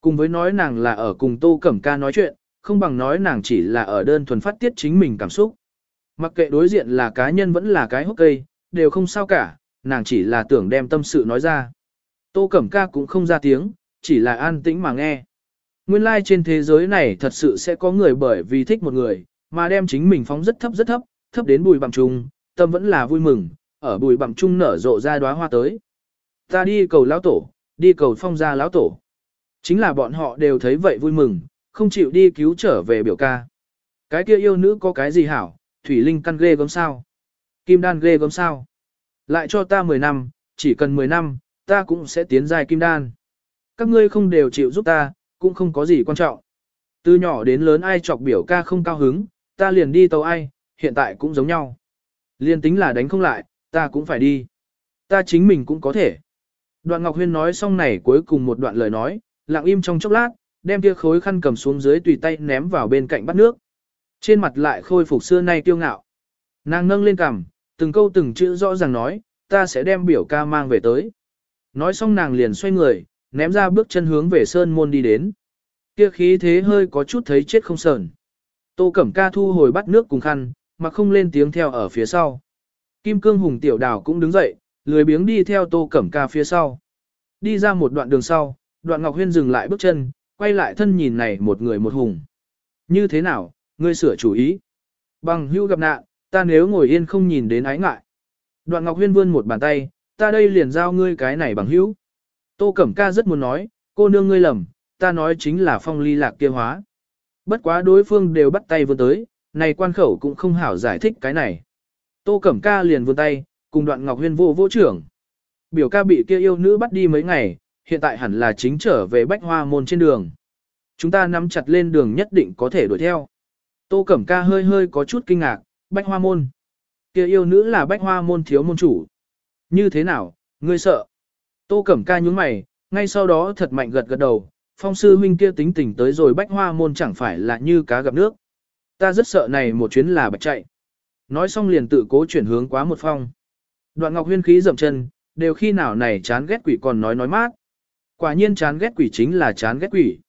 Cùng với nói nàng là ở cùng Tô Cẩm Ca nói chuyện, không bằng nói nàng chỉ là ở đơn thuần phát tiết chính mình cảm xúc. Mặc kệ đối diện là cá nhân vẫn là cái hốc cây, đều không sao cả, nàng chỉ là tưởng đem tâm sự nói ra. Tô Cẩm Ca cũng không ra tiếng, chỉ là an tĩnh mà nghe. Nguyên lai like trên thế giới này thật sự sẽ có người bởi vì thích một người, mà đem chính mình phóng rất thấp rất thấp, thấp đến bùi bằng trung, tâm vẫn là vui mừng, ở bùi bằng trung nở rộ ra đóa hoa tới. Ta đi cầu lão tổ, đi cầu phong gia lão tổ. Chính là bọn họ đều thấy vậy vui mừng, không chịu đi cứu trở về biểu ca. Cái kia yêu nữ có cái gì hảo, thủy linh căn ghê gớm sao? Kim đan ghê gớm sao? Lại cho ta 10 năm, chỉ cần 10 năm, ta cũng sẽ tiến dài kim đan. Các ngươi không đều chịu giúp ta, cũng không có gì quan trọng. Từ nhỏ đến lớn ai chọc biểu ca không cao hứng, ta liền đi tàu ai, hiện tại cũng giống nhau. Liên tính là đánh không lại, ta cũng phải đi. Ta chính mình cũng có thể. Đoạn Ngọc Huyên nói xong này cuối cùng một đoạn lời nói, lặng im trong chốc lát, đem kia khối khăn cầm xuống dưới tùy tay ném vào bên cạnh bát nước. Trên mặt lại khôi phục xưa nay kiêu ngạo. Nàng nâng lên cằm, từng câu từng chữ rõ ràng nói, ta sẽ đem biểu ca mang về tới. Nói xong nàng liền xoay người, ném ra bước chân hướng về sơn môn đi đến. Kia khí thế hơi có chút thấy chết không sờn. Tô Cẩm Ca thu hồi bắt nước cùng khăn, mà không lên tiếng theo ở phía sau. Kim Cương Hùng Tiểu Đào cũng đứng dậy, lười biếng đi theo Tô Cẩm Ca phía sau. Đi ra một đoạn đường sau, đoạn Ngọc Huyên dừng lại bước chân, quay lại thân nhìn này một người một hùng. Như thế nào, ngươi sửa chủ ý. Bằng hưu gặp nạn, ta nếu ngồi yên không nhìn đến ái ngại. Đoạn Ngọc Huyên vươn một bàn tay, ta đây liền giao ngươi cái này bằng hữu. Tô Cẩm Ca rất muốn nói, cô nương ngươi lầm, ta nói chính là phong ly lạc kia hóa. Bất quá đối phương đều bắt tay vươn tới, này quan khẩu cũng không hảo giải thích cái này. Tô Cẩm Ca liền vươn tay, cùng đoạn Ngọc Huyên vô vô trưởng. Biểu ca bị kia yêu nữ bắt đi mấy ngày, hiện tại hẳn là chính trở về bách hoa môn trên đường. Chúng ta nắm chặt lên đường nhất định có thể đuổi theo. Tô Cẩm Ca hơi hơi có chút kinh ngạc, bách hoa môn. kia yêu nữ là bách hoa môn thiếu môn chủ. Như thế nào, ngươi sợ? Tô Cẩm Ca nhúng mày, ngay sau đó thật mạnh gật gật đầu, phong sư huynh kia tính tình tới rồi bách hoa môn chẳng phải là như cá gặp nước. Ta rất sợ này một chuyến là bạch chạy. Nói xong liền tự cố chuyển hướng quá một phong. Đoạn Ngọc Huyên khí dậm chân, đều khi nào này chán ghét quỷ còn nói nói mát. Quả nhiên chán ghét quỷ chính là chán ghét quỷ.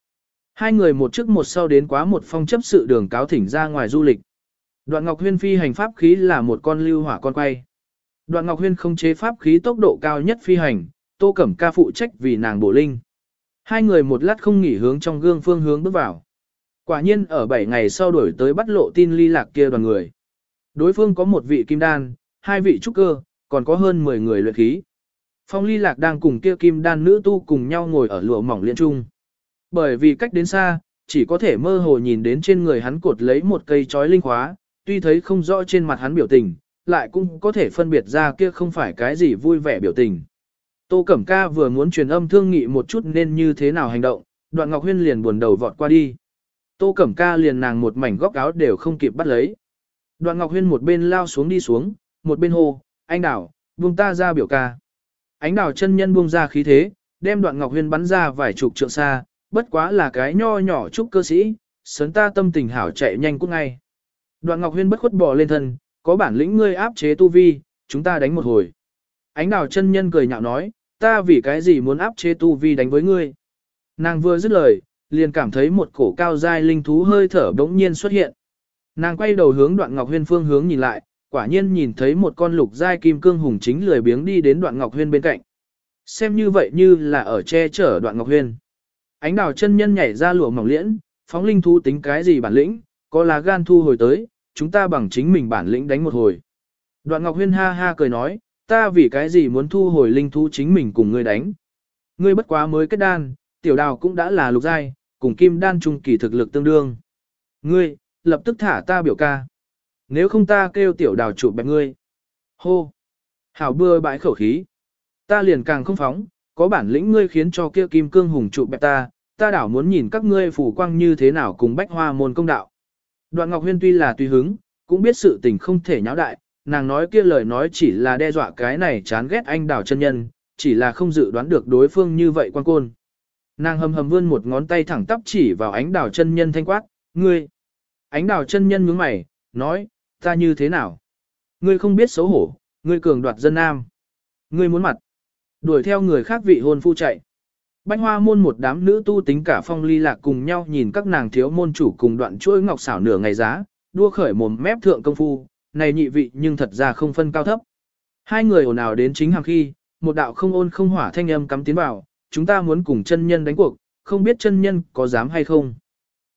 Hai người một trước một sau đến quá một phong chấp sự đường cáo thỉnh ra ngoài du lịch. Đoạn Ngọc Huyên phi hành pháp khí là một con lưu hỏa con quay. Đoạn Ngọc Huyên không chế pháp khí tốc độ cao nhất phi hành, Tô Cẩm Ca phụ trách vì nàng bổ linh. Hai người một lát không nghỉ hướng trong gương phương hướng bước vào. Quả nhiên ở 7 ngày sau đổi tới bắt lộ tin ly lạc kia đoàn người. Đối phương có một vị kim đan, hai vị trúc cơ, còn có hơn 10 người luyện khí. Phong ly lạc đang cùng kia kim đan nữ tu cùng nhau ngồi ở lụa mỏng liên trung. Bởi vì cách đến xa, chỉ có thể mơ hồ nhìn đến trên người hắn cột lấy một cây chói linh khóa, tuy thấy không rõ trên mặt hắn biểu tình, lại cũng có thể phân biệt ra kia không phải cái gì vui vẻ biểu tình. Tô Cẩm Ca vừa muốn truyền âm thương nghị một chút nên như thế nào hành động, đoạn Ngọc Huyên liền buồn đầu vọt qua đi. Tô Cẩm Ca liền nàng một mảnh góc áo đều không kịp bắt lấy. Đoạn Ngọc Huyên một bên lao xuống đi xuống, một bên hô, anh đảo, buông ta ra biểu ca. Ánh đảo chân nhân buông ra khí thế, đem đoạn Ngọc Huyên bắn ra vài chục trượng xa, bất quá là cái nho nhỏ chút cơ sĩ, sớn ta tâm tình hảo chạy nhanh cút ngay. Đoạn Ngọc Huyên bất khuất bò lên thân, có bản lĩnh ngươi áp chế tu vi, chúng ta đánh một hồi. Ánh đảo chân nhân cười nhạo nói, ta vì cái gì muốn áp chế tu vi đánh với ngươi. Nàng vừa dứt lời, liền cảm thấy một cổ cao dai linh thú hơi thở bỗng nhiên xuất hiện. Nàng quay đầu hướng đoạn ngọc huyên phương hướng nhìn lại, quả nhiên nhìn thấy một con lục dai kim cương hùng chính lười biếng đi đến đoạn ngọc huyên bên cạnh. Xem như vậy như là ở che chở đoạn ngọc huyên. Ánh đào chân nhân nhảy ra lụa mỏng liễn, phóng linh thú tính cái gì bản lĩnh, có lá gan thu hồi tới, chúng ta bằng chính mình bản lĩnh đánh một hồi. Đoạn ngọc huyên ha ha cười nói, ta vì cái gì muốn thu hồi linh thú chính mình cùng ngươi đánh. Ngươi bất quá mới kết đan, tiểu đào cũng đã là lục giai, cùng kim đan trung kỳ thực lực tương đương. Ngươi, lập tức thả ta biểu ca. Nếu không ta kêu tiểu đào chụp bẹp ngươi. Hô! Hảo bưa bãi khẩu khí. Ta liền càng không phóng, có bản lĩnh ngươi khiến cho kia kim cương hùng trụ bẹp ta, ta đảo muốn nhìn các ngươi phủ quang như thế nào cùng bách hoa môn công đạo. Đoạn Ngọc Huyên tuy là tùy hứng, cũng biết sự tình không thể nháo đại, nàng nói kia lời nói chỉ là đe dọa cái này chán ghét anh đảo chân nhân, chỉ là không dự đoán được đối phương như vậy quan côn. Nàng hầm hầm vươn một ngón tay thẳng tắp chỉ vào ánh đảo chân nhân thanh quát, ngươi. Ánh đảo chân nhân nhướng mày, nói, ta như thế nào? Ngươi không biết xấu hổ, ngươi cường đoạt dân nam. Ngươi muốn mặt. Đuổi theo người khác vị hôn phu chạy. Bánh hoa môn một đám nữ tu tính cả phong ly lạc cùng nhau nhìn các nàng thiếu môn chủ cùng đoạn chuỗi ngọc xảo nửa ngày giá, đua khởi mồm mép thượng công phu, này nhị vị nhưng thật ra không phân cao thấp. Hai người ồn ào đến chính hàng khi, một đạo không ôn không hỏa thanh âm cắm tiến vào, chúng ta muốn cùng chân nhân đánh cuộc, không biết chân nhân có dám hay không.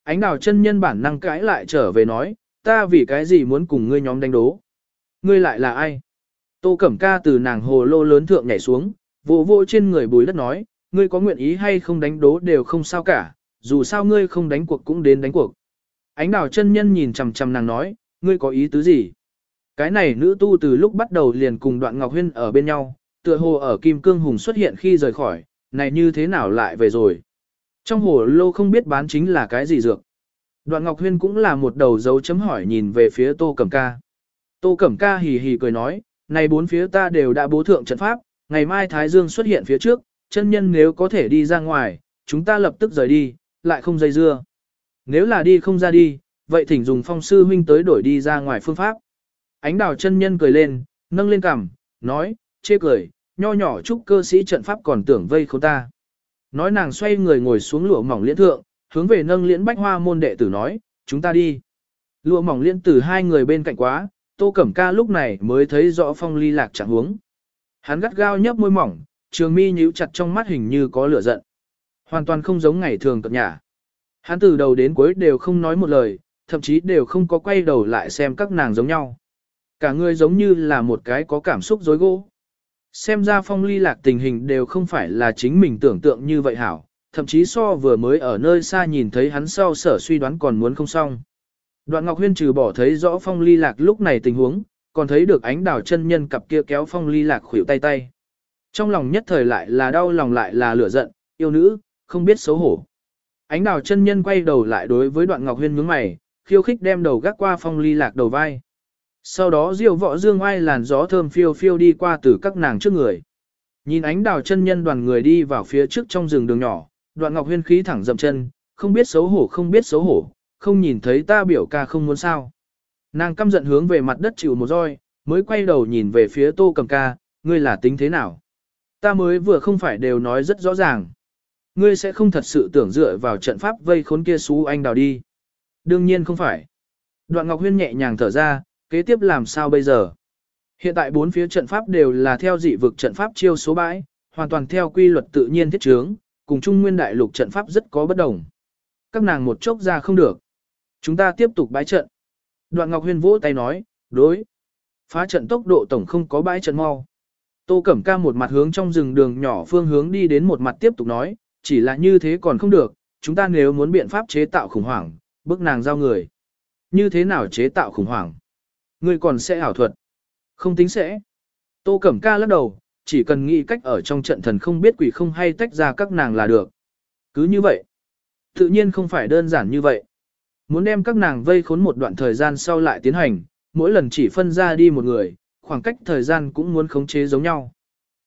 Ánh đào chân nhân bản năng cãi lại trở về nói, ta vì cái gì muốn cùng ngươi nhóm đánh đố. Ngươi lại là ai? Tô Cẩm Ca từ nàng hồ lô lớn thượng nhảy xuống, vô vô trên người bùi đất nói, ngươi có nguyện ý hay không đánh đố đều không sao cả, dù sao ngươi không đánh cuộc cũng đến đánh cuộc. Ánh đào chân nhân nhìn chằm chằm nàng nói, ngươi có ý tứ gì? Cái này nữ tu từ lúc bắt đầu liền cùng đoạn Ngọc Huyên ở bên nhau, tựa hồ ở Kim Cương Hùng xuất hiện khi rời khỏi, này như thế nào lại về rồi. Trong hồ lô không biết bán chính là cái gì dược. Đoạn Ngọc Huyên cũng là một đầu dấu chấm hỏi nhìn về phía Tô Cẩm Ca. Tô Cẩm Ca hì hì cười nói, này bốn phía ta đều đã bố thượng trận pháp, ngày mai Thái Dương xuất hiện phía trước, chân nhân nếu có thể đi ra ngoài, chúng ta lập tức rời đi, lại không dây dưa. Nếu là đi không ra đi, vậy thỉnh dùng phong sư huynh tới đổi đi ra ngoài phương pháp. Ánh đào chân nhân cười lên, nâng lên cằm, nói, chê cười, nho nhỏ chúc cơ sĩ trận pháp còn tưởng vây khốn ta. Nói nàng xoay người ngồi xuống lụa mỏng liễn thượng, hướng về nâng liễn bách hoa môn đệ tử nói, chúng ta đi. Lụa mỏng liễn tử hai người bên cạnh quá, tô cẩm ca lúc này mới thấy rõ phong ly lạc trạng huống. Hắn gắt gao nhấp môi mỏng, trường mi nhíu chặt trong mắt hình như có lửa giận. Hoàn toàn không giống ngày thường cập nhà. Hắn từ đầu đến cuối đều không nói một lời, thậm chí đều không có quay đầu lại xem các nàng giống nhau. Cả người giống như là một cái có cảm xúc dối gỗ. Xem ra phong ly lạc tình hình đều không phải là chính mình tưởng tượng như vậy hảo, thậm chí so vừa mới ở nơi xa nhìn thấy hắn sau sở suy đoán còn muốn không xong. Đoạn Ngọc Huyên trừ bỏ thấy rõ phong ly lạc lúc này tình huống, còn thấy được ánh đào chân nhân cặp kia kéo phong ly lạc khuỷu tay tay. Trong lòng nhất thời lại là đau lòng lại là lửa giận, yêu nữ, không biết xấu hổ. Ánh đào chân nhân quay đầu lại đối với đoạn Ngọc Huyên nhướng mày, khiêu khích đem đầu gác qua phong ly lạc đầu vai. Sau đó diêu võ dương oai làn gió thơm phiêu phiêu đi qua từ các nàng trước người. Nhìn ánh đào chân nhân đoàn người đi vào phía trước trong rừng đường nhỏ, đoạn Ngọc Huyên khí thẳng dậm chân, không biết xấu hổ không biết xấu hổ, không nhìn thấy ta biểu ca không muốn sao. Nàng căm giận hướng về mặt đất chịu một roi, mới quay đầu nhìn về phía tô cầm ca, ngươi là tính thế nào? Ta mới vừa không phải đều nói rất rõ ràng. Ngươi sẽ không thật sự tưởng dựa vào trận pháp vây khốn kia xú anh đào đi. Đương nhiên không phải. Đoạn Ngọc Huyên nhẹ nhàng thở ra, kế tiếp làm sao bây giờ? Hiện tại bốn phía trận pháp đều là theo dị vực trận pháp chiêu số bãi, hoàn toàn theo quy luật tự nhiên thiết trướng, cùng Trung Nguyên Đại Lục trận pháp rất có bất đồng. Các nàng một chốc ra không được. Chúng ta tiếp tục bãi trận. Đoạn Ngọc Huyên vỗ tay nói, đối. Phá trận tốc độ tổng không có bãi trận mau. Tô Cẩm Ca một mặt hướng trong rừng đường nhỏ phương hướng đi đến một mặt tiếp tục nói, chỉ là như thế còn không được, chúng ta nếu muốn biện pháp chế tạo khủng hoảng, bức nàng giao người. Như thế nào chế tạo khủng hoảng? Ngươi còn sẽ ảo thuật. Không tính sẽ. Tô Cẩm Ca lắc đầu, chỉ cần nghĩ cách ở trong trận thần không biết quỷ không hay tách ra các nàng là được. Cứ như vậy. Tự nhiên không phải đơn giản như vậy. Muốn đem các nàng vây khốn một đoạn thời gian sau lại tiến hành, mỗi lần chỉ phân ra đi một người, khoảng cách thời gian cũng muốn khống chế giống nhau.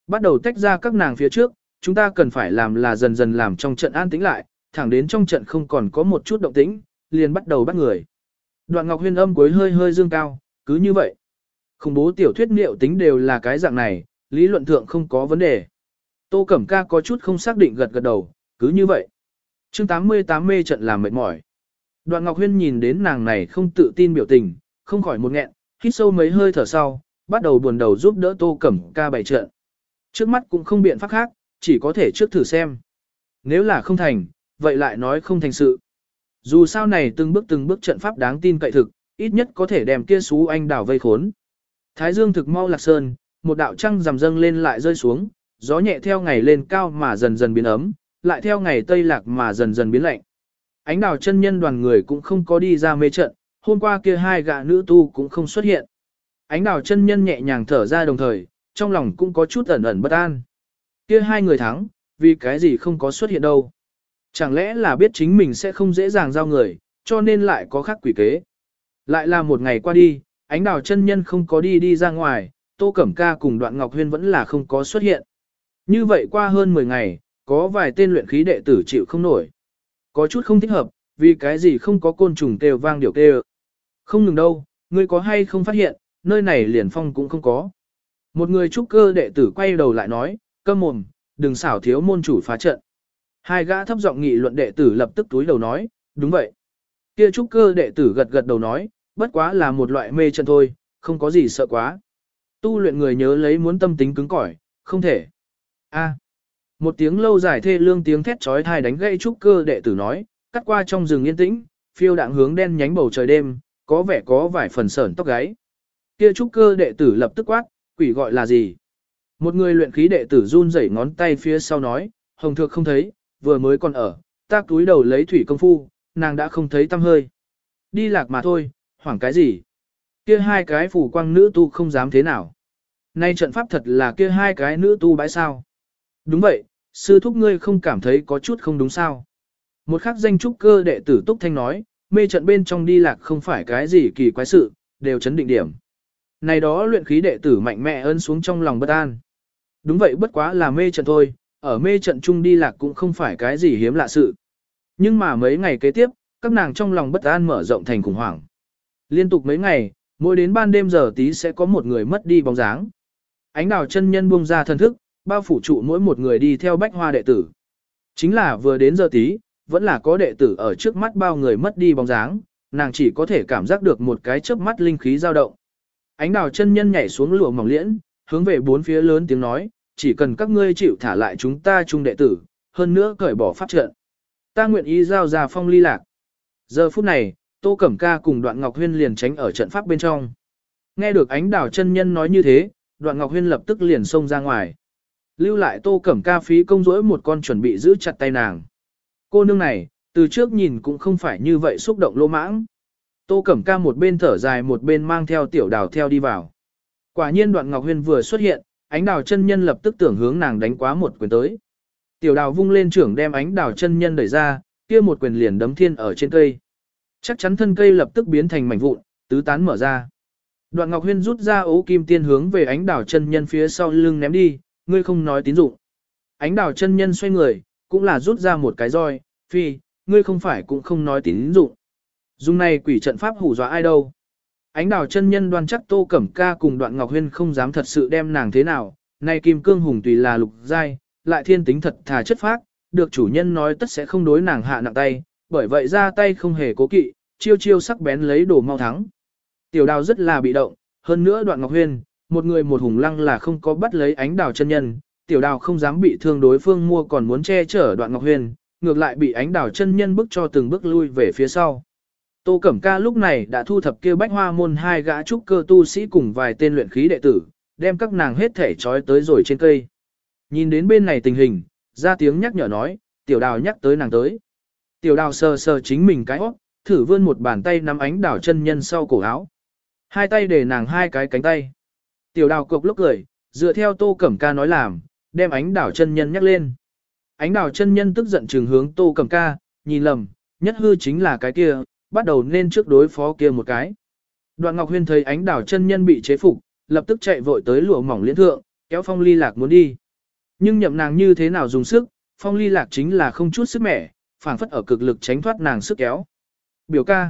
Bắt đầu tách ra các nàng phía trước, chúng ta cần phải làm là dần dần làm trong trận an tĩnh lại, thẳng đến trong trận không còn có một chút động tĩnh, liền bắt đầu bắt người. Đoạn Ngọc Huyên âm cuối hơi hơi dương cao, cứ như vậy. Khủng bố tiểu thuyết liệu tính đều là cái dạng này, lý luận thượng không có vấn đề. Tô Cẩm Ca có chút không xác định gật gật đầu, cứ như vậy. chương 88 mê trận làm mệt mỏi. Đoạn Ngọc Huyên nhìn đến nàng này không tự tin biểu tình, không khỏi một nghẹn, hít sâu mấy hơi thở sau, bắt đầu buồn đầu giúp đỡ Tô Cẩm Ca bày trận. Trước mắt cũng không biện pháp khác, chỉ có thể trước thử xem. Nếu là không thành, vậy lại nói không thành sự. Dù sao này từng bước từng bước trận pháp đáng tin cậy thực, ít nhất có thể đem kia xú anh đảo vây khốn. Thái dương thực mau lạc sơn, một đạo trăng rằm dâng lên lại rơi xuống, gió nhẹ theo ngày lên cao mà dần dần biến ấm, lại theo ngày tây lạc mà dần dần biến lạnh. Ánh đào chân nhân đoàn người cũng không có đi ra mê trận, hôm qua kia hai gã nữ tu cũng không xuất hiện. Ánh đào chân nhân nhẹ nhàng thở ra đồng thời, trong lòng cũng có chút ẩn ẩn bất an. Kia hai người thắng, vì cái gì không có xuất hiện đâu. Chẳng lẽ là biết chính mình sẽ không dễ dàng giao người, cho nên lại có khác quỷ kế. Lại là một ngày qua đi, ánh đào chân nhân không có đi đi ra ngoài, Tô Cẩm Ca cùng Đoạn Ngọc Huyên vẫn là không có xuất hiện. Như vậy qua hơn 10 ngày, có vài tên luyện khí đệ tử chịu không nổi. Có chút không thích hợp, vì cái gì không có côn trùng kêu vang điều kêu. Không ngừng đâu, ngươi có hay không phát hiện, nơi này liền phong cũng không có. Một người trúc cơ đệ tử quay đầu lại nói, cơm mồm, đừng xảo thiếu môn chủ phá trận. Hai gã thấp giọng nghị luận đệ tử lập tức túi đầu nói, đúng vậy. Kia trúc cơ đệ tử gật gật đầu nói, bất quá là một loại mê trận thôi, không có gì sợ quá. Tu luyện người nhớ lấy muốn tâm tính cứng cỏi, không thể. A. Một tiếng lâu dài thê lương tiếng thét chói tai đánh gãy trúc cơ đệ tử nói, cắt qua trong rừng yên tĩnh, phiêu đạng hướng đen nhánh bầu trời đêm, có vẻ có vài phần sởn tóc gáy. Kia trúc cơ đệ tử lập tức quát, quỷ gọi là gì? Một người luyện khí đệ tử run rẩy ngón tay phía sau nói, hồng thượng không thấy, vừa mới còn ở, ta túi đầu lấy thủy công phu, nàng đã không thấy tâm hơi. Đi lạc mà thôi, hoảng cái gì? Kia hai cái phủ quang nữ tu không dám thế nào. Nay trận pháp thật là kia hai cái nữ tu bãi sao. Đúng vậy, sư thúc ngươi không cảm thấy có chút không đúng sao. Một khắc danh trúc cơ đệ tử Túc Thanh nói, mê trận bên trong đi lạc không phải cái gì kỳ quái sự, đều chấn định điểm. Này đó luyện khí đệ tử mạnh mẽ ơn xuống trong lòng bất an. Đúng vậy bất quá là mê trận thôi, ở mê trận chung đi lạc cũng không phải cái gì hiếm lạ sự. Nhưng mà mấy ngày kế tiếp, các nàng trong lòng bất an mở rộng thành khủng hoảng. Liên tục mấy ngày, mỗi đến ban đêm giờ tí sẽ có một người mất đi bóng dáng. Ánh đào chân nhân buông ra thân thức, bao phủ trụ mỗi một người đi theo bách hoa đệ tử. Chính là vừa đến giờ tí, vẫn là có đệ tử ở trước mắt bao người mất đi bóng dáng, nàng chỉ có thể cảm giác được một cái chớp mắt linh khí dao động. Ánh đào chân nhân nhảy xuống lụa mỏng liễn, hướng về bốn phía lớn tiếng nói, chỉ cần các ngươi chịu thả lại chúng ta chung đệ tử, hơn nữa cởi bỏ pháp trận. Ta nguyện ý giao ra phong ly lạc. Giờ phút này, Tô Cẩm Ca cùng Đoạn Ngọc Huyên liền tránh ở trận pháp bên trong. Nghe được ánh đào chân nhân nói như thế, Đoạn Ngọc Huyên lập tức liền xông ra ngoài. Lưu lại Tô Cẩm Ca phí công rỗi một con chuẩn bị giữ chặt tay nàng. Cô nương này, từ trước nhìn cũng không phải như vậy xúc động lô mãng. Tô Cẩm Ca một bên thở dài một bên mang theo tiểu đào theo đi vào. Quả nhiên đoạn Ngọc Huyên vừa xuất hiện, ánh đào chân nhân lập tức tưởng hướng nàng đánh quá một quyền tới. Tiểu đào vung lên trưởng đem ánh đào chân nhân đẩy ra, kia một quyền liền đấm thiên ở trên cây. Chắc chắn thân cây lập tức biến thành mảnh vụn, tứ tán mở ra. Đoạn Ngọc Huyên rút ra ấu kim tiên hướng về ánh đào chân nhân phía sau lưng ném đi, ngươi không nói tín dụng. Ánh đào chân nhân xoay người, cũng là rút ra một cái roi, phi, ngươi không phải cũng không nói tín dụng. Dùng này quỷ trận pháp hủ dọa ai đâu. Ánh đào chân nhân đoan chắc tô cẩm ca cùng đoạn Ngọc Huyên không dám thật sự đem nàng thế nào, này kim cương hùng tùy là lục giai, lại thiên tính thật thà chất phác, được chủ nhân nói tất sẽ không đối nàng hạ nặng tay, bởi vậy ra tay không hề cố kỵ, chiêu chiêu sắc bén lấy đồ mau thắng. Tiểu đào rất là bị động, hơn nữa đoạn Ngọc Huyên, một người một hùng lăng là không có bắt lấy ánh đào chân nhân, tiểu đào không dám bị thương đối phương mua còn muốn che chở đoạn Ngọc huyền, ngược lại bị ánh đào chân nhân bước cho từng bước lui về phía sau. Tô Cẩm Ca lúc này đã thu thập kia bách hoa môn hai gã trúc cơ tu sĩ cùng vài tên luyện khí đệ tử, đem các nàng hết thể trói tới rồi trên cây. Nhìn đến bên này tình hình, ra tiếng nhắc nhở nói, tiểu đào nhắc tới nàng tới. Tiểu đào sờ sờ chính mình cái óc, thử vươn một bàn tay nắm ánh đào chân nhân sau cổ áo. Hai tay để nàng hai cái cánh tay. Tiểu đào cục lúc cười, dựa theo tô cẩm ca nói làm, đem ánh đảo chân nhân nhắc lên. Ánh đảo chân nhân tức giận trừng hướng tô cẩm ca, nhìn lầm, nhất hư chính là cái kia, bắt đầu nên trước đối phó kia một cái. Đoạn Ngọc Huyên thấy ánh đảo chân nhân bị chế phục, lập tức chạy vội tới lụa mỏng liên thượng, kéo phong ly lạc muốn đi. Nhưng nhậm nàng như thế nào dùng sức, phong ly lạc chính là không chút sức mẻ, phảng phất ở cực lực tránh thoát nàng sức kéo. Biểu ca.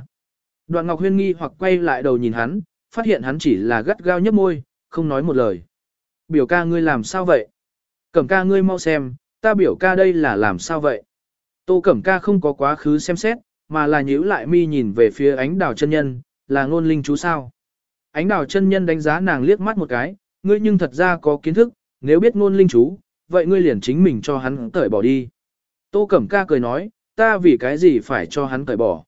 Đoạn Ngọc Huyên nghi hoặc quay lại đầu nhìn hắn, phát hiện hắn chỉ là gắt gao nhấp môi, không nói một lời. Biểu ca ngươi làm sao vậy? Cẩm ca ngươi mau xem, ta biểu ca đây là làm sao vậy? Tô Cẩm ca không có quá khứ xem xét, mà là nhíu lại mi nhìn về phía ánh đào chân nhân, là ngôn linh chú sao. Ánh đào chân nhân đánh giá nàng liếc mắt một cái, ngươi nhưng thật ra có kiến thức, nếu biết ngôn linh chú, vậy ngươi liền chính mình cho hắn cởi bỏ đi. Tô Cẩm Ca cười nói, ta vì cái gì phải cho hắn cởi bỏ.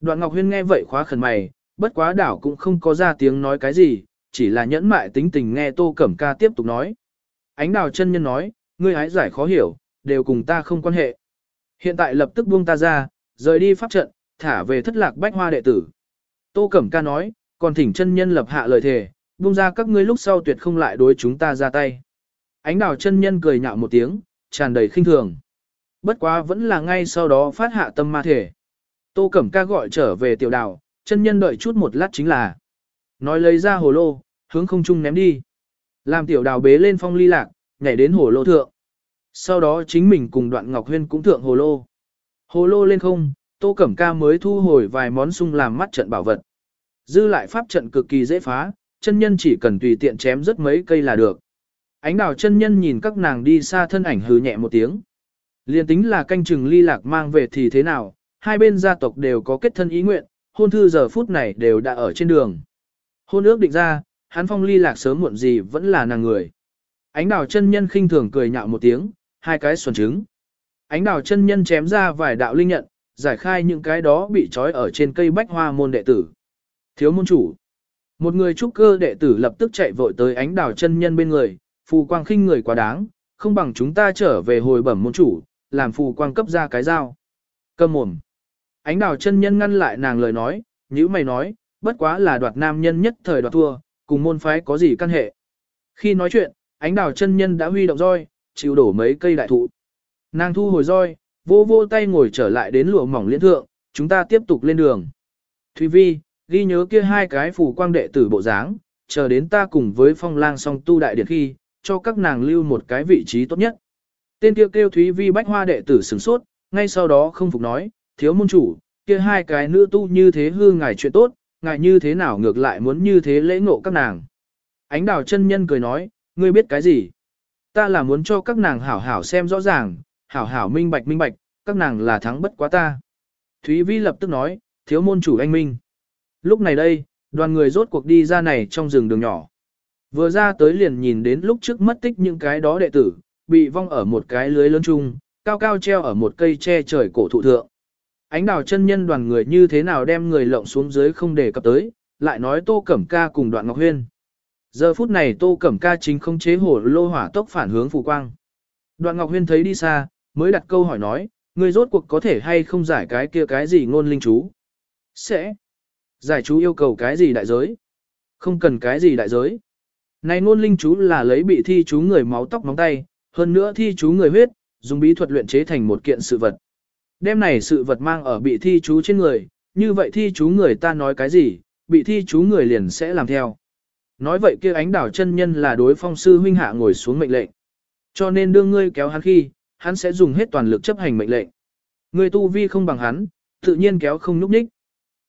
Đoạn Ngọc Huyên nghe vậy khóa khẩn mày, bất quá đảo cũng không có ra tiếng nói cái gì, chỉ là nhẫn mại tính tình nghe Tô Cẩm Ca tiếp tục nói. Ánh đào chân nhân nói, ngươi hái giải khó hiểu, đều cùng ta không quan hệ. Hiện tại lập tức buông ta ra, rời đi pháp trận, thả về thất lạc bách hoa đệ tử. Tô Cẩm Ca nói, còn thỉnh chân nhân lập hạ lời thề, buông ra các ngươi lúc sau tuyệt không lại đối chúng ta ra tay. Ánh đào chân nhân cười nhạo một tiếng, tràn đầy khinh thường. Bất quá vẫn là ngay sau đó phát hạ tâm ma thể. Tô Cẩm Ca gọi trở về tiểu đào, chân nhân đợi chút một lát chính là. Nói lấy ra hồ lô, hướng không trung ném đi. Làm tiểu đào bế lên phong ly lạc, nhảy đến hồ lô thượng. Sau đó chính mình cùng đoạn Ngọc Huyên cũng thượng hồ lô. Hồ lô lên không, Tô Cẩm Ca mới thu hồi vài món sung làm mắt trận bảo vật. Dư lại pháp trận cực kỳ dễ phá, chân nhân chỉ cần tùy tiện chém rất mấy cây là được. Ánh đào chân nhân nhìn các nàng đi xa thân ảnh hừ nhẹ một tiếng. Liên tính là canh chừng ly lạc mang về thì thế nào, hai bên gia tộc đều có kết thân ý nguyện, hôn thư giờ phút này đều đã ở trên đường. Hôn ước định ra, hắn phong ly lạc sớm muộn gì vẫn là nàng người. Ánh đào chân nhân khinh thường cười nhạo một tiếng, hai cái xuẩn trứng. Ánh đào chân nhân chém ra vài đạo linh nhận, giải khai những cái đó bị trói ở trên cây bách hoa môn đệ tử. Thiếu môn chủ. Một người trúc cơ đệ tử lập tức chạy vội tới ánh đào chân nhân bên người, phù quang khinh người quá đáng, không bằng chúng ta trở về hồi bẩm môn chủ, làm phù quang cấp ra cái dao. Cầm mồm. Ánh đào chân nhân ngăn lại nàng lời nói, như mày nói, bất quá là đoạt nam nhân nhất thời đoạt thua, cùng môn phái có gì căn hệ. Khi nói chuyện, ánh đào chân nhân đã huy động roi, chịu đổ mấy cây đại thụ. Nàng thu hồi roi, vô vô tay ngồi trở lại đến lụa mỏng liên thượng, chúng ta tiếp tục lên đường. Thúy Vi, ghi nhớ kia hai cái phủ quang đệ tử bộ dáng, chờ đến ta cùng với phong lang song tu đại điển khi, cho các nàng lưu một cái vị trí tốt nhất. Tên kia kêu, kêu Thúy Vi bách hoa đệ tử sửng sốt, ngay sau đó không phục nói, thiếu môn chủ, kia hai cái nữ tu như thế hư ngài chuyện tốt, ngài như thế nào ngược lại muốn như thế lễ ngộ các nàng. Ánh đào chân nhân cười nói, ngươi biết cái gì? Ta là muốn cho các nàng hảo hảo xem rõ ràng, hảo hảo minh bạch minh bạch, các nàng là thắng bất quá ta. Thúy Vi lập tức nói, thiếu môn chủ anh minh. Lúc này đây, đoàn người rốt cuộc đi ra này trong rừng đường nhỏ. Vừa ra tới liền nhìn đến lúc trước mất tích những cái đó đệ tử, bị vong ở một cái lưới lớn chung, cao cao treo ở một cây che trời cổ thụ thượng. Ánh đào chân nhân đoàn người như thế nào đem người lộng xuống dưới không để cập tới, lại nói tô cẩm ca cùng đoạn ngọc huyên. Giờ phút này tô cẩm ca chính không chế hổ lô hỏa tốc phản hướng phù quang. Đoạn ngọc huyên thấy đi xa, mới đặt câu hỏi nói, người rốt cuộc có thể hay không giải cái kia cái gì ngôn linh chú. Sẽ. Giải chú yêu cầu cái gì đại giới? Không cần cái gì đại giới. Này ngôn linh chú là lấy bị thi chú người máu tóc móng tay, hơn nữa thi chú người huyết, dùng bí thuật luyện chế thành một kiện sự vật. Đêm này sự vật mang ở bị thi chú trên người, như vậy thi chú người ta nói cái gì, bị thi chú người liền sẽ làm theo. Nói vậy kia ánh đảo chân nhân là đối phong sư huynh hạ ngồi xuống mệnh lệnh. Cho nên đương ngươi kéo hắn khi, hắn sẽ dùng hết toàn lực chấp hành mệnh lệnh. Ngươi tu vi không bằng hắn, tự nhiên kéo không núp ních.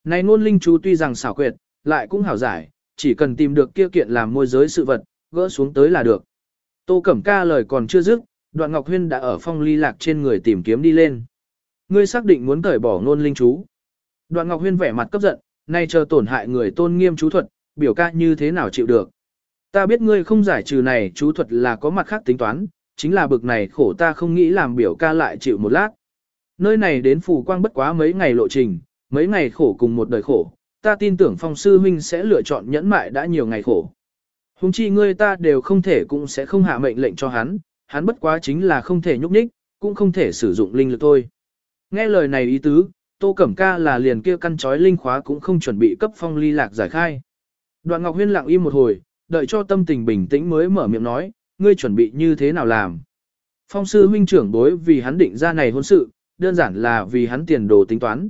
Này ngôn linh chú tuy rằng xảo quyệt, lại cũng hảo giải, chỉ cần tìm được kia kiện làm môi giới sự vật, gỡ xuống tới là được. Tô Cẩm Ca lời còn chưa dứt, Đoạn Ngọc Huyên đã ở phong ly lạc trên người tìm kiếm đi lên. Ngươi xác định muốn cởi bỏ ngôn linh chú. Đoạn Ngọc Huyên vẻ mặt cấp giận, nay chờ tổn hại người tôn nghiêm chú thuật, biểu ca như thế nào chịu được. Ta biết ngươi không giải trừ này chú thuật là có mặt khác tính toán, chính là bực này khổ ta không nghĩ làm biểu ca lại chịu một lát. Nơi này đến phù quang bất quá mấy ngày lộ trình, mấy ngày khổ cùng một đời khổ, ta tin tưởng phong sư huynh sẽ lựa chọn nhẫn mại đã nhiều ngày khổ. Hùng chi ngươi ta đều không thể cũng sẽ không hạ mệnh lệnh cho hắn, hắn bất quá chính là không thể nhúc nhích, cũng không thể sử dụng linh lực thôi. Nghe lời này ý tứ, Tô Cẩm Ca là liền kia căn chói linh khóa cũng không chuẩn bị cấp phong ly lạc giải khai. Đoạn Ngọc Huyên lặng im một hồi, đợi cho tâm tình bình tĩnh mới mở miệng nói, ngươi chuẩn bị như thế nào làm. Phong sư huynh trưởng đối vì hắn định ra này hôn sự, đơn giản là vì hắn tiền đồ tính toán.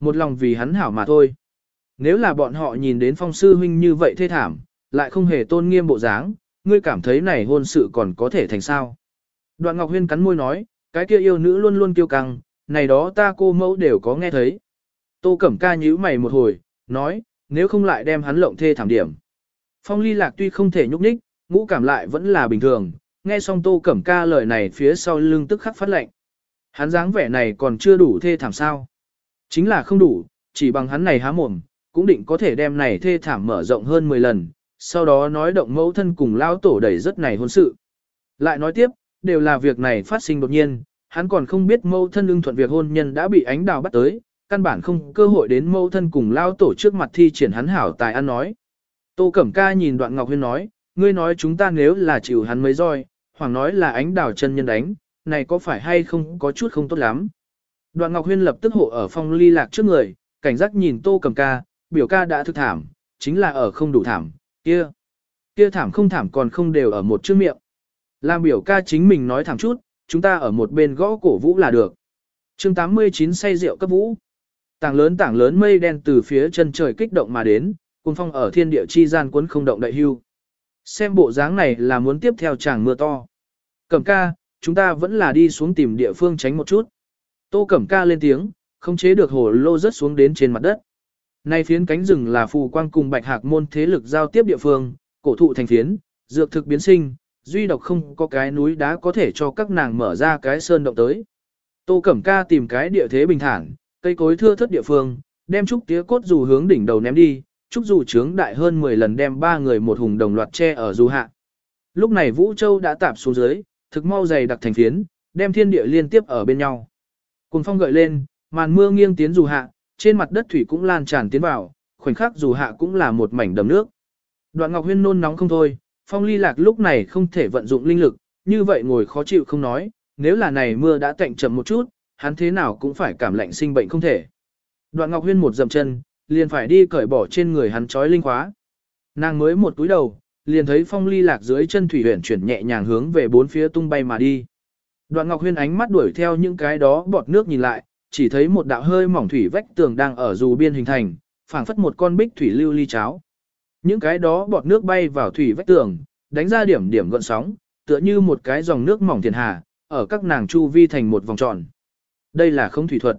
Một lòng vì hắn hảo mà thôi. Nếu là bọn họ nhìn đến phong sư huynh như vậy thê thảm, lại không hề tôn nghiêm bộ dáng, ngươi cảm thấy này hôn sự còn có thể thành sao. Đoạn Ngọc Huyên cắn môi nói, cái kia yêu nữ luôn luôn kiêu căng, này đó ta cô mẫu đều có nghe thấy. Tô Cẩm Ca nhíu mày một hồi, nói, nếu không lại đem hắn lộng thê thảm điểm. Phong ly lạc tuy không thể nhúc nhích, ngũ cảm lại vẫn là bình thường, nghe xong Tô Cẩm Ca lời này phía sau lưng tức khắc phát lệnh. Hắn dáng vẻ này còn chưa đủ thê thảm sao. Chính là không đủ, chỉ bằng hắn này há mồm, cũng định có thể đem này thê thảm mở rộng hơn 10 lần, sau đó nói động mẫu thân cùng lao tổ đẩy rất này hôn sự. Lại nói tiếp, đều là việc này phát sinh đột nhiên, hắn còn không biết Mâu thân ưng thuận việc hôn nhân đã bị ánh đào bắt tới, căn bản không cơ hội đến Mâu thân cùng lao tổ trước mặt thi triển hắn hảo tài ăn nói. Tô Cẩm Ca nhìn đoạn Ngọc Huyên nói, ngươi nói chúng ta nếu là chịu hắn mấy roi, Hoàng nói là ánh đào chân nhân đánh, này có phải hay không có chút không tốt lắm. Đoạn Ngọc Huyên lập tức hộ ở phong ly lạc trước người, cảnh giác nhìn Tô Cẩm Ca, biểu ca đã thực thảm, chính là ở không đủ thảm, kia. Kia thảm không thảm còn không đều ở một chữ miệng. Làm biểu ca chính mình nói thảm chút, chúng ta ở một bên gõ cổ vũ là được. chương 89 say rượu cấp vũ. Tảng lớn tảng lớn mây đen từ phía chân trời kích động mà đến, cùng phong ở thiên địa chi gian cuốn không động đại hưu. Xem bộ dáng này là muốn tiếp theo chàng mưa to. Cẩm ca, chúng ta vẫn là đi xuống tìm địa phương tránh một chút. Tô Cẩm ca lên tiếng, không chế được hồ lô rớt xuống đến trên mặt đất. Nay phiến cánh rừng là phù quang cùng bạch hạc môn thế lực giao tiếp địa phương, cổ thụ thành phiến, dược thực biến sinh, duy độc không có cái núi đá có thể cho các nàng mở ra cái sơn động tới. Tô Cẩm Ca tìm cái địa thế bình thản, cây cối thưa thất địa phương, đem trúc tía cốt dù hướng đỉnh đầu ném đi, trúc dù trướng đại hơn 10 lần đem ba người một hùng đồng loạt che ở dù hạ. Lúc này Vũ Châu đã tạp xuống dưới, thực mau dày đặc thành phiến, đem thiên địa liên tiếp ở bên nhau. Cùng phong gợi lên, màn mưa nghiêng tiến dù hạ, trên mặt đất thủy cũng lan tràn tiến vào, khoảnh khắc dù hạ cũng là một mảnh đầm nước. Đoạn Ngọc Huyên nôn nóng không thôi, phong ly lạc lúc này không thể vận dụng linh lực, như vậy ngồi khó chịu không nói, nếu là này mưa đã tạnh chậm một chút, hắn thế nào cũng phải cảm lạnh sinh bệnh không thể. Đoạn Ngọc Huyên một dầm chân, liền phải đi cởi bỏ trên người hắn trói linh khóa. Nàng mới một túi đầu, liền thấy phong ly lạc dưới chân thủy huyền chuyển nhẹ nhàng hướng về bốn phía tung bay mà đi. Đoạn Ngọc Huyên ánh mắt đuổi theo những cái đó bọt nước nhìn lại, chỉ thấy một đạo hơi mỏng thủy vách tường đang ở dù biên hình thành, phảng phất một con bích thủy lưu ly cháo. Những cái đó bọt nước bay vào thủy vách tường, đánh ra điểm điểm gợn sóng, tựa như một cái dòng nước mỏng thiền hà, ở các nàng chu vi thành một vòng tròn. Đây là không thủy thuật.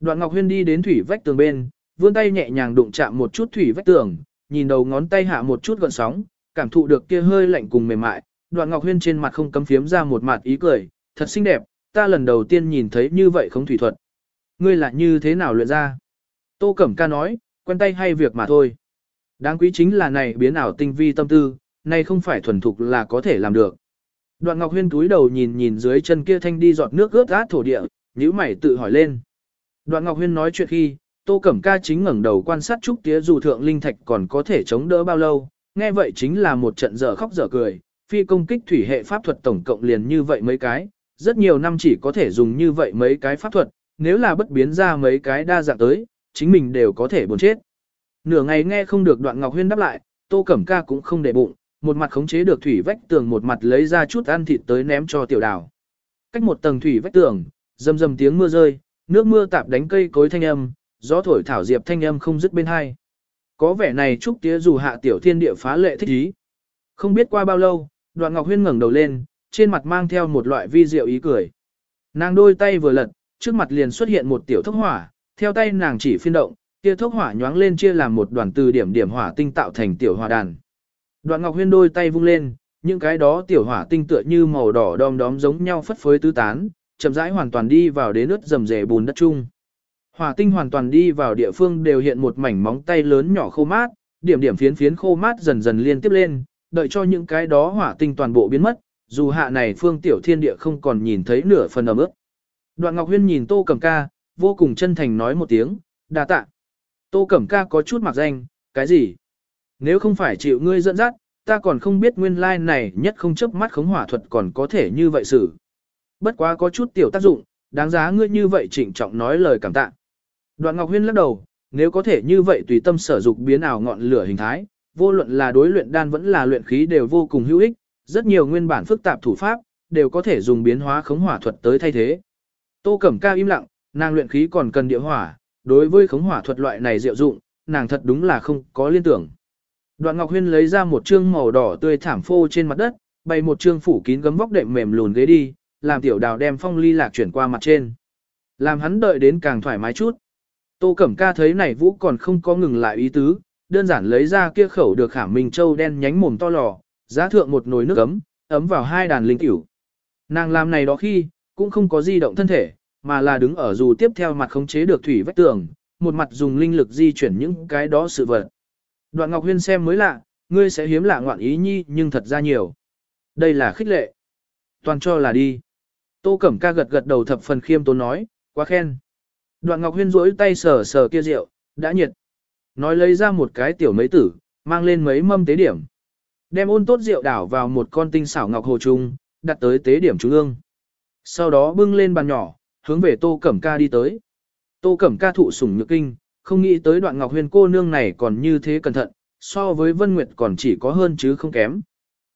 Đoạn Ngọc Huyên đi đến thủy vách tường bên, vươn tay nhẹ nhàng đụng chạm một chút thủy vách tường, nhìn đầu ngón tay hạ một chút gợn sóng, cảm thụ được kia hơi lạnh cùng mềm mại. Đoạn Ngọc Huyên trên mặt không cấm phiếm ra một mặt ý cười, thật xinh đẹp, ta lần đầu tiên nhìn thấy như vậy không thủy thuật. Ngươi là như thế nào luyện ra? Tô Cẩm Ca nói, quen tay hay việc mà thôi. Đáng quý chính là này biến ảo tinh vi tâm tư, này không phải thuần thục là có thể làm được. Đoạn Ngọc Huyên túi đầu nhìn nhìn dưới chân kia thanh đi giọt nước ướt át thổ địa, nhíu mày tự hỏi lên. Đoạn Ngọc Huyên nói chuyện khi, Tô Cẩm Ca chính ngẩng đầu quan sát trúc tía dù thượng linh thạch còn có thể chống đỡ bao lâu, nghe vậy chính là một trận dở khóc dở cười, phi công kích thủy hệ pháp thuật tổng cộng liền như vậy mấy cái, rất nhiều năm chỉ có thể dùng như vậy mấy cái pháp thuật, nếu là bất biến ra mấy cái đa dạng tới, chính mình đều có thể buồn chết. Nửa ngày nghe không được đoạn Ngọc Huyên đáp lại, Tô Cẩm Ca cũng không để bụng, một mặt khống chế được thủy vách tường một mặt lấy ra chút ăn thịt tới ném cho tiểu đào. Cách một tầng thủy vách tường, rầm rầm tiếng mưa rơi, nước mưa tạp đánh cây cối thanh âm, gió thổi thảo diệp thanh âm không dứt bên hai. Có vẻ này trúc tía dù hạ tiểu thiên địa phá lệ thích ý. Không biết qua bao lâu, đoạn Ngọc Huyên ngẩng đầu lên, trên mặt mang theo một loại vi diệu ý cười. Nàng đôi tay vừa lật, trước mặt liền xuất hiện một tiểu thốc hỏa, theo tay nàng chỉ phiên động, kia thốc hỏa nhoáng lên chia làm một đoàn từ điểm điểm hỏa tinh tạo thành tiểu hỏa đàn. Đoạn Ngọc Huyên đôi tay vung lên, những cái đó tiểu hỏa tinh tựa như màu đỏ đom đóm giống nhau phất phới tứ tán, chậm rãi hoàn toàn đi vào đến nước rầm rề bùn đất chung. Hỏa tinh hoàn toàn đi vào địa phương đều hiện một mảnh móng tay lớn nhỏ khô mát, điểm điểm phiến phiến khô mát dần dần liên tiếp lên, đợi cho những cái đó hỏa tinh toàn bộ biến mất, dù hạ này phương tiểu thiên địa không còn nhìn thấy nửa phần ẩm ướt. Đoạn Ngọc Huyên nhìn Tô Cẩm Ca, vô cùng chân thành nói một tiếng, đa tạ. Tô Cẩm Ca có chút mặc danh, cái gì? Nếu không phải chịu ngươi dẫn dắt, ta còn không biết nguyên lai like này nhất không chấp mắt khống hỏa thuật còn có thể như vậy xử. Bất quá có chút tiểu tác dụng, đáng giá ngươi như vậy trịnh trọng nói lời cảm tạ. Đoạn Ngọc Huyên lắc đầu, nếu có thể như vậy tùy tâm sở dục biến ảo ngọn lửa hình thái, vô luận là đối luyện đan vẫn là luyện khí đều vô cùng hữu ích, rất nhiều nguyên bản phức tạp thủ pháp, đều có thể dùng biến hóa khống hỏa thuật tới thay thế. Tô Cẩm Ca im lặng, nàng luyện khí còn cần địa hỏa, đối với khống hỏa thuật loại này diệu dụng, nàng thật đúng là không có liên tưởng. Đoạn Ngọc Huyên lấy ra một trương màu đỏ tươi thảm phô trên mặt đất, bày một trương phủ kín gấm vóc đệm mềm lùn ghế đi, làm tiểu đào đem phong ly lạc chuyển qua mặt trên. Làm hắn đợi đến càng thoải mái chút. Tô Cẩm Ca thấy này Vũ còn không có ngừng lại ý tứ, đơn giản lấy ra kia khẩu được khảm mình châu đen nhánh mồm to lò, giá thượng một nồi nước ấm, ấm vào hai đàn linh cửu. Nàng làm này đó khi, cũng không có di động thân thể, mà là đứng ở dù tiếp theo mặt khống chế được thủy vách tường, một mặt dùng linh lực di chuyển những cái đó sự vật. Đoạn Ngọc Huyên xem mới lạ, ngươi sẽ hiếm lạ ngoạn ý nhi nhưng thật ra nhiều. Đây là khích lệ. Toàn cho là đi. Tô Cẩm Ca gật gật đầu thập phần khiêm tốn nói, quá khen. Đoạn Ngọc Huyên rỗi tay sờ sờ kia rượu, đã nhiệt. Nói lấy ra một cái tiểu mấy tử, mang lên mấy mâm tế điểm. Đem ôn tốt rượu đảo vào một con tinh xảo ngọc hồ trung, đặt tới tế điểm trung ương. Sau đó bưng lên bàn nhỏ, hướng về Tô Cẩm Ca đi tới. Tô Cẩm Ca thụ sủng nhược kinh, không nghĩ tới đoạn Ngọc Huyền cô nương này còn như thế cẩn thận, so với Vân Nguyệt còn chỉ có hơn chứ không kém.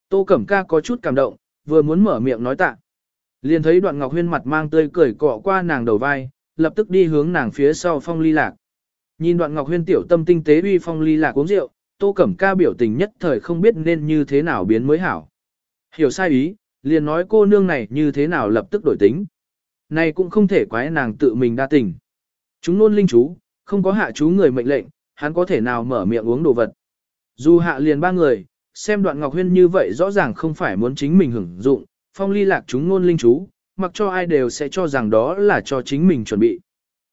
Tô Cẩm Ca có chút cảm động, vừa muốn mở miệng nói tạ. Liền thấy đoạn Ngọc Huyên mặt mang tươi cười cọ qua nàng đầu vai, lập tức đi hướng nàng phía sau phong ly lạc. Nhìn đoạn Ngọc Huyên tiểu tâm tinh tế uy phong ly lạc uống rượu, Tô Cẩm Ca biểu tình nhất thời không biết nên như thế nào biến mới hảo. Hiểu sai ý, liền nói cô nương này như thế nào lập tức đổi tính. Này cũng không thể quái nàng tự mình đa tình. Chúng luôn linh chú, không có hạ chú người mệnh lệnh, hắn có thể nào mở miệng uống đồ vật. Dù hạ liền ba người, xem đoạn Ngọc Huyên như vậy rõ ràng không phải muốn chính mình hưởng dụng, phong ly lạc chúng luôn linh chú, mặc cho ai đều sẽ cho rằng đó là cho chính mình chuẩn bị.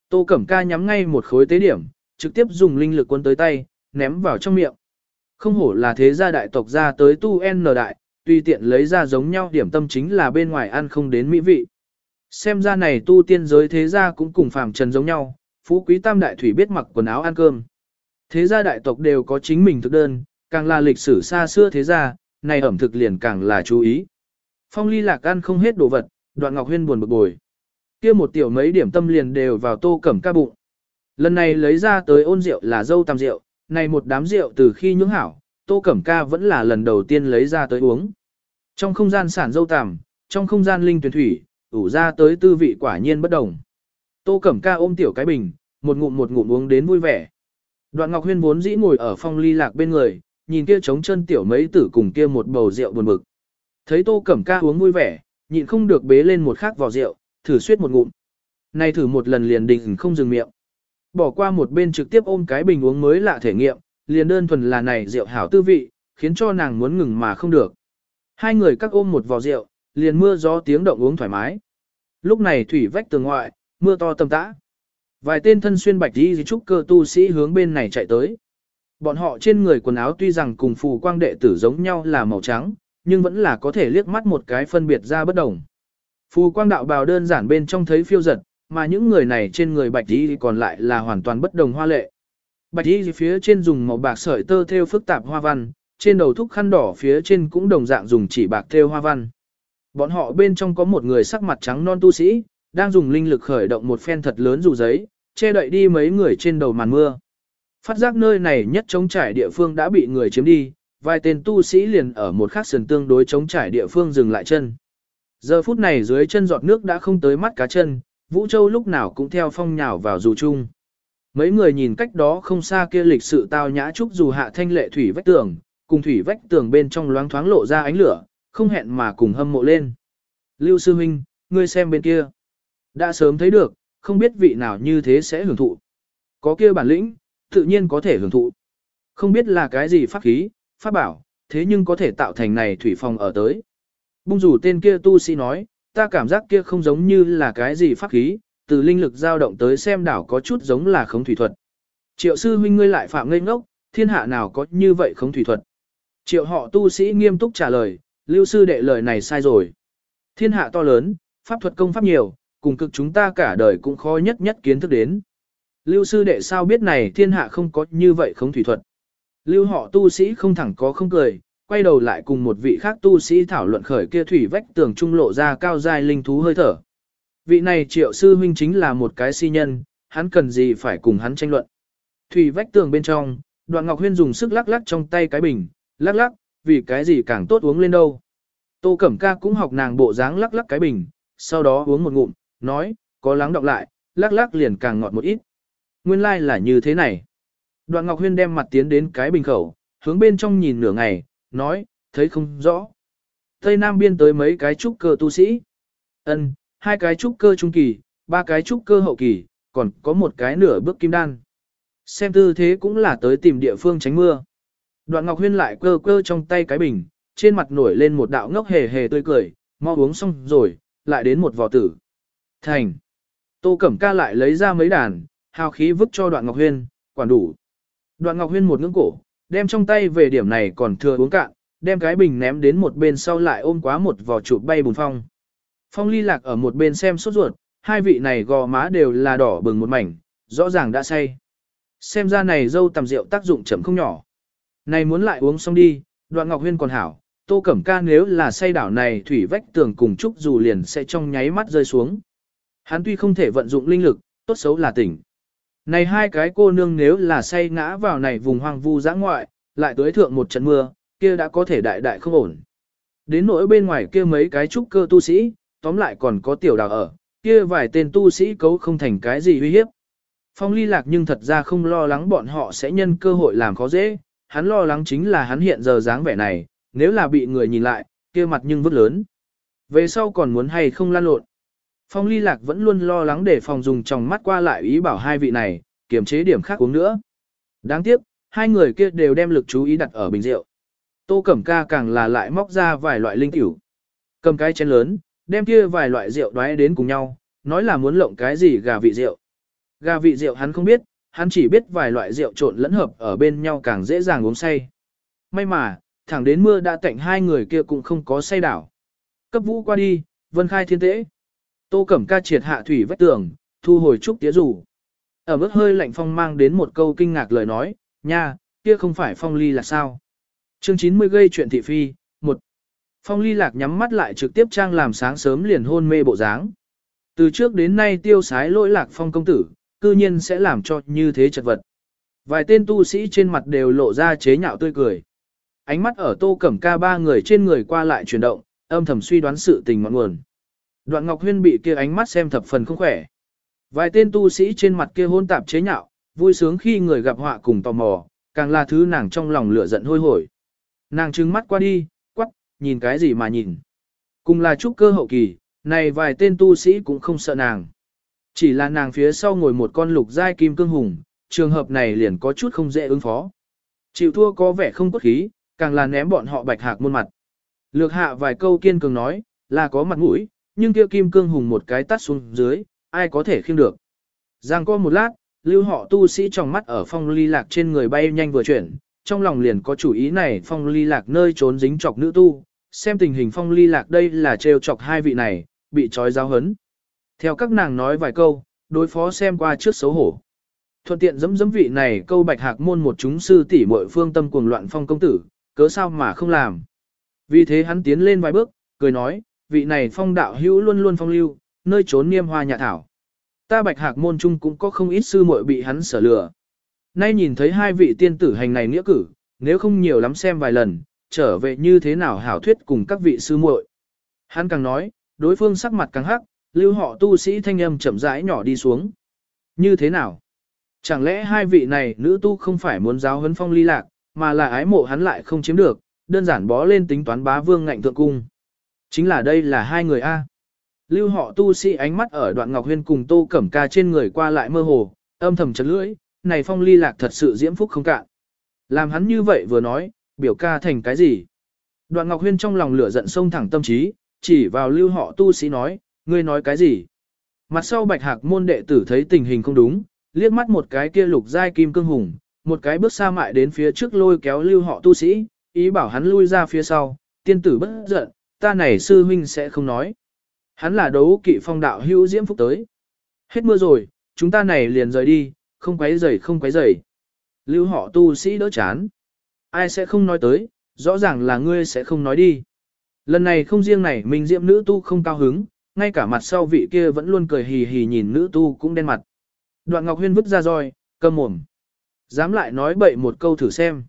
Tô Cẩm Ca nhắm ngay một khối tế điểm, trực tiếp dùng linh lực quân tới tay, ném vào trong miệng. Không hổ là thế gia đại tộc ra tới tu N đại, tùy tiện lấy ra giống nhau điểm tâm chính là bên ngoài ăn không đến mỹ vị. Xem ra này tu tiên giới thế gia cũng cùng phàm trần giống nhau, phú quý tam đại thủy biết mặc quần áo ăn cơm. Thế gia đại tộc đều có chính mình thực đơn, càng là lịch sử xa xưa thế gia, này ẩm thực liền càng là chú ý. Phong ly lạc ăn không hết đồ vật, đoạn ngọc huyên buồn bực bồi. kia một tiểu mấy điểm tâm liền đều vào tô cẩm ca bụng. Lần này lấy ra tới ôn rượu là dâu tam rượu, này một đám rượu từ khi nhưỡng hảo, tô cẩm ca vẫn là lần đầu tiên lấy ra tới uống. Trong không gian sản dâu tằm, trong không gian linh tuyển thủy, ủ ra tới tư vị quả nhiên bất đồng. Tô Cẩm Ca ôm tiểu cái bình, một ngụm một ngụm uống đến vui vẻ. Đoạn Ngọc Huyên vốn dĩ ngồi ở phong ly lạc bên người, nhìn kia trống chân tiểu mấy tử cùng kia một bầu rượu buồn bực. Thấy Tô Cẩm Ca uống vui vẻ, nhịn không được bế lên một khắc vào rượu, thử suýt một ngụm. Nay thử một lần liền định không dừng miệng. Bỏ qua một bên trực tiếp ôm cái bình uống mới lạ thể nghiệm, liền đơn thuần là này rượu hảo tư vị, khiến cho nàng muốn ngừng mà không được. Hai người các ôm một vò rượu, liền mưa gió tiếng động uống thoải mái. Lúc này thủy vách tường ngoại, mưa to tầm tã. Vài tên thân xuyên bạch đi trúc cơ tu sĩ hướng bên này chạy tới. Bọn họ trên người quần áo tuy rằng cùng phù quang đệ tử giống nhau là màu trắng, nhưng vẫn là có thể liếc mắt một cái phân biệt ra bất đồng. Phù quang đạo bào đơn giản bên trong thấy phiêu giật, mà những người này trên người bạch y còn lại là hoàn toàn bất đồng hoa lệ. Bạch y phía trên dùng màu bạc sợi tơ theo phức tạp hoa văn, trên đầu thúc khăn đỏ phía trên cũng đồng dạng dùng chỉ bạc theo hoa văn. Bọn họ bên trong có một người sắc mặt trắng non tu sĩ, đang dùng linh lực khởi động một phen thật lớn dù giấy, che đậy đi mấy người trên đầu màn mưa. Phát giác nơi này nhất chống trải địa phương đã bị người chiếm đi, vài tên tu sĩ liền ở một khắc sườn tương đối chống trải địa phương dừng lại chân. Giờ phút này dưới chân giọt nước đã không tới mắt cá chân, Vũ Châu lúc nào cũng theo phong nhào vào dù chung. Mấy người nhìn cách đó không xa kia lịch sự tao nhã trúc dù hạ thanh lệ thủy vách tường, cùng thủy vách tường bên trong loáng thoáng lộ ra ánh lửa, không hẹn mà cùng hâm mộ lên. Lưu sư huynh, ngươi xem bên kia. Đã sớm thấy được, không biết vị nào như thế sẽ hưởng thụ. Có kia bản lĩnh, tự nhiên có thể hưởng thụ. Không biết là cái gì pháp khí, pháp bảo, thế nhưng có thể tạo thành này thủy phòng ở tới. Bung rủ tên kia tu sĩ nói, ta cảm giác kia không giống như là cái gì pháp khí, từ linh lực dao động tới xem đảo có chút giống là khống thủy thuật. Triệu sư huynh ngươi lại phạm ngây ngốc, thiên hạ nào có như vậy khống thủy thuật. Triệu họ tu sĩ nghiêm túc trả lời, lưu sư đệ lời này sai rồi. Thiên hạ to lớn, pháp thuật công pháp nhiều, cùng cực chúng ta cả đời cũng khó nhất nhất kiến thức đến. Lưu sư đệ sao biết này thiên hạ không có như vậy không thủy thuật. Lưu họ tu sĩ không thẳng có không cười, quay đầu lại cùng một vị khác tu sĩ thảo luận khởi kia thủy vách tường trung lộ ra cao dài linh thú hơi thở. Vị này triệu sư huynh chính là một cái si nhân, hắn cần gì phải cùng hắn tranh luận. Thủy vách tường bên trong, đoạn ngọc huyên dùng sức lắc lắc trong tay cái bình, lắc lắc, vì cái gì càng tốt uống lên đâu. Tô Cẩm Ca cũng học nàng bộ dáng lắc lắc cái bình, sau đó uống một ngụm, nói, có lắng đọng lại, lắc lắc liền càng ngọt một ít. Nguyên lai like là như thế này. Đoạn Ngọc Huyên đem mặt tiến đến cái bình khẩu, hướng bên trong nhìn nửa ngày, nói, thấy không rõ. Tây Nam biên tới mấy cái trúc cơ tu sĩ. ân hai cái trúc cơ trung kỳ, ba cái trúc cơ hậu kỳ, còn có một cái nửa bước kim đan. Xem tư thế cũng là tới tìm địa phương tránh mưa. Đoạn Ngọc Huyên lại cơ cơ trong tay cái bình, trên mặt nổi lên một đạo ngốc hề hề tươi cười, mau uống xong rồi, lại đến một vò tử. Thành. Tô Cẩm Ca lại lấy ra mấy đàn, hào khí vứt cho Đoạn Ngọc Huyên, quản đủ. Đoạn Ngọc Huyên một ngưỡng cổ, đem trong tay về điểm này còn thừa uống cạn, đem cái bình ném đến một bên sau lại ôm quá một vò chụp bay bùn phong. Phong ly lạc ở một bên xem sốt ruột, hai vị này gò má đều là đỏ bừng một mảnh, rõ ràng đã say. Xem ra này dâu tầm rượu tác dụng chậm không nhỏ. Này muốn lại uống xong đi, đoạn ngọc huyên còn hảo, tô cẩm ca nếu là say đảo này thủy vách tường cùng trúc dù liền sẽ trong nháy mắt rơi xuống. Hắn tuy không thể vận dụng linh lực, tốt xấu là tỉnh. Này hai cái cô nương nếu là say ngã vào này vùng hoang vu giã ngoại, lại tới thượng một trận mưa, kia đã có thể đại đại không ổn. Đến nỗi bên ngoài kia mấy cái trúc cơ tu sĩ, tóm lại còn có tiểu đào ở, kia vài tên tu sĩ cấu không thành cái gì uy hiếp. Phong ly lạc nhưng thật ra không lo lắng bọn họ sẽ nhân cơ hội làm khó dễ, hắn lo lắng chính là hắn hiện giờ dáng vẻ này, nếu là bị người nhìn lại, kia mặt nhưng vứt lớn. Về sau còn muốn hay không lan lộn. Phong ly lạc vẫn luôn lo lắng để phòng dùng trong mắt qua lại ý bảo hai vị này, kiềm chế điểm khác uống nữa. Đáng tiếc, hai người kia đều đem lực chú ý đặt ở bình rượu. Tô Cẩm Ca càng là lại móc ra vài loại linh tiểu. Cầm cái chén lớn, đem kia vài loại rượu đoái đến cùng nhau, nói là muốn lộng cái gì gà vị rượu. Gà vị rượu hắn không biết, hắn chỉ biết vài loại rượu trộn lẫn hợp ở bên nhau càng dễ dàng uống say. May mà, thẳng đến mưa đã tạnh hai người kia cũng không có say đảo. Cấp vũ qua đi, vân khai thiên tế. Tô Cẩm Ca triệt hạ thủy vách tường, thu hồi trúc tía rủ. Ở mức hơi lạnh phong mang đến một câu kinh ngạc lời nói, nha, kia không phải phong ly là sao. Chương 90 gây chuyện thị phi, một Phong ly lạc nhắm mắt lại trực tiếp trang làm sáng sớm liền hôn mê bộ dáng. Từ trước đến nay tiêu sái lỗi lạc phong công tử, cư nhiên sẽ làm cho như thế chật vật. Vài tên tu sĩ trên mặt đều lộ ra chế nhạo tươi cười. Ánh mắt ở tô cẩm ca ba người trên người qua lại chuyển động, âm thầm suy đoán sự tình ngọn nguồn. Đoạn Ngọc Huyên bị kia ánh mắt xem thập phần không khỏe. Vài tên tu sĩ trên mặt kia hôn tạp chế nhạo, vui sướng khi người gặp họa cùng tò mò, càng là thứ nàng trong lòng lửa giận hôi hổi. Nàng trừng mắt qua đi, quắc, nhìn cái gì mà nhìn. Cùng là trúc cơ hậu kỳ, này vài tên tu sĩ cũng không sợ nàng. Chỉ là nàng phía sau ngồi một con lục giai kim cương hùng, trường hợp này liền có chút không dễ ứng phó. Chịu thua có vẻ không cốt khí, càng là ném bọn họ bạch hạc muôn mặt. Lược hạ vài câu kiên cường nói, là có mặt mũi, nhưng kia kim cương hùng một cái tắt xuống dưới, ai có thể khiêng được. Giang co một lát, lưu họ tu sĩ trong mắt ở phong ly lạc trên người bay nhanh vừa chuyển, trong lòng liền có chủ ý này phong ly lạc nơi trốn dính chọc nữ tu, xem tình hình phong ly lạc đây là trêu chọc hai vị này, bị trói giáo hấn. Theo các nàng nói vài câu, đối phó xem qua trước xấu hổ. Thuận tiện dẫm dẫm vị này câu bạch hạc môn một chúng sư tỷ muội phương tâm cuồng loạn phong công tử, cớ sao mà không làm. Vì thế hắn tiến lên vài bước, cười nói, vị này phong đạo hữu luôn luôn phong lưu, nơi trốn niêm hoa nhà thảo. Ta bạch hạc môn trung cũng có không ít sư muội bị hắn sở lừa. Nay nhìn thấy hai vị tiên tử hành này nghĩa cử, nếu không nhiều lắm xem vài lần, trở về như thế nào hảo thuyết cùng các vị sư muội. Hắn càng nói, đối phương sắc mặt càng hắc, lưu họ tu sĩ thanh âm chậm rãi nhỏ đi xuống. Như thế nào? Chẳng lẽ hai vị này nữ tu không phải muốn giáo huấn phong ly lạc, mà là ái mộ hắn lại không chiếm được, đơn giản bó lên tính toán bá vương ngạnh thượng cung. Chính là đây là hai người A. Lưu họ tu sĩ ánh mắt ở đoạn ngọc huyên cùng tô cẩm ca trên người qua lại mơ hồ, âm thầm chấn lưỡi, này phong ly lạc thật sự diễm phúc không cạn. Làm hắn như vậy vừa nói, biểu ca thành cái gì? Đoạn ngọc huyên trong lòng lửa giận sông thẳng tâm trí, chỉ vào lưu họ tu sĩ nói, ngươi nói cái gì? Mặt sau bạch hạc môn đệ tử thấy tình hình không đúng, liếc mắt một cái kia lục giai kim cương hùng, một cái bước xa mại đến phía trước lôi kéo lưu họ tu sĩ, ý bảo hắn lui ra phía sau, tiên tử bất giận, ta này sư huynh sẽ không nói. Hắn là đấu kỵ phong đạo hữu diễm phúc tới. Hết mưa rồi, chúng ta này liền rời đi, không quấy rầy không quấy rầy. Lưu họ tu sĩ đỡ chán. Ai sẽ không nói tới, rõ ràng là ngươi sẽ không nói đi. Lần này không riêng này mình diễm nữ tu không cao hứng, ngay cả mặt sau vị kia vẫn luôn cười hì hì nhìn nữ tu cũng đen mặt. Đoạn Ngọc Huyên vứt ra roi, câm mồm. Dám lại nói bậy một câu thử xem.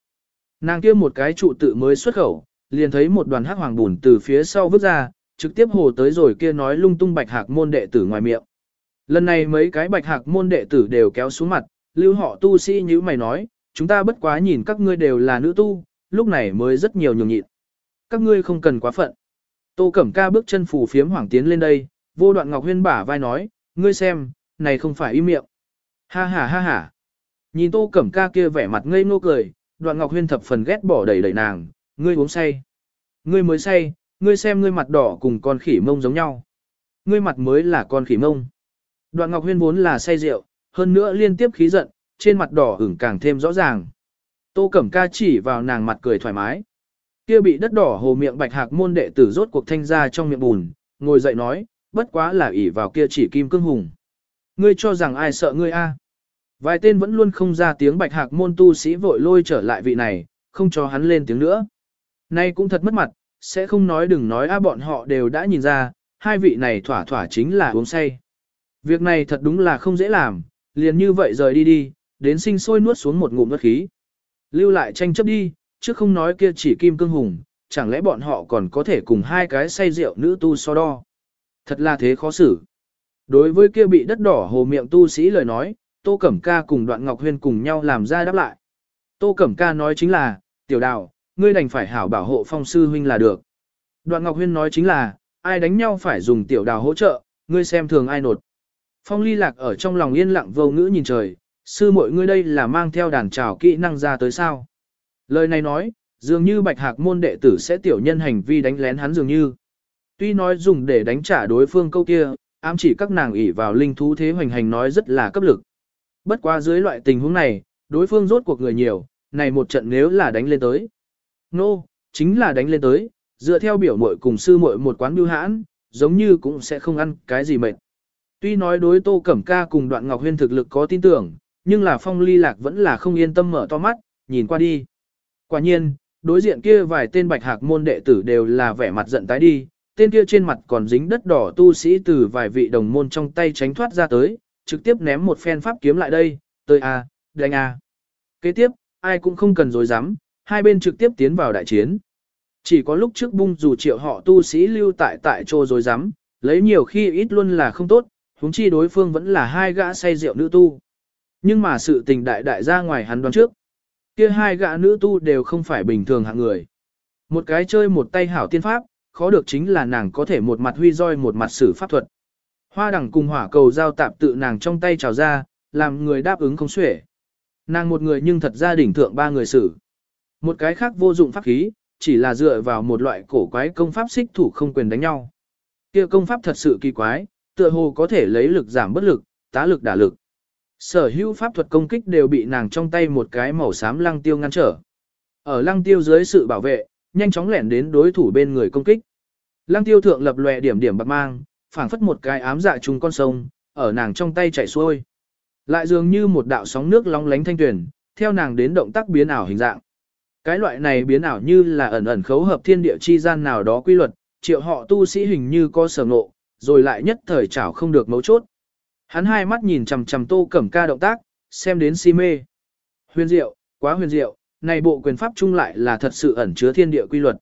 Nàng kia một cái trụ tự mới xuất khẩu, liền thấy một đoàn hắc hoàng bùn từ phía sau vứt ra, trực tiếp hồ tới rồi kia nói lung tung bạch hạc môn đệ tử ngoài miệng. Lần này mấy cái bạch hạc môn đệ tử đều kéo xuống mặt, lưu họ tu sĩ như mày nói, chúng ta bất quá nhìn các ngươi đều là nữ tu, lúc này mới rất nhiều nhường nhịn. Các ngươi không cần quá phận. Tô Cẩm Ca bước chân phủ phiếm hoảng tiến lên đây, vô đoạn ngọc huyên bả vai nói, ngươi xem, này không phải im miệng. Ha ha ha ha. Nhìn Tô Cẩm Ca kia vẻ mặt ngây ngô cười, đoạn ngọc huyên thập phần ghét bỏ đẩy đẩy nàng, ngươi uống say. Ngươi mới say, ngươi xem ngươi mặt đỏ cùng con khỉ mông giống nhau. Ngươi mặt mới là con khỉ mông. Đoạn ngọc huyên vốn là say rượu, hơn nữa liên tiếp khí giận, trên mặt đỏ ửng càng thêm rõ ràng. Tô Cẩm Ca chỉ vào nàng mặt cười thoải mái. Kia bị đất đỏ hồ miệng bạch hạc môn đệ tử rốt cuộc thanh ra trong miệng bùn, ngồi dậy nói, bất quá là ỷ vào kia chỉ kim cương hùng. Ngươi cho rằng ai sợ ngươi a? Vài tên vẫn luôn không ra tiếng bạch hạc môn tu sĩ vội lôi trở lại vị này, không cho hắn lên tiếng nữa. Nay cũng thật mất mặt, sẽ không nói đừng nói a bọn họ đều đã nhìn ra, hai vị này thỏa thỏa chính là uống say. Việc này thật đúng là không dễ làm, liền như vậy rời đi đi, đến sinh sôi nuốt xuống một ngụm nước khí. Lưu lại tranh chấp đi, chứ không nói kia chỉ kim cương hùng, chẳng lẽ bọn họ còn có thể cùng hai cái say rượu nữ tu so đo. Thật là thế khó xử. Đối với kia bị đất đỏ hồ miệng tu sĩ lời nói, Tô Cẩm Ca cùng Đoạn Ngọc Huyên cùng nhau làm ra đáp lại. Tô Cẩm Ca nói chính là, tiểu đào, ngươi đành phải hảo bảo hộ phong sư huynh là được. Đoạn Ngọc Huyên nói chính là, ai đánh nhau phải dùng tiểu đào hỗ trợ, ngươi xem thường ai nột. Phong ly lạc ở trong lòng yên lặng vô ngữ nhìn trời, sư muội ngươi đây là mang theo đàn trào kỹ năng ra tới sao. Lời này nói, dường như bạch hạc môn đệ tử sẽ tiểu nhân hành vi đánh lén hắn dường như. Tuy nói dùng để đánh trả đối phương câu kia, ám chỉ các nàng ỷ vào linh thú thế hoành hành nói rất là cấp lực. Bất qua dưới loại tình huống này, đối phương rốt cuộc người nhiều, này một trận nếu là đánh lên tới. Nô, no, chính là đánh lên tới, dựa theo biểu muội cùng sư muội một quán bưu hãn, giống như cũng sẽ không ăn cái gì mệt. Tuy nói đối Tô Cẩm Ca cùng Đoạn Ngọc Huyên thực lực có tin tưởng, nhưng là Phong Ly Lạc vẫn là không yên tâm mở to mắt, nhìn qua đi. Quả nhiên, đối diện kia vài tên bạch hạc môn đệ tử đều là vẻ mặt giận tái đi, tên kia trên mặt còn dính đất đỏ tu sĩ từ vài vị đồng môn trong tay tránh thoát ra tới, trực tiếp ném một phen pháp kiếm lại đây, tới a, đánh a. Kế tiếp, ai cũng không cần dối dám, hai bên trực tiếp tiến vào đại chiến. Chỉ có lúc trước bung dù triệu họ tu sĩ lưu tại tại chỗ dối dám, lấy nhiều khi ít luôn là không tốt, huống chi đối phương vẫn là hai gã say rượu nữ tu. Nhưng mà sự tình đại đại ra ngoài hắn đoán trước. Kia hai gã nữ tu đều không phải bình thường hạng người. Một cái chơi một tay hảo tiên pháp, khó được chính là nàng có thể một mặt huy roi một mặt sử pháp thuật. Hoa đằng cùng hỏa cầu giao tạp tự nàng trong tay trào ra, làm người đáp ứng không xuể. Nàng một người nhưng thật ra đỉnh thượng ba người xử. Một cái khác vô dụng pháp khí, chỉ là dựa vào một loại cổ quái công pháp xích thủ không quyền đánh nhau. Kia công pháp thật sự kỳ quái, tựa hồ có thể lấy lực giảm bất lực, tá lực đả lực. Sở hữu pháp thuật công kích đều bị nàng trong tay một cái màu xám lăng tiêu ngăn trở. Ở lăng tiêu dưới sự bảo vệ, nhanh chóng lẻn đến đối thủ bên người công kích. Lăng tiêu thượng lập lòe điểm điểm bạc mang, phảng phất một cái ám dạ trùng con sông, ở nàng trong tay chảy xuôi. Lại dường như một đạo sóng nước long lánh thanh tuyển, theo nàng đến động tác biến ảo hình dạng. Cái loại này biến ảo như là ẩn ẩn khấu hợp thiên địa chi gian nào đó quy luật, triệu họ tu sĩ hình như có sở ngộ, rồi lại nhất thời chảo không được mấu chốt. Hắn hai mắt nhìn chằm chằm tô cẩm ca động tác, xem đến si mê. Huyền diệu, quá huyền diệu, này bộ quyền pháp chung lại là thật sự ẩn chứa thiên địa quy luật.